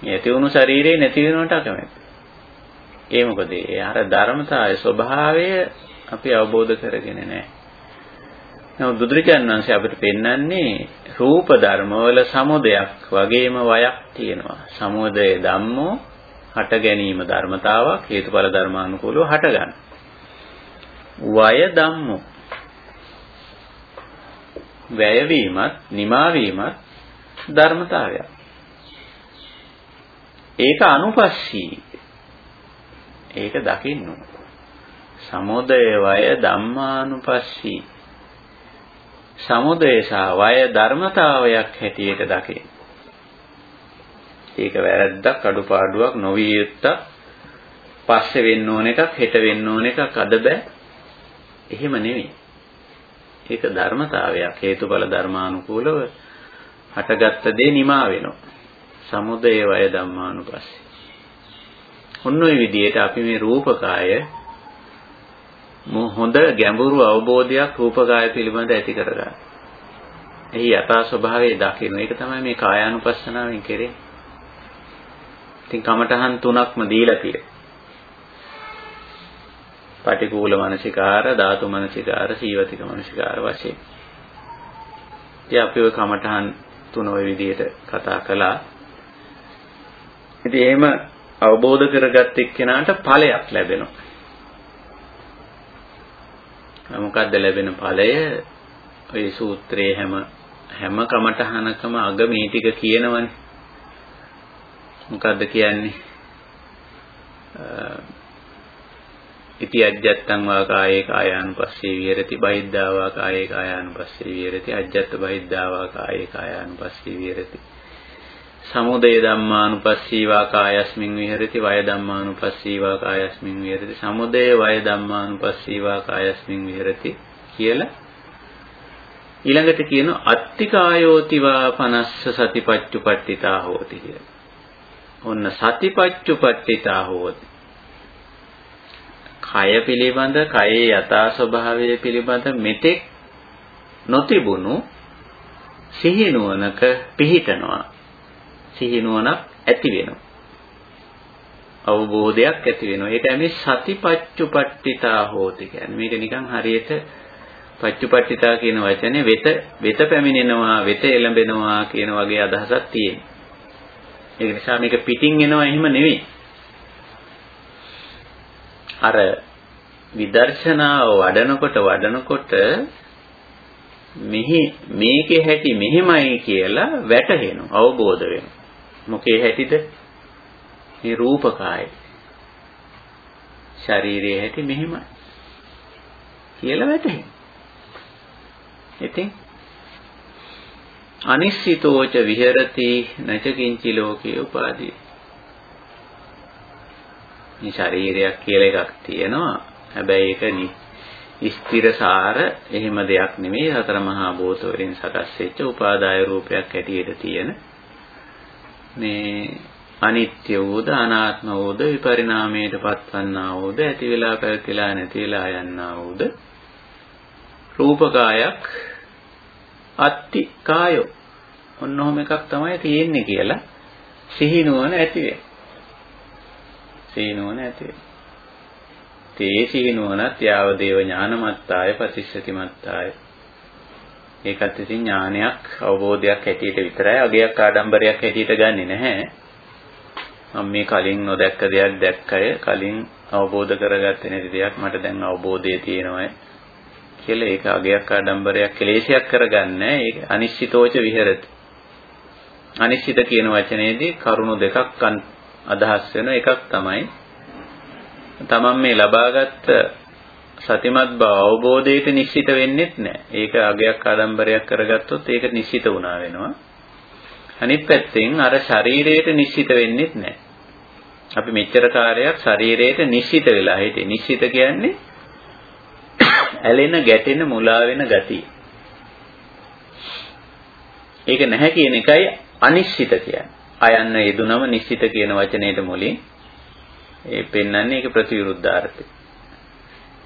මේ ඇති වුණු ශරීරේ නැති වෙනවට අකමැති. ඒ මොකද ඒ අර ධර්මතාවයේ ස්වභාවය අපි අවබෝධ කරගෙන නැහැ. නමුත් බුදුරජාණන් වහන්සේ අපිට පෙන්වන්නේ රූප ධර්මවල සමුදයක් වගේම වයක් තියෙනවා. සමුදය ධම්මෝ හට ගැනීම ධර්මතාවක් හේතුඵල ධර්මානුකූලව හටගන්න. වය ධම්මෝ වැයවීමත් නිමාවීමත් ධර්මතාවයක්. ඒක අනුපස්සී. ඒක දකින්න ඕන. සමුදය වය ධම්මානුපස්සී. සමුදය සහ වය ධර්මතාවයක් හැටියට දකින්න. ඒක වැරද්දක් අඩුපාඩුවක් නොවිය යුත්තක් පස්සේ වෙන්න ඕන එකක් හෙට වෙන්න ඕන එකක් අද බෑ එහෙම නෙමෙයි ඒක ධර්මතාවයක් හේතුඵල ධර්මානුකූලව හටගත්ත දේ නිමා වෙනවා සමුදය වය ධම්මානුපස්සී ඔන්න ඔය විදිහට අපි මේ රූපකාය හොඳ ගැඹුරු අවබෝධයක් රූපකාය පිළිබඳ ඇති කරගන්න. එහි යථා ස්වභාවය දකින්න. ඒක තමයි මේ කායානුපස්සනාවෙන් කෙරෙන්නේ. ඉතින් කමඨහන් තුනක්ම දීලා තියෙනවා. පටිකූල මනසිකාර, ධාතු මනසිකාර, සීවතික මනසිකාර වශයෙන්. ඉතින් අපි ওই කමඨහන් තුන ওই විදිහට කතා කළා. ඉතින් එහෙම අවබෝධ කරගත් එක්කෙනාට ඵලයක් ලැබෙනවා. මොකක්ද ලැබෙන ඵලය? ওই සූත්‍රයේ හැම හැම කමඨහනකම අග මේ ටික කියනවනේ. මොකද්ද කියන්නේ? ඉති අජ්ජත්තං වා කායේ කායානුපස්සේ විහෙරති බහිද්ධා වා කායේ කායානුපස්සේ විහෙරති අජ්ජත්ත බහිද්ධා වා කායේ කායානුපස්සේ විහෙරති සමුදය ධම්මානුපස්සීවා කායස්මින් විහෙරති වය ධම්මානුපස්සීවා කායස්මින් විහෙරති සමුදය වය ධම්මානුපස්සීවා කායස්මින් විහෙරති කියලා ඊළඟට කියන අත්තිකායෝතිවා පනස්ස සතිපච්චුපට්ඨිතා හෝති කියලා. ඔන්න සතිපච්චුපට්ඨිතා හෝති. කය පිළිබඳ කයේ යථා ස්වභාවය පිළිබඳ මෙතෙක් නොතිබුණු සිහිනුවනක පිහිටනවා. සිහිනුවනක් ඇති වෙනවා. අවබෝධයක් ඇති වෙනවා. ඒකයි මේ සතිපච්චුපට්ඨිතා හෝති කියන්නේ. මේක නිකන් හරියට පච්චුපට්ඨිතා කියන වචනේ වෙත වෙත පැමිණෙනවා, වෙත එළඹෙනවා කියන වගේ අදහසක් තියෙනවා. ඒක නිසා මේක පිටින් එනවා එහෙම නෙවෙයි. අර විදර්ශනාව වඩනකොට වඩනකොට මෙහි මේකේ හැටි මෙහෙමයි කියලා වැටහෙනවා අවබෝධ වෙනවා. මොකේ හැටිද? මේ රූපකාය. ශරීරයේ හැටි මෙහෙමයි. කියලා වැටහෙනවා. ඉතින් අනිශ්චිතෝච විහෙරති නච කිංචි ලෝකේ උපාදී. මේ ශරීරයක් කියලා එකක් තියෙනවා. හැබැයි ඒක ස්ථිරසාර එහෙම දෙයක් නෙමෙයි හතර මහා භූත වලින් සකස් වෙච්ච උපාදාය රූපයක් ඇටියට තියෙන මේ අනිත්‍ය වූද අනාත්ම වූද විපරිණාමයට පත්වන්නා වූද ඇති වෙලා පැවතිලා නැති වෙලා යන්නා වූද රූපකායක් අත්ති කායෝ ඔන්න ඔහොම එකක් තමයි තියෙන්නේ කියලා සිහිනුවන ඇති වෙනවා. සිහිනුවන ඇති වෙනවා. තේ සිහිනුවනත් යාව දේව ඥානමත්තාය ප්‍රතිශතිමත්තාය. ඒකත් ඉතින් ඥානයක් අවබෝධයක් හැටියට විතරයි. අගයක් ආඩම්බරයක් හැටියට ගන්නෙ නැහැ. මම මේ කලින් නොදැක්ක දෙයක් දැක්කය කලින් අවබෝධ කරගත්තේ නැති දෙයක් මට දැන් අවබෝධය තියෙනවා කියලා ඒක අගයක් ආඩම්බරයක් කෙලේශයක් කරගන්නේ ඒක අනිශ්චිතෝච විහෙරති. අනිශ්චිත කියන වචනේදී කරුණු දෙකක් අදහස් වෙන එකක් තමයි තමන් මේ ලබාගත් සතිමත් බව අවබෝධයට නිශ්චිත වෙන්නෙත් නැහැ. ඒක අගයක් ආඩම්බරයක් කරගත්තොත් ඒක නිශ්චිත වුණා වෙනවා. අනිත් පැත්තෙන් අර ශරීරයට නිශ්චිත වෙන්නෙත් නැහැ. අපි මෙච්චර කාර්යයක් ශරීරයට නිශ්චිත වෙලා හිටියේ. නිශ්චිත කියන්නේ ඇලෙන ගැටෙන මුලා වෙන ගතිය. ඒක නැහැ කියන එකයි අනිශ්චිත කියන්නේ. අයන්න යෙදුනම නිශ්චිත කියන වචනේට මුලින් ඒ පෙන්වන්නේ ඒක ප්‍රතිවිරුද්ධාර්ථය.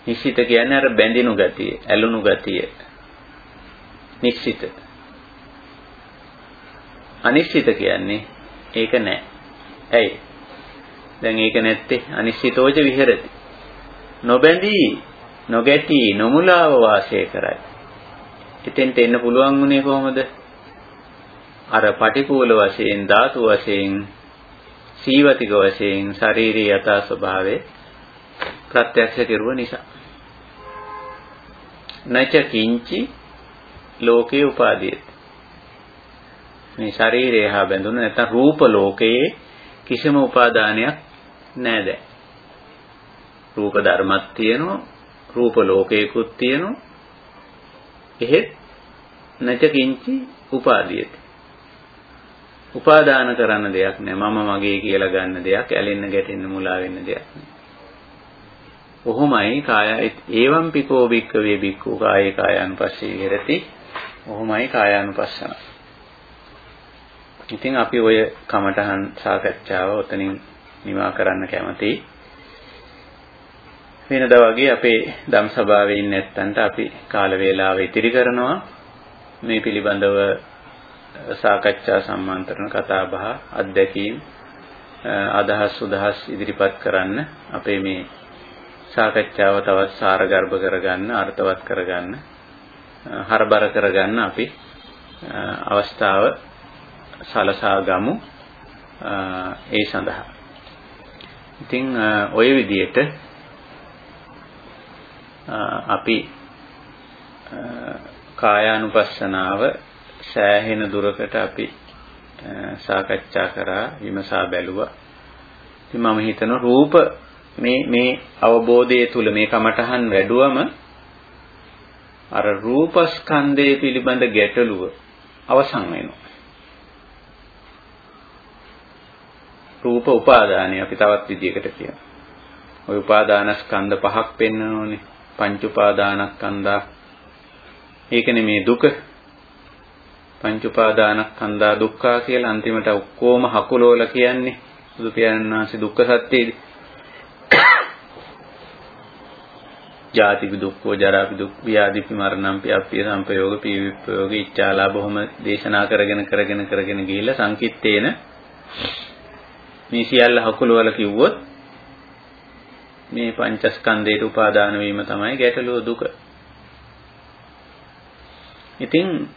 නිශ්චිත කියන්නේ අර බැඳිනු ගතිය, ඇලුණු ගතිය. නිශ්චිත. අනිශ්චිත කියන්නේ ඒක නෑ. ඇයි? දැන් ඒක නැත්තේ අනිශ්චිතෝජ විහෙරති. නොබැඳී, නොගැටි, නොමුලාව වාසය කරයි. එතෙන්ට එන්න පුළුවන් උනේ කොහොමද? අර පටිකූල වශයෙන් ධාතු වශයෙන් සීවතික වශයෙන් ශාරීරික යථා ස්වභාවය ප්‍රත්‍යක්ෂ කෙරුව නිසා නච කිංචි ලෝකේ උපාදීයති මේ ශරීරය හා බැඳුන නැත්නම් රූප ලෝකයේ කිසිම උපාදානයක් නැහැ දැන්. රූප ධර්මයක් තියෙනවා රූප ලෝකයකුත් තියෙනවා. එහෙත් නච කිංචි උපාදීයති උපාදාන කරන්න දෙයක් නෑ. මම මගේ කියලා ගන්න දෙයක් ඇලෙන්න ගැටෙන්න මුලා වෙන්න දෙයක් නෑ. ඔහොමයි කාය ඒවම් පිකෝ බික්කවේ බික්කු කායේ කායानुපස්සී විහෙරති. ඔහොමයි කායानुපස්සන. ඉතින් අපි ඔය කමඨහන් සාකච්ඡාව ඔතනින් නිමා කරන්න කැමතියි. වෙනදා වගේ අපේ ධම් සභාවේ ඉන්න නැත්තන්ට අපි කාල වේලාව ඉතිරි කරනවා මේ පිළිබඳව සාකච්ඡා සම්මන්ත්‍රණ කතා බහ අත්දැකීම් අදහස් උදහස් ඉදිරිපත් කරන්න අපේ මේ සාකච්ඡාව තවත් සාරගර්භ කරගන්න අර්ථවත් කරගන්න හරබර කරගන්න අපි අවස්ථාව සලසා ගමු ඒ සඳහා ඉතින් ওই විදිහට අපි කායානුපස්සනාව සෑහෙන දුරකට අපි සාකච්ඡා කරා විමසා බැලුවා. ඉතින් මම හිතනවා රූප මේ මේ අවබෝධය තුල මේ කමඨහන් වැඩුවම අර රූපස්කන්ධය පිළිබඳ ගැටලුව අවසන් වෙනවා. රූප උපාදානය අපි තවත් විදිහකට කියනවා. ওই උපාදානස්කන්ධ පහක් පෙන්වනෝනේ. පංච උපාදානස්කන්ධා. ඒකනේ මේ දුක පංච උපාදානස්කන්ධා දුක්ඛා කියලා අන්තිමට ඔක්කොම හකුලෝල කියන්නේ බුදු පියාණන් වහන්සේ දුක්ඛ සත්‍යයේදී. ජාතිපි දුක්ඛෝ ජරාපි දුක් ව්‍යාධිපි මරණම්පි අප්පිය සංපයෝග පීවිප්පයෝග ඉච්ඡාලා බොහොම දේශනා කරගෙන කරගෙන කරගෙන ගිහිල්ලා සංකිට්තේන මේ සියල්ල හකුලවල කිව්වොත් මේ පංචස්කන්ධයට උපාදාන වීම තමයි ගැටලුව දුක. ඉතින්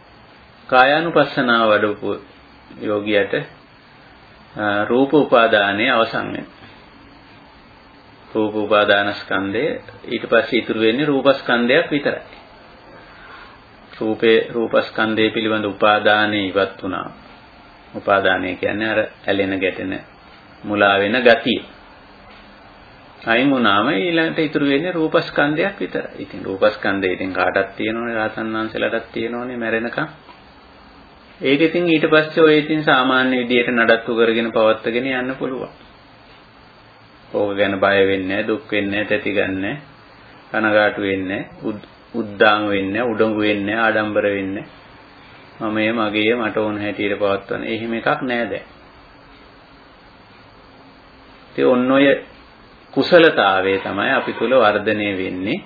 කායානුපස්සනාව වඩපු යෝගියට රූප උපාදානයේ අවසන් වෙනවා. රූප උපාදානස්කන්ධය ඊට පස්සේ ඉතුරු වෙන්නේ රූපස්කන්ධයක් විතරයි. රූපේ රූපස්කන්ධය පිළිබඳ උපාදානෙ ඉවත් වුණා. උපාදානය කියන්නේ අර ඇලෙන ගැටෙන මුලා වෙන ගතිය. අයින් වුණාම ඊළඟට ඉතුරු වෙන්නේ රූපස්කන්ධයක් විතරයි. ඉතින් රූපස්කන්ධය ඉතින් කාටත් තියෙනවනේ රාතන් වංශලටත් තියෙනවනේ මැරෙනකම්. ඒක ඉතින් ඊට පස්සේ ඔය ඉතින් සාමාන්‍ය විදියට නඩත්තු කරගෙන පවත්වාගෙන යන්න පුළුවන්. ඕක ගැන බය වෙන්නේ නැහැ, දුක් වෙන්නේ නැහැ, තැති ගන්නෑ, කනගාටු වෙන්නේ නැහැ, උද්දාම වෙන්නේ නැහැ, උඩඟු වෙන්නේ නැහැ, ආඩම්බර වෙන්නේ නැහැ. මම මගේ මට ඕන හැටියට පවත්වන. එහෙම එකක් නෑ දැන්. ඒ ඔන්න ඔය කුසලතාවය තමයි අපි තුල වර්ධනය වෙන්නේ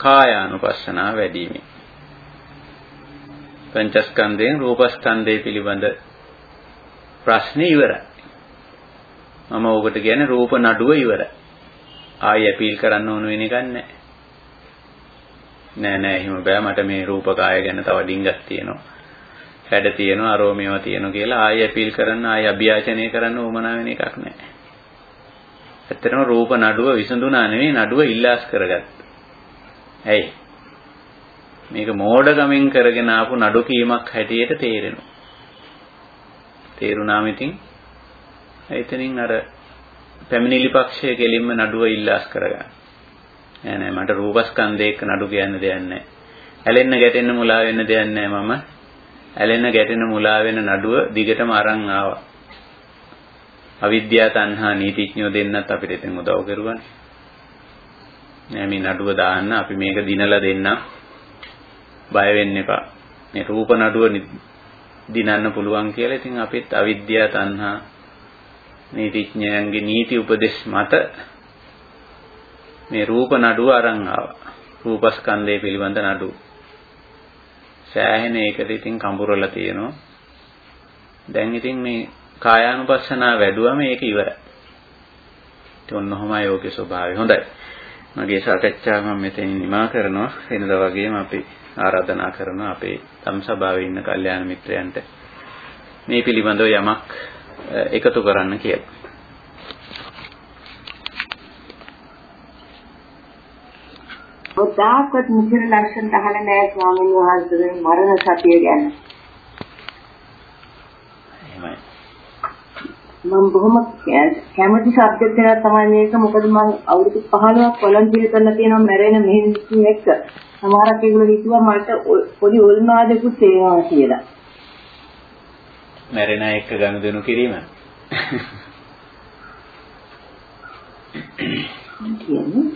කායානුපස්සනාව වැඩිමෙන්. පංචස්කන්ධයෙන් රූපස්කන්ධය පිළිබඳ ප්‍රශ්නේ ඉවරයි. මම ඕකට කියන්නේ රූප නඩුව ඉවරයි. ආයෙ අපීල් කරන්න ඕන වෙන එකක් නැහැ. නෑ නෑ එහෙම බෑ මට මේ රූප කාය ගැන තව ඩිංගක් තියෙනවා. හැඩ තියෙනවා අරෝමියව තියෙනවා කියලා ආයෙ අපීල් කරන්න ආයෙ අභියාචනය කරන්න උවමනා වෙන එකක් නැහැ. ඇත්තටම රූප නඩුව විසඳුණා නෙවෙයි නඩුව ඉල්ලාස් කරගත්තා. ඇයි? මේක මෝඩගමින් කරගෙන ආපු නඩු කීමක් හැටියට තේරෙනවා. තේරුණාම ඉතින් එතනින් අර පැමිණිලි පක්ෂය කෙලින්ම නඩුව ඉල්ලාස් කරගන්න. නෑ නෑ මට රූපස්කන්ධය එක්ක නඩු කියන්න දෙයක් නෑ. ඇලෙන්න ගැටෙන්න මුලා වෙන්න දෙයක් නෑ මම. ඇලෙන්න ගැටෙන්න මුලා වෙන නඩුව දිගටම අරන් ආවා. අවිද්‍යාව තණ්හා නීතිඥයෝ දෙන්නත් අපිට එතෙන් උදව් කරුවානේ. නෑ මේ නඩුව දාන්න අපි මේක දිනලා දෙන්න. බය වෙන්න එපා. මේ රූප නඩුව දිනන්න පුළුවන් කියලා ඉතින් අපිත් අවිද්‍යාව තණ්හා නීතිඥයන්ගේ නීති උපදේශ මත මේ රූප නඩුව අරන් ආවා. රූපස්කන්ධය පිළිබඳ නඩුව. සෑහෙන ඒකට ඉතින් කඹරලා තියෙනවා. දැන් ඉතින් මේ කායානුපස්සනාව වැඩුවම ඒක ඉවරයි. ඒ ඔන්නෝමයි යෝගී ස්වභාවය. හොඳයි. මගේ සාකච්ඡාව මම මෙතනින් නිමා කරනවා. වෙනදා වගේම අපි ආරාධනා කරනවා අපේ ධම් සභාවේ ඉන්න කල්යාණ මිත්‍රයන්ට මේ පිළිබඳව යමක් එකතු කරන්න කියලා. ඔදාකත් මුචිර ලක්ෂණ අහලා නැහැ ස්වාමීන් වහන්සේගේ මරණ සතිය ගැන. එහෙමයි. මම බොහොම කැමති සබ්ජෙක්ට් එකක් තමයි මේක මොකද මම අවුරුදු 15ක් වොලන්ටියර් කරලා තියෙනවා මැරෙන මිනිස්සු එක්ක. සමහරක් ඒගොල්ලෝ හිතුවා මට පොඩි ඔල්මාදෙකුත් තේනවා කියලා. මැරෙන එක්ක ගනුදෙනු කිරීම.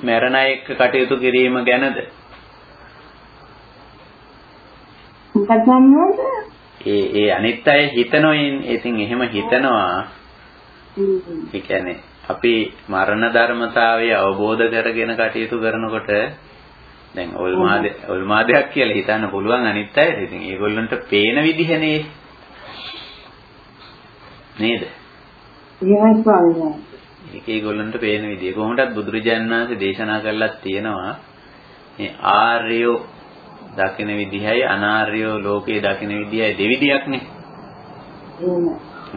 මැරණ එක්ක කටයුතු කිරීම ගැනද? ඒ ඒ අනිත් අය හිතනෝයින් ඉතින් එහෙම හිතනවා. ඒ කියන්නේ අපි මරණ ධර්මතාවය අවබෝධ කරගෙන කටයුතු කරනකොට දැන් ඔල්මාද ඔල්මාදයක් කියලා හිතන්න පුළුවන් අනිත් අයට. ඉතින් ඒගොල්ලන්ට පේන විදිහනේ නේද? එහෙමයි ස්වාමීනි. ඒක ඒගොල්ලන්ට පේන විදිය. කොහොමදත් බුදුරජාණන් වහන්සේ දේශනා කළා තියෙනවා මේ ආර්යෝ දකින විදිහයි අනාර්යෝ ලෝකේ දකින විදිහයි දෙවිදියක්නේ.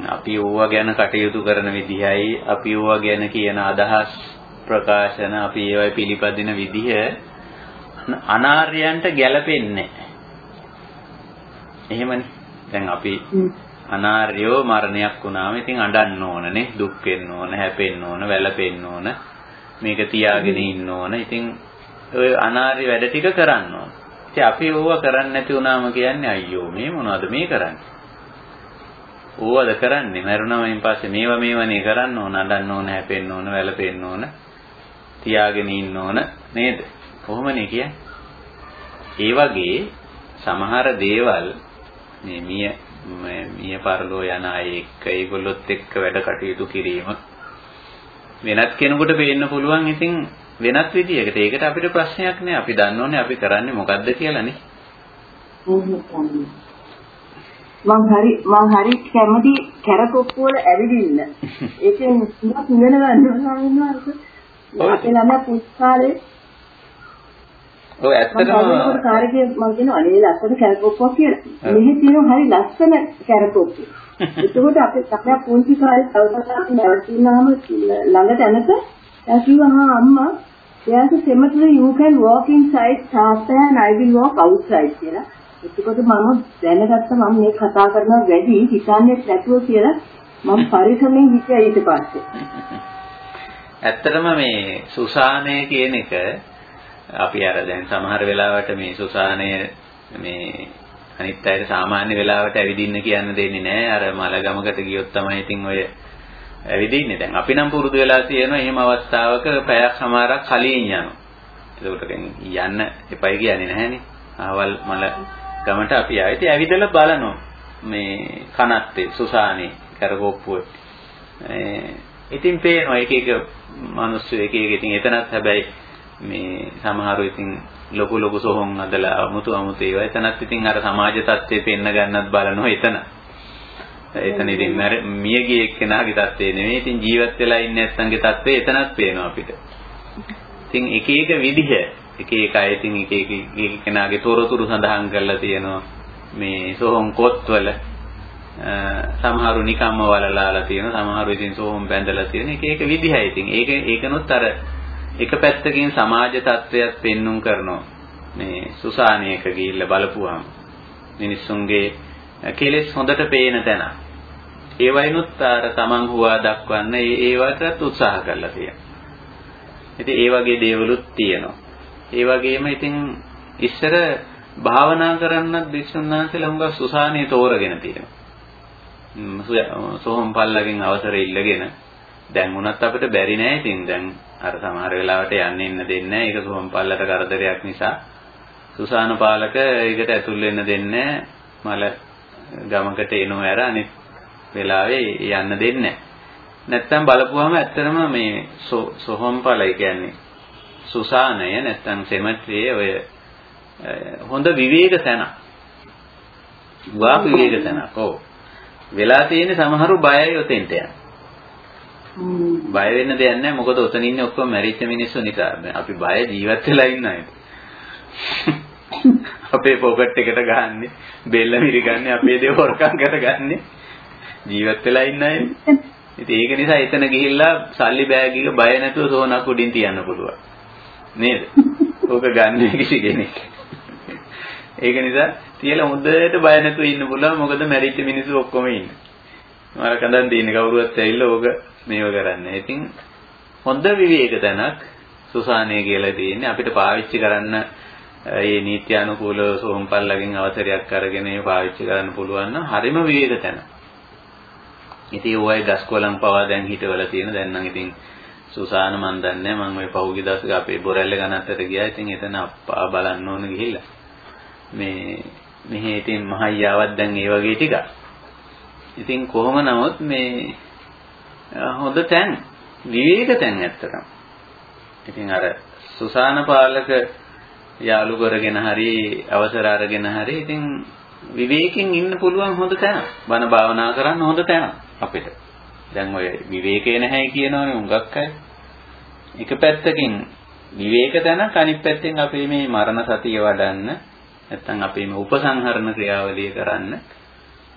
අපි ඕවා ගැන කටයුතු කරන විදිහයි අපි ඕවා ගැන කියන අදහස් ප්‍රකාශන අපි ඒවයි පිළිපදින විදිහ අනාර්යයන්ට ගැළපෙන්නේ එහෙමනේ. දැන් අපි අනාර්යෝ මරණයක් වුණාම ඉතින් අඬන්න ඕනනේ දුක් වෙන්න ඕන හැපෙන්න ඕන වැළපෙන්න ඕන මේක තියාගෙන ඉන්න ඕන. ඉතින් ඔය අනාර්ය වැඩ ටික කරන්න ඕන. ඉතින් අපි ඕවා කරන්නේ නැති වුණාම කියන්නේ අයියෝ මේ මොනවද මේ කරන්නේ? ඕවද කරන්නේ? මරුණාමයින් පස්සේ මේවා මේවනේ කරන්න ඕන අඬන්න ඕන හැපෙන්න ඕන වැළපෙන්න ඕන තියාගෙන ඉන්න ඕන නේද? කොහොමනේ කියන්නේ? ඒ වගේ සමහර දේවල් මේ මිය මිය පරලෝ යන අය එක්ක ඒගොල්ලොත් එක්ක වැඩ කටයුතු කිරීම වෙනත් කෙනෙකුට පේන්න පුළුවන් ඉතින් වෙනත් විදියකට. ඒකට අපිට ප්‍රශ්නයක් නෑ. අපි දන්නෝනේ අපි කරන්නේ මොකද්ද කියලානේ. මං හරි මං හරි කැමති කැරකොප්පු වල ඇවිදින්න. ඒකෙන් තුනක් ඉගෙන ගන්නවා වහන්සේ. අපේ ළමයා පුස්කාලේ ඔව් ඇත්තටම කාර්යයේ මම කියනවා අනේ ලස්සන කැරකොප්පක් කියලා. මෙහි තියෙන හරි ලස්සන කැරකොප්ප. එතකොට අපි අපේ පුංචි කාලේ තවසක් නැවතුනාම ළඟ තැනක එයා කිව්වා අම්මා a cemetery you can walk inside Tata and I will walk outside කියලා. එතකොට මම දැනගත්ත මම මේ කතා කරනවා වැඩි හිතන්නේ නැතුව කියලා මම පරිසමෙන් හිතුවා ඊට පස්සේ. ඇත්තටම මේ සුසානය කියන එක අපි අර දැන් සමහර වෙලාවට මේ සුසානය මේ අනිත් අයට සාමාන්‍ය වෙලාවට ඇවිදින්න කියන්න දෙන්නේ නැහැ. අර මල ගමකට ගියොත් තමයි ඉතින් ඔය ඇවිදින්නේ. දැන් අපි නම් පුරුදු වෙලා තියෙනවා එහෙම අවස්ථාවක පැයක් සමහරක් කලින් යනවා. ඒකට යන්න එපයි කියන්නේ නැහැනේ. ආවල් මල ගමට අපි ආයෙත් ඇවිදලා බලනවා. මේ කනත්තේ සුසානේ කරගොප්පුවේ. ඉතින් පේනවා එක එක මිනිස්සු එක එක ඉතින් එතනත් හැබැයි මේ සමහරව ඉතින් ලොකු ලොකු සොහොන් අදලා අමුතු අමුතු ඒවා එතනත් ඉතින් අර සමාජ තත්ත්වේ පෙන්න ගන්නත් බලනවා එතන. එතන ඉතින් මියගිය එක්කෙනාගේ තත්ත්වේ නෙමෙයි ඉතින් ජීවත් වෙලා ඉන්න ඇත්තන්ගේ තත්ත්වේ එතනත් පේනවා අපිට. ඉතින් එක එක විදිහ එක එක අය ඉතින් එක එක කෙනාගේ තොරතුරු සඳහන් කරලා තියෙනවා. මේ සොහොන් කොත්වල සමහරු නිකම්ම වලලාලා තියෙන සමහරු ඉතින් සොහොන් බැඳලා තියෙන එක එක විදිහයි ඉතින් ඒක ඒකනොත් අර එක පැත්තකින් සමාජ තත්ත්වයක් පෙන්눔 කරනවා. මේ සුසානියක ගිහිල්ලා බලපුවාම මිනිස්සුන්ගේ කෙලෙස් හොඳට පේන තැන. ඒ වයින්ුත් අර තමන් හුවා දක්වන්න ඒ ඒවටත් උත්සාහ කරලා තියෙනවා. ඉතින් ඒ වගේ දේවලුත් තියෙනවා. ඒ වගේම ඉතින් ඉස්සර භාවනා කරන්නත් භික්ෂුන් වහන්සේලා හුඟක් සුසානේ තෝරගෙන තියෙනවා. සෝහම් පල්ලගෙන් අවසර ඉල්ලගෙන දැන් උනත් අපිට බැරි නෑ ඉතින් දැන් අර සමහර වෙලාවට යන්න ඉන්න දෙන්නේ නෑ ඒක සෝහම් පල්ලට කරදරයක් නිසා සුසාන පාලක ඒකට ඇතුල් වෙන්න දෙන්නේ මල ගමකට එනෝ ඇර අනිත් වෙලාවේ යන්න දෙන්නේ නැත්තම් බලපුවම ඇත්තටම මේ සෝහම් පල කියන්නේ සුසානය නැත්තම් සෙමට්‍රියේ ඔය හොඳ විවේක තැන. වා විවේක තැනක්. ඔව්. වෙලා තියෙන සමහරු බයයි ඔතෙන්ට යන්න. බය වෙන්න දෙයක් නැහැ මොකද ඔතන ඉන්නේ ඔක්කොම මැරිච්ච මිනිස්සු නිසා. අපි බය ජීවත් වෙලා ඉන්න අය. අපේ පොකට් එකට ගහන්නේ, බෙල්ල මිරිගන්නේ, අපේ දේ හොරකම් කරගන්නේ ජීවත් වෙලා ඉන්න අය. ඉතින් ඒක නිසා එතන ගිහිල්ලා සල්ලි බෑග් එක බය නැතුව සෝනක් උඩින් තියන්න පුළුවන්. නේද? ඕක ගන්න කිසි කෙනෙක්. ඒක නිසා තියලා හොඳට බය නැතුව ඉන්න පුළුවන් මොකද මැරිච්ච මිනිස්සු ඔක්කොම ඉන්නේ. මර කඳන් තියෙන කවුරුවත් ඇවිල්ලා ඕක මේව කරන්නේ. ඉතින් හොඳ විවේක තැනක් සුසානේ කියලා තියෙන්නේ අපිට පාවිච්චි කරන්න මේ නීත්‍ය අනුකූල සෝම්පල්ලගෙන් අවසරයක් අරගෙන මේ පාවිච්චි කරන්න පුළුවන් නම් හරිම විවේක තැන. ඉතින් ওই ගස්කොලම් පවා දැන් හිටවල තියෙන දැන් නම් ඉතින් සුසාන මන් දන්නේ මම ওই පහුගිය දවසක අපේ බොරැල්ල ගණන්තර ගියා. ඉතින් එතන අප්පා බලන්න ඕන ගිහිල්ලා. මේ මෙහේ ඉතින් මහයියාවක් දැන් ඒ වගේ ටිකක්. ඉතින් කොහොම නමුත් මේ හොඳ තැන් විවේක තැන් ඇත්තටම. ඉතින් අර සුසාන පාලක යාළු කරගෙන හරි අවසර අරගෙන හරි ඉතින් විවේකයෙන් ඉන්න පුළුවන් හොඳ තැන. බණ භාවනා කරන්න හොඳ තැන අපිට. දැන් ඔය විවේකේ නැහැ කියනවනේ උඟක් අය. එක පැත්තකින් විවේක තැනක් අනිත් පැත්තෙන් අපේ මේ මරණ සතිය වඩන්න නැත්නම් අපේ මේ උපසංහරණ ක්‍රියාවලිය කරන්න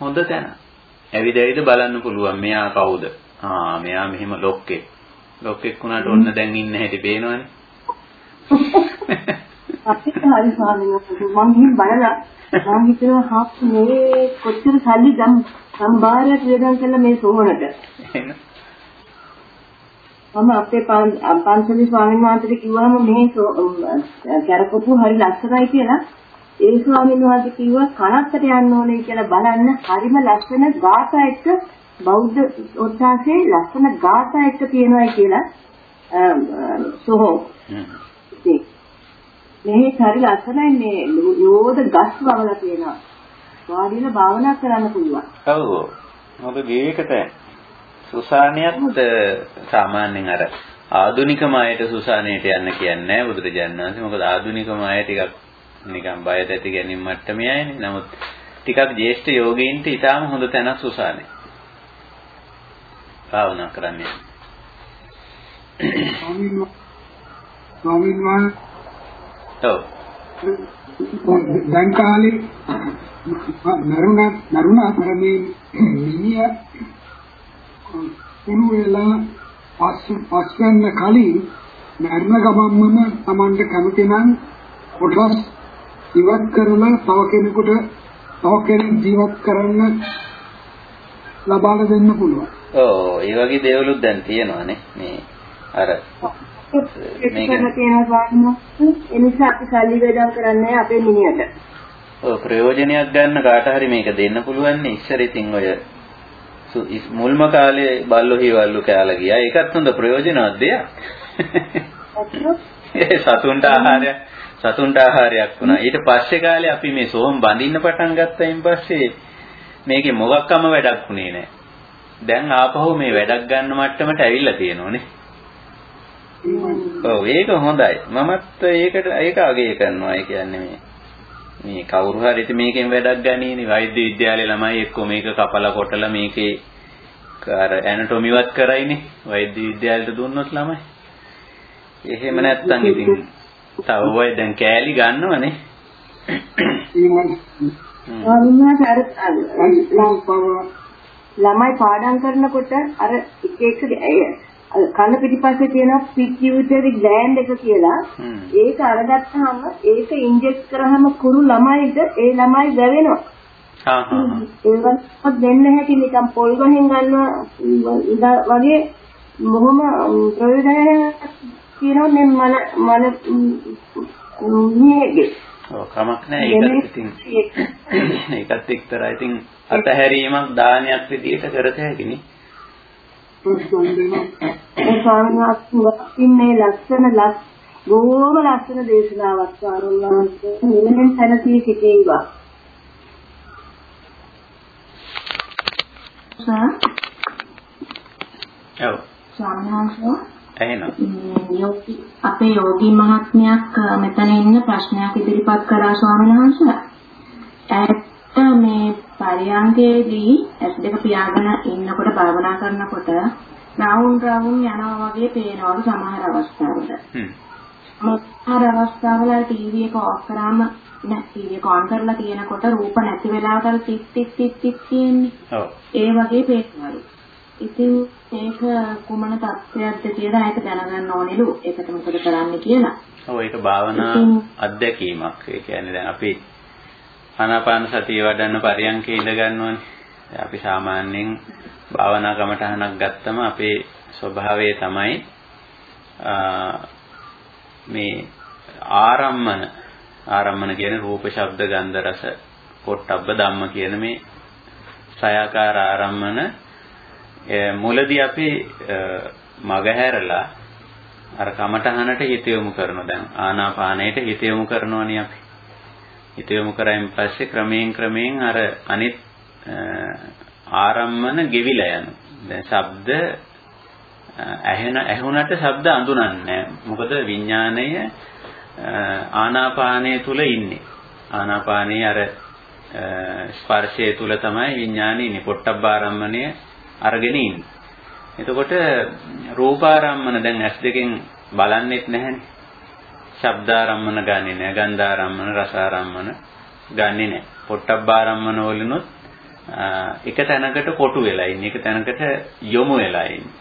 හොඳ තැන. ඇවිද ඇවිද බලන්න පුළුවන් මෙයා කවුද? ආ මෙයා මෙහෙම ලොක්කෙක්. ලොක්කෙක් වුණාට ඔන්න දැන් ඉන්න හැටි පේනවනේ. අපිට හරි ස්වාමීන් වහන්සේ මම ගිහින් බලලා මම හිතනවා හාප් මේ කොච්චර සල්ලි ගම් සම්භාරයක් වියදම් කළා මේ සෝහනට. මම අපේ පන්සලේ ස්වාමීන් වහන්සේට කිව්වම මේ කැරකපු හරි ලස්සනයි කියලා ඒ ස්වාමීන් වහන්සේ කිව්වා කනත්තට යන්න ඕනේ කියලා බලන්න හරිම ලස්සන ගාථා එක්ක බෞද්ධ ඔත්තාසේ ලස්සන ගාථා එක්ක තියෙනවා කියලා සෝහෝ. මේ හරි ලස්සනයි මේ යෝධ ගස් වවලා තියෙනවා වාඩිලා භාවනා කරන්න පුළුවන්. ඔව්. මොකද විවේකත සුසානියත් සාමාන්‍යයෙන් අර ආදුනික මායට සුසානයට යන්න කියන්නේ නැහැ බුදුරජාණන් වහන්සේ. මොකද ආදුනික මාය ටිකක් නිකන් බය දැති ගැනීම මට්ටමේ අයනේ. නමුත් ටිකක් ජේෂ්ඨ යෝගීන්ට ඊටාම හොඳ තැනක් සුසානේ. භාවනා කරන්නේ. ස්වාමීන් වහන්සේ ඔව්. දැන් කාලේ නරුණා නරුණා කරන්නේ මිනිය කුණු වෙලා පස් පස් ගන්න කලින් මරණ ගමන්ම Tamande කැමති නම් කොටස් ඉවත් කරලා තව කෙනෙකුට තව කෙනෙක් ජීවත් කරන්න ලබා දෙන්න පුළුවන්. ඔව් ඒ වගේ දේවලුත් දැන් තියෙනවානේ මේ අර මේක තියෙනවා ඒ නිසා අපි සල්ලි වේදම් කරන්නේ අපේ මිනිහට. ඔව් ප්‍රයෝජනයක් ගන්න කාට හරි මේක දෙන්න පුළුවන් නේ ඉස්සර ඉතින් ඔය මුල්ම කාලේ බල්ලෝ හිවල්ලු කෑලා ගියා. ඒකත් හොඳ ප්‍රයෝජනවත් දෙයක්. ඒ සතුන්ට ආහාරයක් සතුන්ට ආහාරයක් වුණා. ඊට පස්සේ කාලේ අපි මේ සෝම් බඳින්න පටන් ගත්තයින් පස්සේ මේකේ මොකක්කම වැඩක් වුණේ නැහැ. දැන් ආපහු මේ වැඩක් ගන්න මට්ටමට ඇවිල්ලා තියෙනෝනේ. ඔව් ඒක හොඳයි. මමත් ඒකට ඒක අගය කරනවා. ඒ කියන්නේ මේ මේ කවුරු හරි ඉතින් මේකෙන් වැඩක් ගන්නේනේ වෛද්‍ය විද්‍යාලේ ළමයි එක්ක මේක කපලා කොටලා මේකේ අර ඇනටොමිවත් කරයිනේ වෛද්‍ය විද්‍යාලයට දුන්නොත් ළමයි. එහෙම නැත්තම් ඉතින් තව ඔය දැන් කෑලි ගන්නවනේ. ළමයි පාඩම් කරනකොට අර එක එක කන පිටිපස්සේ තියෙන පිටියුටරි ග්ලෑන්ඩ් එක කියලා ඒක අරගත්තාම ඒක ඉන්ජෙක්ට් කරාම කුරු ළමයිට ඒ ළමයි ගැවෙනවා. හා හා. ඒවත් දෙන්න හැටි නිකන් පොල් ගහෙන් ගන්නවා වගේ බොහොම ප්‍රයෝජනයක් කියනවා මේ මන මන නියගේ ඔව් කමක් නැහැ ඒකත් ඉතින් ඒකත් එක්තරා ඉතින් අතහැරීමක් දානයක් විදිහට කරත හැකිනේ. ඒ ස්වාමීන් වහන්සේ ලස්සන ලස් බොහොම ලස්සන දේශනාවක් ස්වාමීන් වහන්සේ නිමෙන් සැනසී සිටීවා. සර්. ඔව්. ස්වාමීන් වහන්සේ එහෙනම් අපේ යෝගී මහත්මයක් මෙතන ඉන්න ප්‍රශ්නයක් ඉදිරිපත් කරා ස්වාමීන් වහන්සේ. ඇත්ත මේ පරියන්කේදී ඇස් දෙක පියාගෙන ඉන්නකොට භාවනා කරනකොට රවුම් රවුම් යනවා වගේ පේනවලු සමහර අවස්ථාවල. හ්ම්. සමහර අවස්ථාවල ටීවී එක ඔෆ් කරාම නෑ ටීවී එක ඔන් කරලා තියෙනකොට රූප නැති වෙලාවට ටික් ටික් ටික් ටික් තියෙන්නේ. ඔව්. ඒ වගේ පේනවලු. ඉතින් ඒක කුමන තත්ත්වයක්ද කියලා ඒක දැනගන්න ඕනෙලු. ඒකට මොකද කරන්න කියලා. ඔව් ඒක භාවනා අත්දැකීමක්. ඒ කියන්නේ දැන් අපි ආනාපාන සතිය වඩන්න පරියන්කේ ඉඳ ගන්නවනේ. අපි සාමාන්‍යයෙන් භාවනා කමටහනක් ගත්තම අපේ ස්වභාවය තමයි මේ ආරම්මන ආරම්මන කියන්නේ රූප ශබ්ද ගන්ධ රස පොට්ටබ්බ ධම්ම කියන මේ සයාකාර ආරම්මන මුලදී අපි මගහැරලා අර කමටහනට හිත යොමු කරනවා දැන් ආනාපානයට හිත යොමු කරනවනේ අපි හිත යොමු කරායින් පස්සේ ක්‍රමයෙන් ක්‍රමයෙන් අර අනිත් ආරම්මන ගෙවිලා යනවා. දැන් ශබ්ද ඇහෙන ඇහුණට ශබ්ද අඳුනන්නේ මොකද විඥාණය ආනාපානය තුල ඉන්නේ. ආනාපානයේ අර ස්පර්ශය තුල තමයි විඥාණය ඉන්නේ. පොට්ටබ්බාරම්මණය අරගෙන ඉන්නේ. එතකොට රූපාරම්මන දැන් ඇස් දෙකෙන් බලන්නෙත් නැහැනේ. ශබ්දාරම්මන ගන්නෙ නැහැ, ගන්ධාරම්මන, රසාරම්මන ගන්නෙ නැහැ. පොට්ටබ්බාරම්මන වලිනුත් එක තැනකට කොටු වෙලා ඉන්නේ, එක තැනකට යොමු වෙලා ඉන්නේ.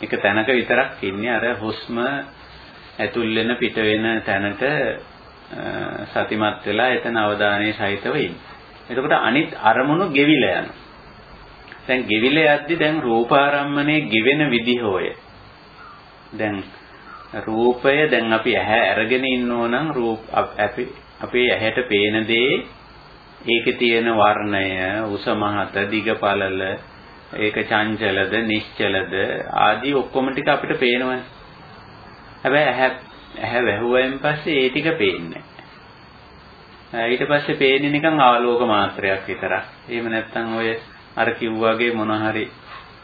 එක තැනක විතරක් ඉන්නේ අර හුස්ම ඇතුල් වෙන පිට වෙන තැනට සතිමත් වෙලා එතන අවධානයේ සහිතව ඉන්නේ. එතකොට අනිත් අරමුණු ගෙවිලා යනවා. දැන් ගෙවිලා යද්දි දැන් රූපාරම්මනේ ගෙවෙන විදිහ ඔය. දැන් රූපය දැන් අපි ඇහැ අරගෙන ඉන්නෝ නම් රූප අපි අපේ ඇහැට පේන දේ ඒකේ තියෙන වර්ණය උස මහත දිග පළල ඒක චංචලද නිශ්චලද ආදී ඔක්කොම ටික අපිට පේනවනේ හැබැයි ඇහැ ඇහැ වැහුවෙන් පස්සේ ඒ ටික පේන්නේ ඊට පස්සේ පේන්නේ නිකන් ආලෝක මාත්‍රයක් විතරක්. එහෙම නැත්නම් ඔය අර කිව්වාගේ මොන හරි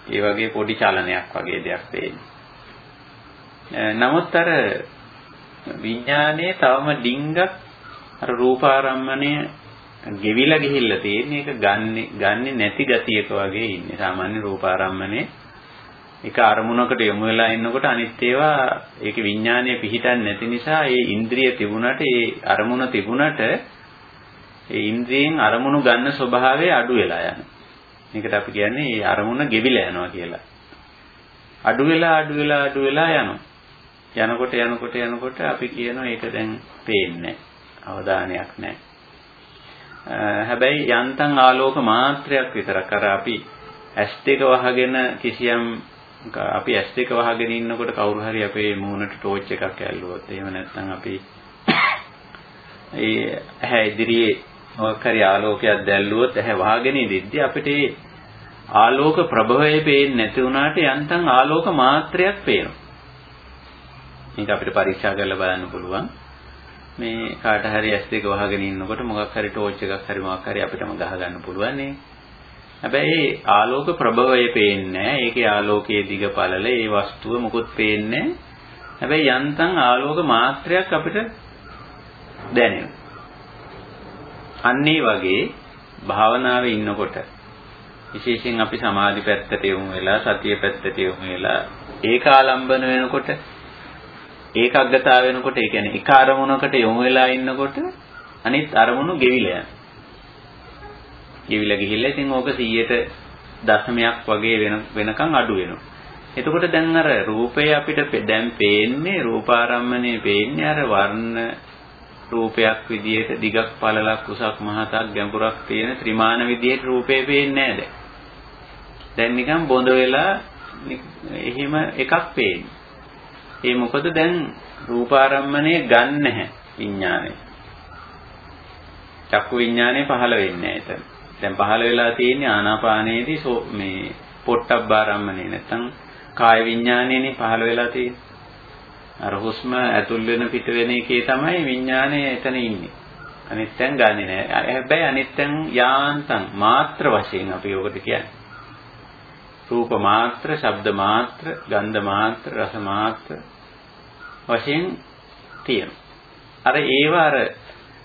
ඒ වගේ පොඩි චලනයක් වගේ දෙයක් පේන්නේ නමුත් අර විඥානයේ තවම ඩිංගක් අර රූපාරම්මණය ගෙවිලා ගිහිල්ලා තියෙන්නේ. ඒක ගන්නෙ ගන්නෙ නැති ගතියක වගේ ඉන්නේ. සාමාන්‍ය රූපාරම්මණය එක අරමුණකට යොමු වෙලා ඉන්නකොට අනිත් ඒවා ඒක විඥානය පිහිටන්නේ නැති නිසා ඒ ඉන්ද්‍රිය තිබුණට ඒ අරමුණ තිබුණට ඒ ඉන්ද්‍රියෙන් අරමුණු ගන්න ස්වභාවය අඩු වෙලා යනවා. මේකට අපි කියන්නේ ඒ අරමුණ ගෙවිලා යනවා කියලා. අඩු වෙලා අඩු වෙලා අඩු වෙලා යනවා. යනකොට යනකොට යනකොට අපි කියනවා ඒක දැන් පේන්නේ අවධානයක් නැහැ. හැබැයි යන්තම් ආලෝක මාත්‍රයක් විතරක් අර අපි S2 වහගෙන කිසියම් අපි S2 වහගෙන ඉන්නකොට කවුරු හරි අපේ මූණට ටෝච් එකක් ඇල්ලුවොත් එහෙම නැත්නම් අපි ඒ ඇහැ ඉදිරියේ මොකක් හරි ආලෝකයක් දැල්ලුවොත් ඇහැ වහගෙන ඉඳිද්දි අපිට ආලෝක ප්‍රභවය පේන්නේ නැති වුණාට යන්තම් ආලෝක මාත්‍රයක් පේනවා. මේක අපිට පරීක්ෂා කරලා බලන්න පුළුවන්. මේ කාට හරි ඇස් දෙක වහගෙන ඉන්නකොට මොකක් හරි ටෝච් එකක් හරි මොකක් හරි අපිටම ගහ ගන්න පුළුවන් නේ. හැබැයි ආලෝක ප්‍රභවය පේන්නේ ඒකේ ආලෝකයේ දිග පළල ඒ වස්තුව මොකුත් පේන්නේ හැබැයි යන්තම් ආලෝක මාත්‍රයක් අපිට දැනෙනවා. අන්න වගේ භාවනාවේ ඉන්නකොට විශේෂයෙන් අපි සමාධි පැත්තට යොමු වෙලා සතිය පැත්තට යොමු වෙලා ඒකාලම්බන වෙනකොට ඒකාග්‍රතාව වෙනකොට ඒ කියන්නේ එක අරමුණකට යොමු වෙලා ඉන්නකොට අනිත් අරමුණු ගෙවිලා යනවා. ගෙවිලා ගිහිල්ලා ඉතින් ඕක 100ට දශමයක් වගේ වෙන වෙනකන් අඩු වෙනවා. එතකොට දැන් අර රූපය අපිට දැන් පේන්නේ රූපාරම්මණය පේන්නේ අර වර්ණ රූපයක් විදියට දිගක් පළලක් උසක් මහතක් ගැඹුරක් තියෙන ත්‍රිමාන විදියට රූපේ පේන්නේ නැහැ දැන් නිකන් බොඳ වෙලා එහෙම එකක් පේන්නේ. ඒ මොකද දැන් රූපාරම්මණය ගන්න නැහැ විඥානය. චක්කු විඥානය පහළ වෙන්නේ නැහැ එතන. දැන් පහළ වෙලා තියෙන්නේ ආනාපානයේදී මේ පොට්ටබ්බාරම්මණය නැත්තම් කාය විඥානයනේ පහළ වෙලා තියෙන්නේ. අර හුස්ම ඇතුල් වෙන පිට වෙන එකේ තමයි විඥානය එතන ඉන්නේ. අනිත් තැන් ගන්නෙ නෑ. හැබැයි අනිත් තැන් යාන්තම් මාත්‍ර වශයෙන් අපි ඔකට කියන්නේ. රූප මාත්‍ර, ශබ්ද මාත්‍ර, ගන්ධ මාත්‍ර, රස මාත්‍ර වශයෙන් තියෙනවා. අර ඒව අර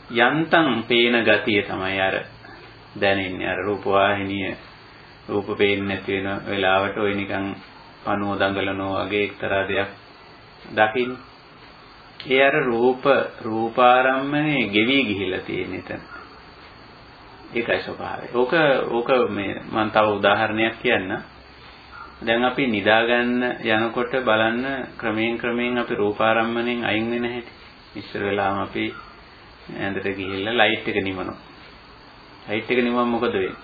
යන්තම් පේන ගතිය තමයි අර දැනෙන්නේ. අර රූප වාහිනිය රූප පේන්නේ නැති වෙන වෙලාවට ওই නිකන් පණුව දඟලනවා වගේ එක්තරා දෙයක් දකින්න. ඒ අර රූප රූපාරම්මනේ ගෙවි ගිහිලා තියෙන එතන. ඒකයි ස්වභාවය. ඕක ඕක මේ මම තව උදාහරණයක් කියන්න. දැන් අපි නිදා ගන්න යනකොට බලන්න ක්‍රමයෙන් ක්‍රමයෙන් අපි රූපාරම්මණයෙන් අයින් වෙන හැටි. ඉස්සර වෙලාම අපි ඇඳට ගිහිල්ලා ලයිට් එක නිවනවා. ලයිට් එක නිවම මොකද වෙන්නේ?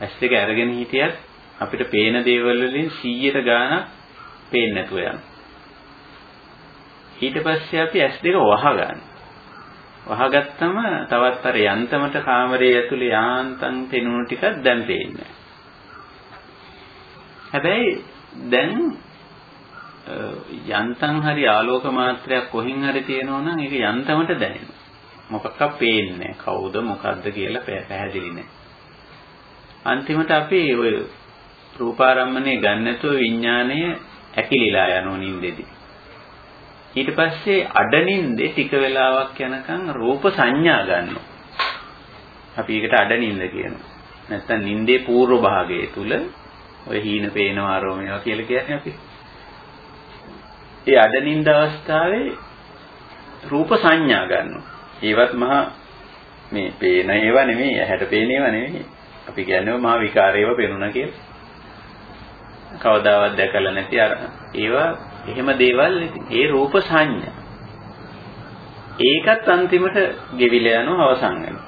ඇස් දෙක අරගෙන හිටියත් අපිට පේන දේවල් වලින් 100ට ගාණක් පේන්නේ නැතුව යනවා. ඊට පස්සේ අපි ඇස් දෙක වහගන්න. වහගත්තම තවත් අර යන්තමට කාමරයේ ඇතුලේ යාන්තම් පෙනුණු ටිකක් දැන් පේන්නේ. හැබැයි දැන් යන්තම් හරි ආලෝක මාත්‍රයක් කොහින් හරි තියෙනවා නම් ඒක යන්තමට දැනෙනවා. මොකක්ද පේන්නේ කවුද මොකද්ද කියලා පැහැදිලි නැහැ. අන්තිමට අපි ඔය රූපාරම්මණය ගන්නතෝ විඥාණය ඇකිලිලා යනවා නින්දෙදී. ඊට පස්සේ අඩනින්දේ ටික වෙලාවක් යනකම් රූප සංඥා ගන්නවා. අපි ඒකට අඩනින්ද කියනවා. නැත්තම් නින්දේ పూర్ව භාගයේ තුල ඔය හීන පේනවා ආරෝමේවා කියලා කියන්නේ අපි. ඒ අඩනින්ද අවස්ථාවේ රූප සංඥා ගන්නවා. ඒවත් මහා මේ පේන ඒවා නෙමෙයි, ඇහැට පේන ඒවා නෙමෙයි. අපි කියන්නේ මහා විකාරේව පේනුණා කියලා. කවදාවත් දැකලා නැති අර ඒවා එහෙම දේවල් ඒ රූප සංඥා. ඒකත් අන්තිමට ගෙවිලා යනවා අවසන් වෙනවා.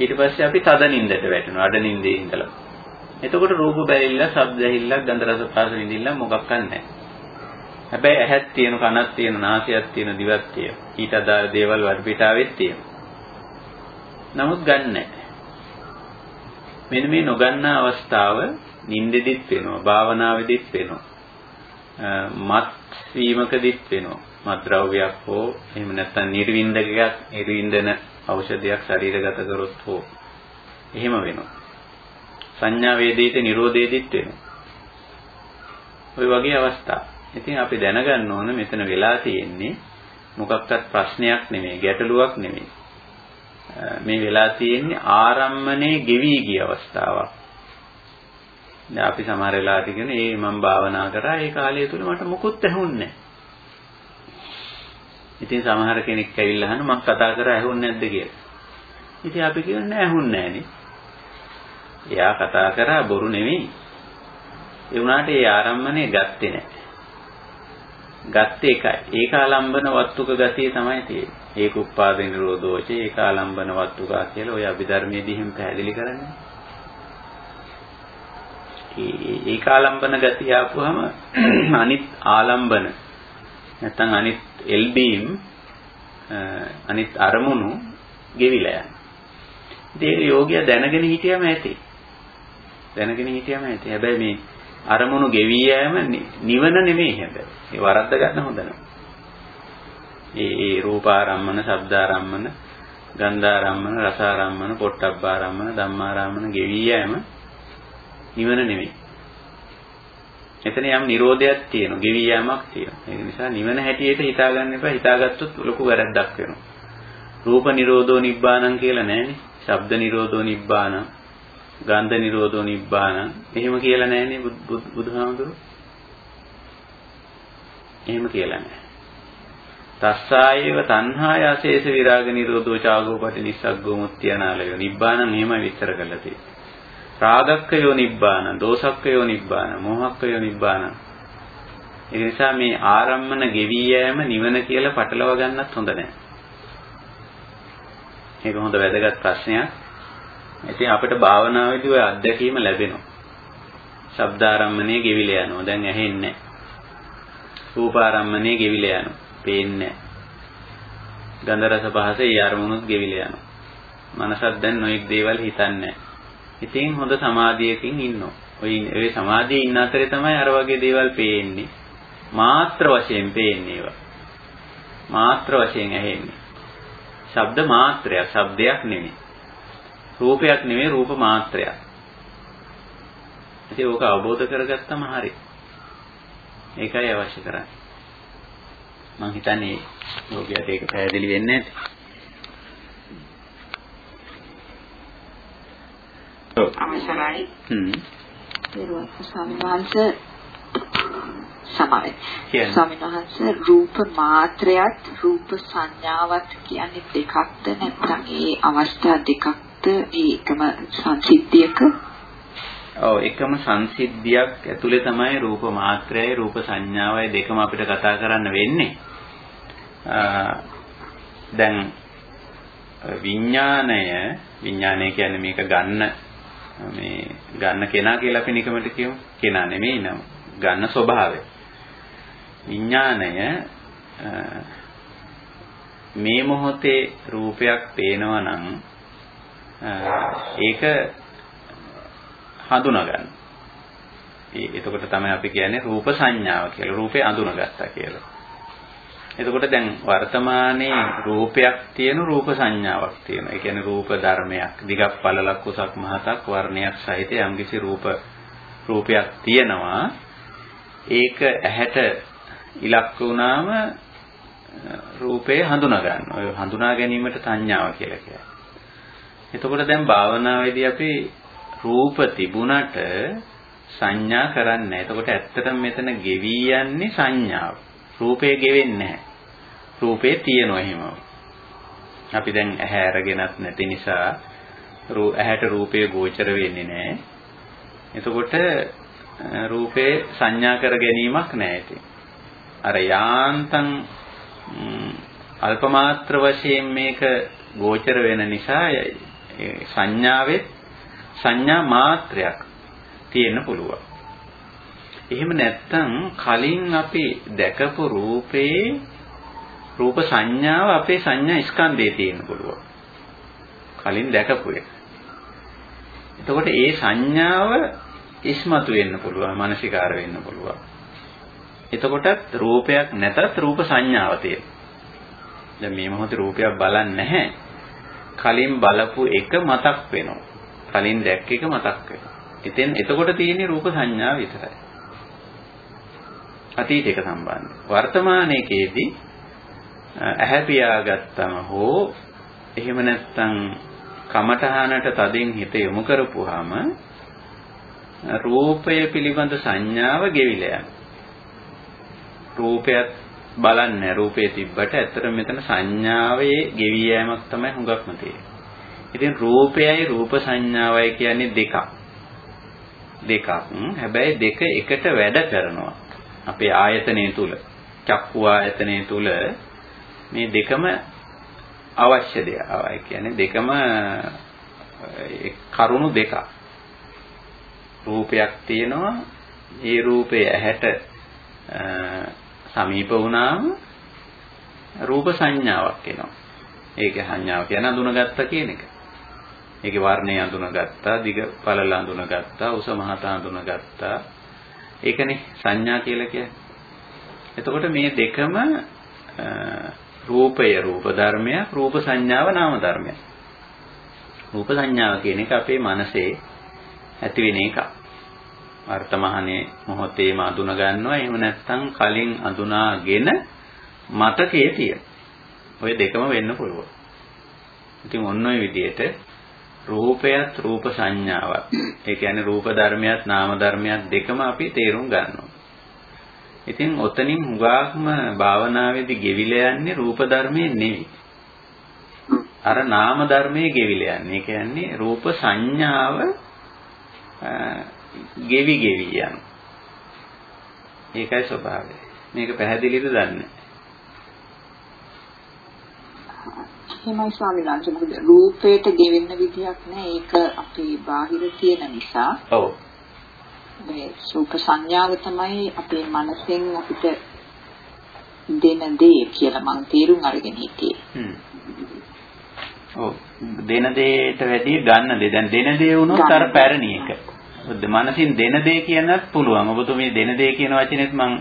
ඊට පස්සේ අපි තද නින්දට වැටෙනවා අඩ නින්දේ ඉඳලා. එතකොට රූප බැරිලා, ශබ්ද ඇහිල්ලක්, ගන්ධ රස පහස විඳින්න මොකක්වත් නැහැ. හැබැයි ඇහක් තියෙන, කනක් තියෙන, නාසයක් තියෙන, දිවක් තියෙන. ඊට අදාළ දේවල් වටපිටාවෙත් තියෙනවා. නමුත් ගන්නෑ. මෙන්න මේ නොගන්නා අවස්ථාව නින්දෙදිත් වෙනවා, භාවනාවේදිත් වෙනවා. මත් වීමකදීත් වෙනවා. මත් ද්‍රව්‍යයක් හෝ එහෙම නැත්නම් නිර්වින්දකයක් නිර්වින්දන ඖෂධයක් ශරීරගත කරොත් හෝ එහෙම වෙනවා. සංඥා වේදිත නිරෝධේදිත් වෙනවා. ওই වගේ අවස්ථා. ඉතින් අපි දැනගන්න ඕන මෙතන වෙලා තියෙන්නේ මොකක්වත් ප්‍රශ්නයක් නෙමෙයි ගැටලුවක් නෙමෙයි. මේ වෙලා තියෙන්නේ ආරම්මනේ ගෙවි ගිය අවස්ථාවක්. දැන් අපි සමහර වෙලාවට කියන ඒ මම භාවනා කරා ඒ කාලය තුල මට මොකුත් ඇහුන්නේ ඉතින් සමහර කෙනෙක් ඇවිල්ලා අහන මම කතා කරා ඇහුන්නේ නැද්ද කියලා. ඉතින් අපි කියන්නේ ඇහුන්නේ නැහනේ. එයා කතා කරා බොරු නෙවෙයි. ඒ වුණාට ඒ ආරම්මණය ගත්තේ නැහැ. ගත්තේ එකයි. ඒකාලම්බන වත්තුක ගතිය තමයි තියෙන්නේ. ඒක උපාද නිරෝධෝච ඒකාලම්බන වත්තුකා කියලා ඔය අභිධර්මයේදී එහෙම පැහැදිලි කරන්නේ. ඒකාලම්බන ගතිය ආපුවම අනිත් ආලම්බන නැත්නම් අනිත් එල්බීම් අනිත් අරමුණු ගෙවිලා යනවා. ඉතින් ඒක යෝගියා දැනගෙන හිටියම ඇති. දැනගෙන හිටියම ඇති. හැබැයි මේ අරමුණු ගෙවි යෑම නිවන නෙමෙයි හැබැයි. ඒ වරද්ද ගන්න හොඳ නැහැ. ඒ ඒ රූපාරම්මන, ශබ්දාරම්මන, ගන්ධාරම්මන, රසාරම්මන, පොට්ටබ්බාරම්මන, ධම්මාරම්මන ගෙවි යෑම නිවන නෙමෙයි. එතන යම් නිරෝධයක් තියෙනවා, ගෙවි යෑමක් තියෙනවා. ඒ නිසා නිවන හැටියට හිතාගන්න එපා. හිතාගත්තොත් ලොකු වැරද්දක් වෙනවා. රූප නිරෝධෝ නිබ්බානං කියලා නැහැනේ. ශබ්ද නිරෝධෝ නිබ්බානං, ගන්ධ නිරෝධෝ නිබ්බානං. එහෙම කියලා නැහැනේ බුදුහාමුදුරුවෝ. එහෙම කියලා නැහැ. තස්සායේව තණ්හාය අශේෂ විරාග නිරෝධෝ චාගෝපටි නිස්සග්ගෝ මුත්‍යානාලයෝ නිබ්බානං එහෙමයි විස්තර කරලා තියෙන්නේ. රාගක්කයෝ නිබ්බාන, දෝසක්කයෝ නිබ්බාන, මෝහක්කයෝ නිබ්බාන. ඒ නිසා මේ ආරම්මන ගෙවි යෑම නිවන කියලා පටලව ගන්නත් හොඳ නැහැ. ඒක හොඳ වැදගත් ප්‍රශ්නයක්. ඉතින් අපිට භාවනාවේදී ওই අත්දැකීම ලැබෙනවා. ශබ්දාරම්මනේ ගෙවිල යනවා. දැන් ඇහෙන්නේ රූපාරම්මණය ගෙවිලා යනවා. පේන්නේ ගන්ධ රස පහස ඒ අරමුණුත් ගෙවිලා යනවා. මනසත් දැන් නොඑක් දේවල් හිතන්නේ ඉතින් හොඳ සමාධියකින් ඉන්නවා. ඔය ඒ සමාධියේ ඉන්න අතරේ තමයි අර වගේ දේවල් පේන්නේ. මාත්‍ර වශයෙන් පේන්නේ ඒවා. මාත්‍ර වශයෙන් ඇහෙන්නේ. ශබ්ද මාත්‍රයක්, ශබ්දයක් නෙමෙයි. රූපයක් නෙමෙයි රූප මාත්‍රයක්. ඉතින් ඕක අවබෝධ කරගත්තම හරි. ඒකයි අවශ්‍ය කරන්නේ. මම හිතන්නේ ලෝකයට ඒක පැහැදිලි වෙන්නේ නැති. අවසරයි. හ්ම්. සමයි. ස්වාමීන් වහන්සේ රූප මාත්‍රයත් රූප සංඥාවත් කියන්නේ දෙකක්ද නැත්නම් ඒ අවස්ථා දෙකක්ද ඒ එකම සංසිද්ධියක? ඔව් එකම සංසිද්ධියක් ඇතුලේ තමයි රූප මාත්‍රයයි රූප සංඥාවයි දෙකම අපිට කතා කරන්න වෙන්නේ. දැන් විඥාණය විඥාණය කියන්නේ මේක ගන්න මේ ගන්න කෙනා කියලා අපි නිකමට කියමු. කෙනා නෙමෙයි නම. ගන්න ස්වභාවය. විඥාණය මේ මොහොතේ රූපයක් පේනවා නම් ඒක හඳුනා ගන්න. එතකොට තමයි අපි කියන්නේ රූප සංඥාව කියලා. රූපේ අඳුනගත්තා කියලා. එතකොට දැන් වර්තමානයේ රූපයක් තියෙන රූප සංඥාවක් තියෙනවා. ඒ කියන්නේ රූප ධර්මයක්. දිගක් පළලක් කුසක් මහතක් වර්ණයක් සහිත යම්කිසි රූප රූපයක් තියෙනවා. ඒක ඇහැට ඉලක්ක වුණාම රූපේ හඳුනා ගන්න. ඔය හඳුනා ගැනීමට සංඥාව කියලා කියනවා. එතකොට දැන් භාවනාවේදී අපි රූප තිබුණට සංඥා කරන්නේ නැහැ. එතකොට ඇත්තටම මෙතන ගෙවි යන්නේ සංඥාව. රූපේ ගෙවෙන්නේ නැහැ. රූපේ තියෙනවා එහෙමම. අපි දැන් ඇහැ අරගෙනත් නැති නිසා ඇහැට රූපේ ගෝචර වෙන්නේ නැහැ. එතකොට රූපේ සංඥා කර ගැනීමක් නැහැ ඉතින්. අර යාන්තම් අල්පමාත්‍ර වශයෙන් මේක ගෝචර වෙන නිසා සංඥාවෙත් සංඥා මාත්‍රයක් තියෙන්න පුළුවන්. එහෙම නැත්නම් කලින් අපි දැකපු රූපේ රූප සංඥාව අපේ සංඥා ස්කන්ධයේ තියෙන්න පුළුවන්. කලින් දැකපු එක. එතකොට ඒ සංඥාව ඉස්මතු වෙන්න පුළුවන්, මානසිකාර වෙන්න පුළුවන්. එතකොටත් රූපයක් නැතත් රූප සංඥාව තියෙනවා. දැන් මේ මොහොතේ රූපයක් බලන්නේ නැහැ. කලින් බලපු එක මතක් වෙනවා. කලින් දැක්ක එක මතක් වෙනවා. ඉතින් එතකොට තියෙන්නේ රූප සංඥා විතරයි. අතීතයක සම්බන්ධ. වර්තමානයේදී ඇහැ පියාගත්තම හෝ එහෙම නැත්නම් කමඨහනට තදින් හිත යොමු කරපුවාම රූපය පිළිබඳ සංඥාව ගෙවිලා යනවා. රූපයත් බලන්නේ රූපේ තිබ්බට ඇත්තට මෙතන සංඥාවේ ගෙවි යෑමක් තමයි හුඟක්ම තියෙන්නේ. ඉතින් රූපයයි රූප සංඥාවයි කියන්නේ දෙකක්. දෙකක්. හැබැයි දෙක එකට වැඩ කරනවා. අපේ ආයතනය තුල චක්කු ආයතනය තුල මේ දෙකම අවශ්‍ය දෙයක්. ඒ කියන්නේ දෙකම කරුණු දෙකක්. රූපයක් තියෙනවා. ඒ රූපය ඇහැට සමීප වුණාම රූප සංඥාවක් එනවා. ඒකේ සංඥාව කියන්නේ අඳුනගත්තා කියන එක. ඒකේ වර්ණය අඳුනගත්තා, දිග පළල අඳුනගත්තා, උස මහත අඳුනගත්තා. ඒකනේ සංඥා කියලා කියන්නේ. එතකොට මේ දෙකම රූපය රූප ධර්මයක්, රූප සංඥාව නාම ධර්මයක්. රූප සංඥාව කියන එක අපේ මනසේ ඇති වෙන එකක්. වර්තමානයේ මොහොතේම අඳුන ගන්නවා. එහෙම නැත්නම් කලින් අඳුනාගෙන මතකයේ තියෙන. ඔය දෙකම වෙන්න පුළුවන්. ඉතින් ඔන්න ඔය විදිහට රූපයත් රූප සංඥාවක්. ඒ කියන්නේ රූප ධර්මයක් නාම ධර්මයක් දෙකම අපි තේරුම් ගන්නවා. ඉතින් ඔතනින් හුඟක්ම භාවනාවේදී ගෙවිලා යන්නේ රූප ධර්මයේ නෙවෙයි. අර නාම ධර්මයේ ගෙවිලා යන්නේ. ඒ කියන්නේ රූප සංඥාව ගෙවි ගෙවි යන. ඒකයි ස්වභාවය. මේක පැහැදිලිද දන්නේ? එහෙමයි ස්වාමීන් වහන්සේ මොකද රූපයට ගෙවෙන්න විදියක් නැහැ ඒක අපේ බාහිර තියෙන නිසා ඔව් මේ රූප සංඥාව තමයි අපේ මනසෙන් අපිට දෙන දේ කියලා මම තේරුම් අරගෙන හිටියේ. ඔව් දෙන දෙයට වැඩිය ගන්න දේ. දැන් දෙන දේ වුණොත් අර පැරණි එක. මනසින් දෙන දේ කියනත් පුළුවන්. ඔබතුමී දෙන දේ කියන වචනේත් මම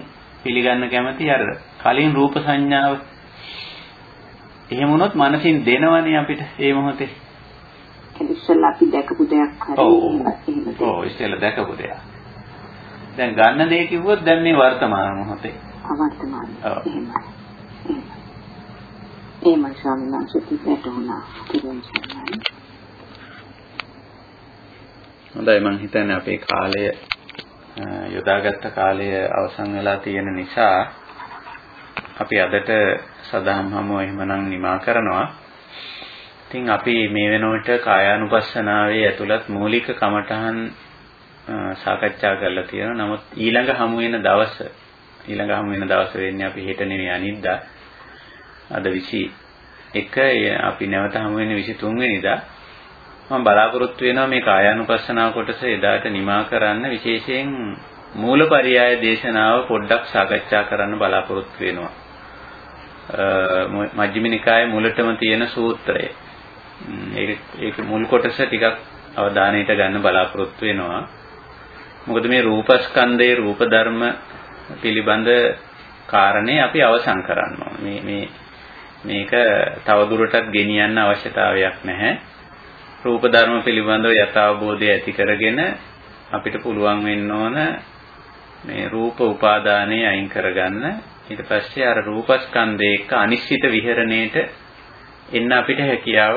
පිළිගන්න කැමති අර කලින් රූප සංඥාව. එහෙම වුණොත් මනසින් දෙනවනේ අපිට ඒ මොහොතේ. ඉස්සෙල්ලා අපි දැකපු දෙයක් හරි එහෙම ඔව් ඉස්සෙල්ලා දැකපු දෙයක්. දැන් ගන්න දේ කිව්වොත් දැන් මේ වර්තමාන මොහොතේ. අවර්තමාන. එහෙමයි. එහෙමයි ස්වාමීන් වහන්සේ පිටුණා. හොඳයි මම හිතන්නේ අපේ කාලය යොදාගත්ත කාලය අවසන් වෙලා තියෙන නිසා අපි අදට සදාම් හමුව එහෙමනම් නිමා කරනවා. ඉතින් අපි මේ වෙනකොට කායානුපස්සනාවේ ඇතුළත් මූලික කමඨහන් සාකච්ඡා කරලා තියෙනවා. නමුත් ඊළඟ හමු වෙන දවස ඊළඟ හමු වෙන දවස වෙන්නේ අපි හෙට නෙවෙයි අනිද්දා. අද 21 අපි නැවත හමු වෙන්නේ 23 වෙනිදා. මම බලාපොරොත්තු වෙනවා මේ කායානුපස්සනාව කොටස එදාට නිමා කරන්න විශේෂයෙන් මූලපරියාය දේශනාව පොඩ්ඩක් සාකච්ඡා කරන්න බලාපොරොත්තු වෙනවා. මජ්ක්‍ධිම නිකායේ මුලටම තියෙන සූත්‍රය. ඒක ඒක මුල් කොටස ටිකක් අවධානයට ගන්න බලාපොරොත්තු වෙනවා. මොකද මේ රූපස්කන්ධයේ රූප ධර්ම පිළිබඳ කාරණේ අපි අවසන් කරන්න මේ මේ මේක තවදුරටත් ගෙනියන්න අවශ්‍යතාවයක් නැහැ. රූප ධර්ම පිළිබඳව යථාබෝධය ඇති කරගෙන අපිට පුළුවන් වෙන්න ඕන මේ රූප උපාදානයේ අයින් කරගන්න ඊට පස්සේ අර රූපස්කන්ධේ එක්ක අනිශ්චිත විහරණයට එන්න අපිට හැකියාව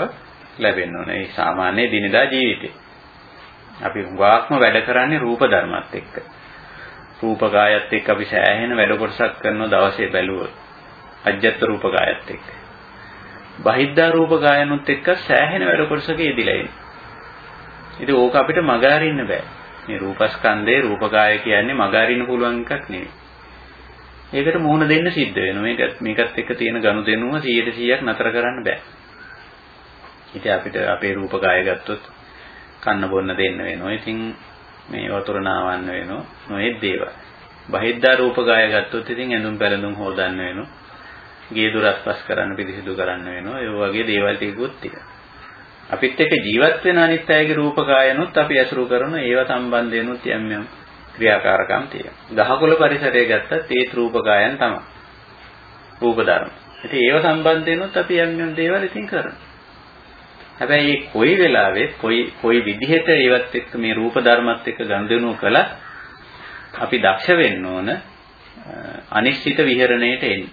ලැබෙන්න ඕනේ. ඒ සාමාන්‍ය දිනදා ජීවිතේ. අපි හුඟක්ම වැඩ කරන්නේ රූප ධර්මات එක්ක. රූපකායත් එක්ක අපි සෑහෙන වැඩ කොටසක් කරනවා දවසේ බැලුවොත්. අජ්ජත් රූපකායත් එක්ක. බහිද්ධා රූපකායනොත් එක්ක සෑහෙන වැඩ කොටසක යෙදිලා ඉන්නේ. ඉතින් ඕක අපිට මග අරින්න බෑ. මේ රූපස්කන්ධේ රූපකාය කියන්නේ මග අරින්න පුළුවන් එකක් නෙවෙයි. ඒකට මුහුණ දෙන්න සිද්ධ වෙනවා. මේක මේකත් එක්ක තියෙන ගනුදෙනුව 100%ක් නතර කරන්න බෑ. ඉතින් අපිට අපේ රූපකාය ගත්තොත් කන්න බොන්න දෙන්න වෙනවා. ඉතින් මේ වතුර නාවන්න වෙනවා. නොයෙක් දේවල්. බහිද්ධා රූපකාය ගත්තොත් ඉතින් ඇඳුම් පැළඳුම් හොදන්න වෙනවා. ගේ දුරස්පස් කරන්න පිරිසිදු කරන්න වෙනවා. ඒ වගේ දේවල් ටිකුත් ටික. අපිත් එක්ක ජීවත් වෙන අනිත් අයගේ රූපකායනොත් අපි ඇසුරු කරන ඒව සම්බන්ධයෙන්ුත් යම් යම් ක්‍රියාකාරකම් තියෙනවා. ගහකොළ පරිසරය ගත්තත් ඒ රූපකායන් තමයි. රූප ධර්ම. ඉතින් ඒව සම්බන්ධයෙන්ුත් අපි යම් යම් දේවල් ඉතින් කරනවා. හැබැයි මේ කොයි වෙලාවෙත් කොයි කොයි විදිහට ඒවත් එක්ක මේ රූප ධර්මත් එක්ක ගනුදෙනු කළා අපි දක්ෂ වෙන්න ඕන අනිශ්චිත විහරණයට එන්න.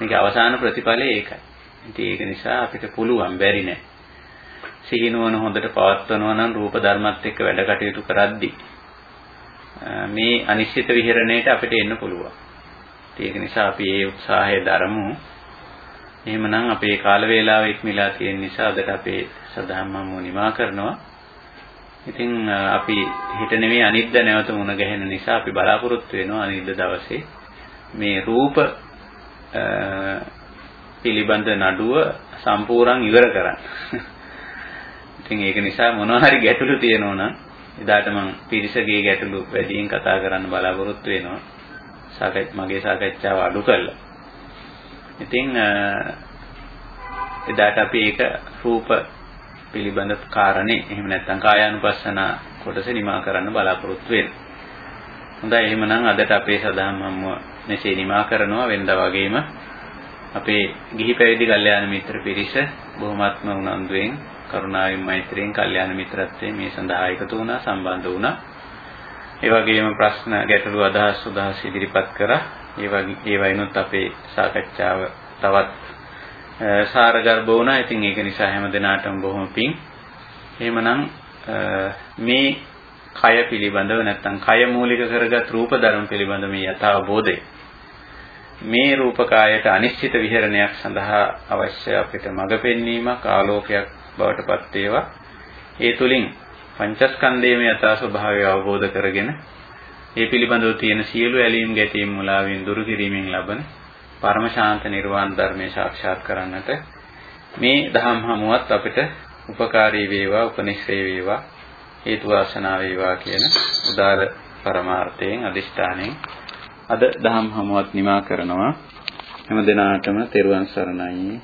මේක අවසාන ප්‍රතිඵලය ඒකයි. ඉතින් ඒක නිසා අපිට පුළුවන් බැරි නෑ. සිහිනුවන හොඳට පවත්වනවා නම් රූප ධර්මත් එක්ක වැඩ කටයුතු කරද්දී මේ අනිශ්චිත විහරණයට අපිට එන්න පුළුවන්. ඒක නිසා අපි ඒ උත්සාහය දරමු. එහෙමනම් අපේ කාල වේලාව ඉක්මලා තියෙන නිසා අදට අපේ සදාම්මම නිමා කරනවා. ඉතින් අපි හිත නෙමෙයි අනිද්ද නැවත මුණ ගැහෙන නිසා අපි බලාපොරොත්තු වෙනවා අනිද්ද දවසේ මේ රූප පිළිබඳ නඩුව සම්පූර්ණ ඉවර කරන්න. ඉතින් ඒක නිසා මොනවා හරි ගැටලු තියෙනවා නම් එදාට මම පිරිසගේ ගැටලු වැඩියෙන් කතා කරන්න බලාපොරොත්තු වෙනවා. මගේ සාකච්ඡාව අඩු කළා. ඉතින් එදාට අපි ඒක රූප පිළිබඳ කාරණේ එහෙම නැත්නම් කායානුපස්සන කොටස නිමා කරන්න බලාපොරොත්තු වෙනවා. හොඳයි එහෙමනම් අදට අපේ සදාම් හම්ම මෙසේ නිමා කරනවා වෙනදා වගේම අපේ ගිහි පැවිදි කල්යාණ මිත්‍ර පිරිස බොහොමත්ම උනන්දුවෙන් කරුණාවෙන් මෛත්‍රියෙන් කල්යාණ මිත්‍රත්වයෙන් මේ සඳහා එකතු වුණා සම්බන්ධ වුණා. ඒ වගේම ප්‍රශ්න ගැටළු අදහස් සුදහස් ඉදිරිපත් කරා. ඒ වගේ ඒ වයින්ොත් අපේ සාකච්ඡාව තවත් සාරගර්භ වුණා. ඉතින් ඒක නිසා හැම දිනාටම බොහොම පිං. එහෙමනම් මේ කය පිළිබඳව නැත්නම් කය මූලික කරගත් රූප ධර්ම පිළිබඳ මේ යථාබෝධය මේ රූපකායට අනිශ්චිත විහරණයක් සඳහා අවශ්‍ය අපිට මඟ පෙන්වීමක් ආලෝකයක් බවට පත් වේවා. ඒ තුලින් පංචස්කන්ධයේ යථා ස්වභාවය අවබෝධ කරගෙන ඒ පිළිබඳව තියෙන සියලු ඇලීම් ගැටීම් මුලාවෙන් දුරු කිරීමෙන් ලබන පරම ශාන්ත නිර්වාණ ධර්මය සාක්ෂාත් කරන්නට මේ දහම් හමුවත් අපිට උපකාරී වේවා උපනිශ්‍රේ වේවා හේතු වාසනා වේවා කියන උදාර පරමාර්ථයෙන් අදිෂ්ඨානෙන් අද දහම් හමුවත් නිමා කරනවා. හැම දිනාටම තෙරුවන් සරණයි.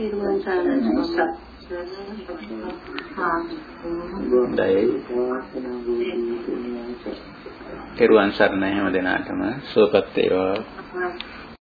තෙරුවන් සරණයි. තෙරුවන් සරණයි හැම දිනාටම සුවපත් වේවා.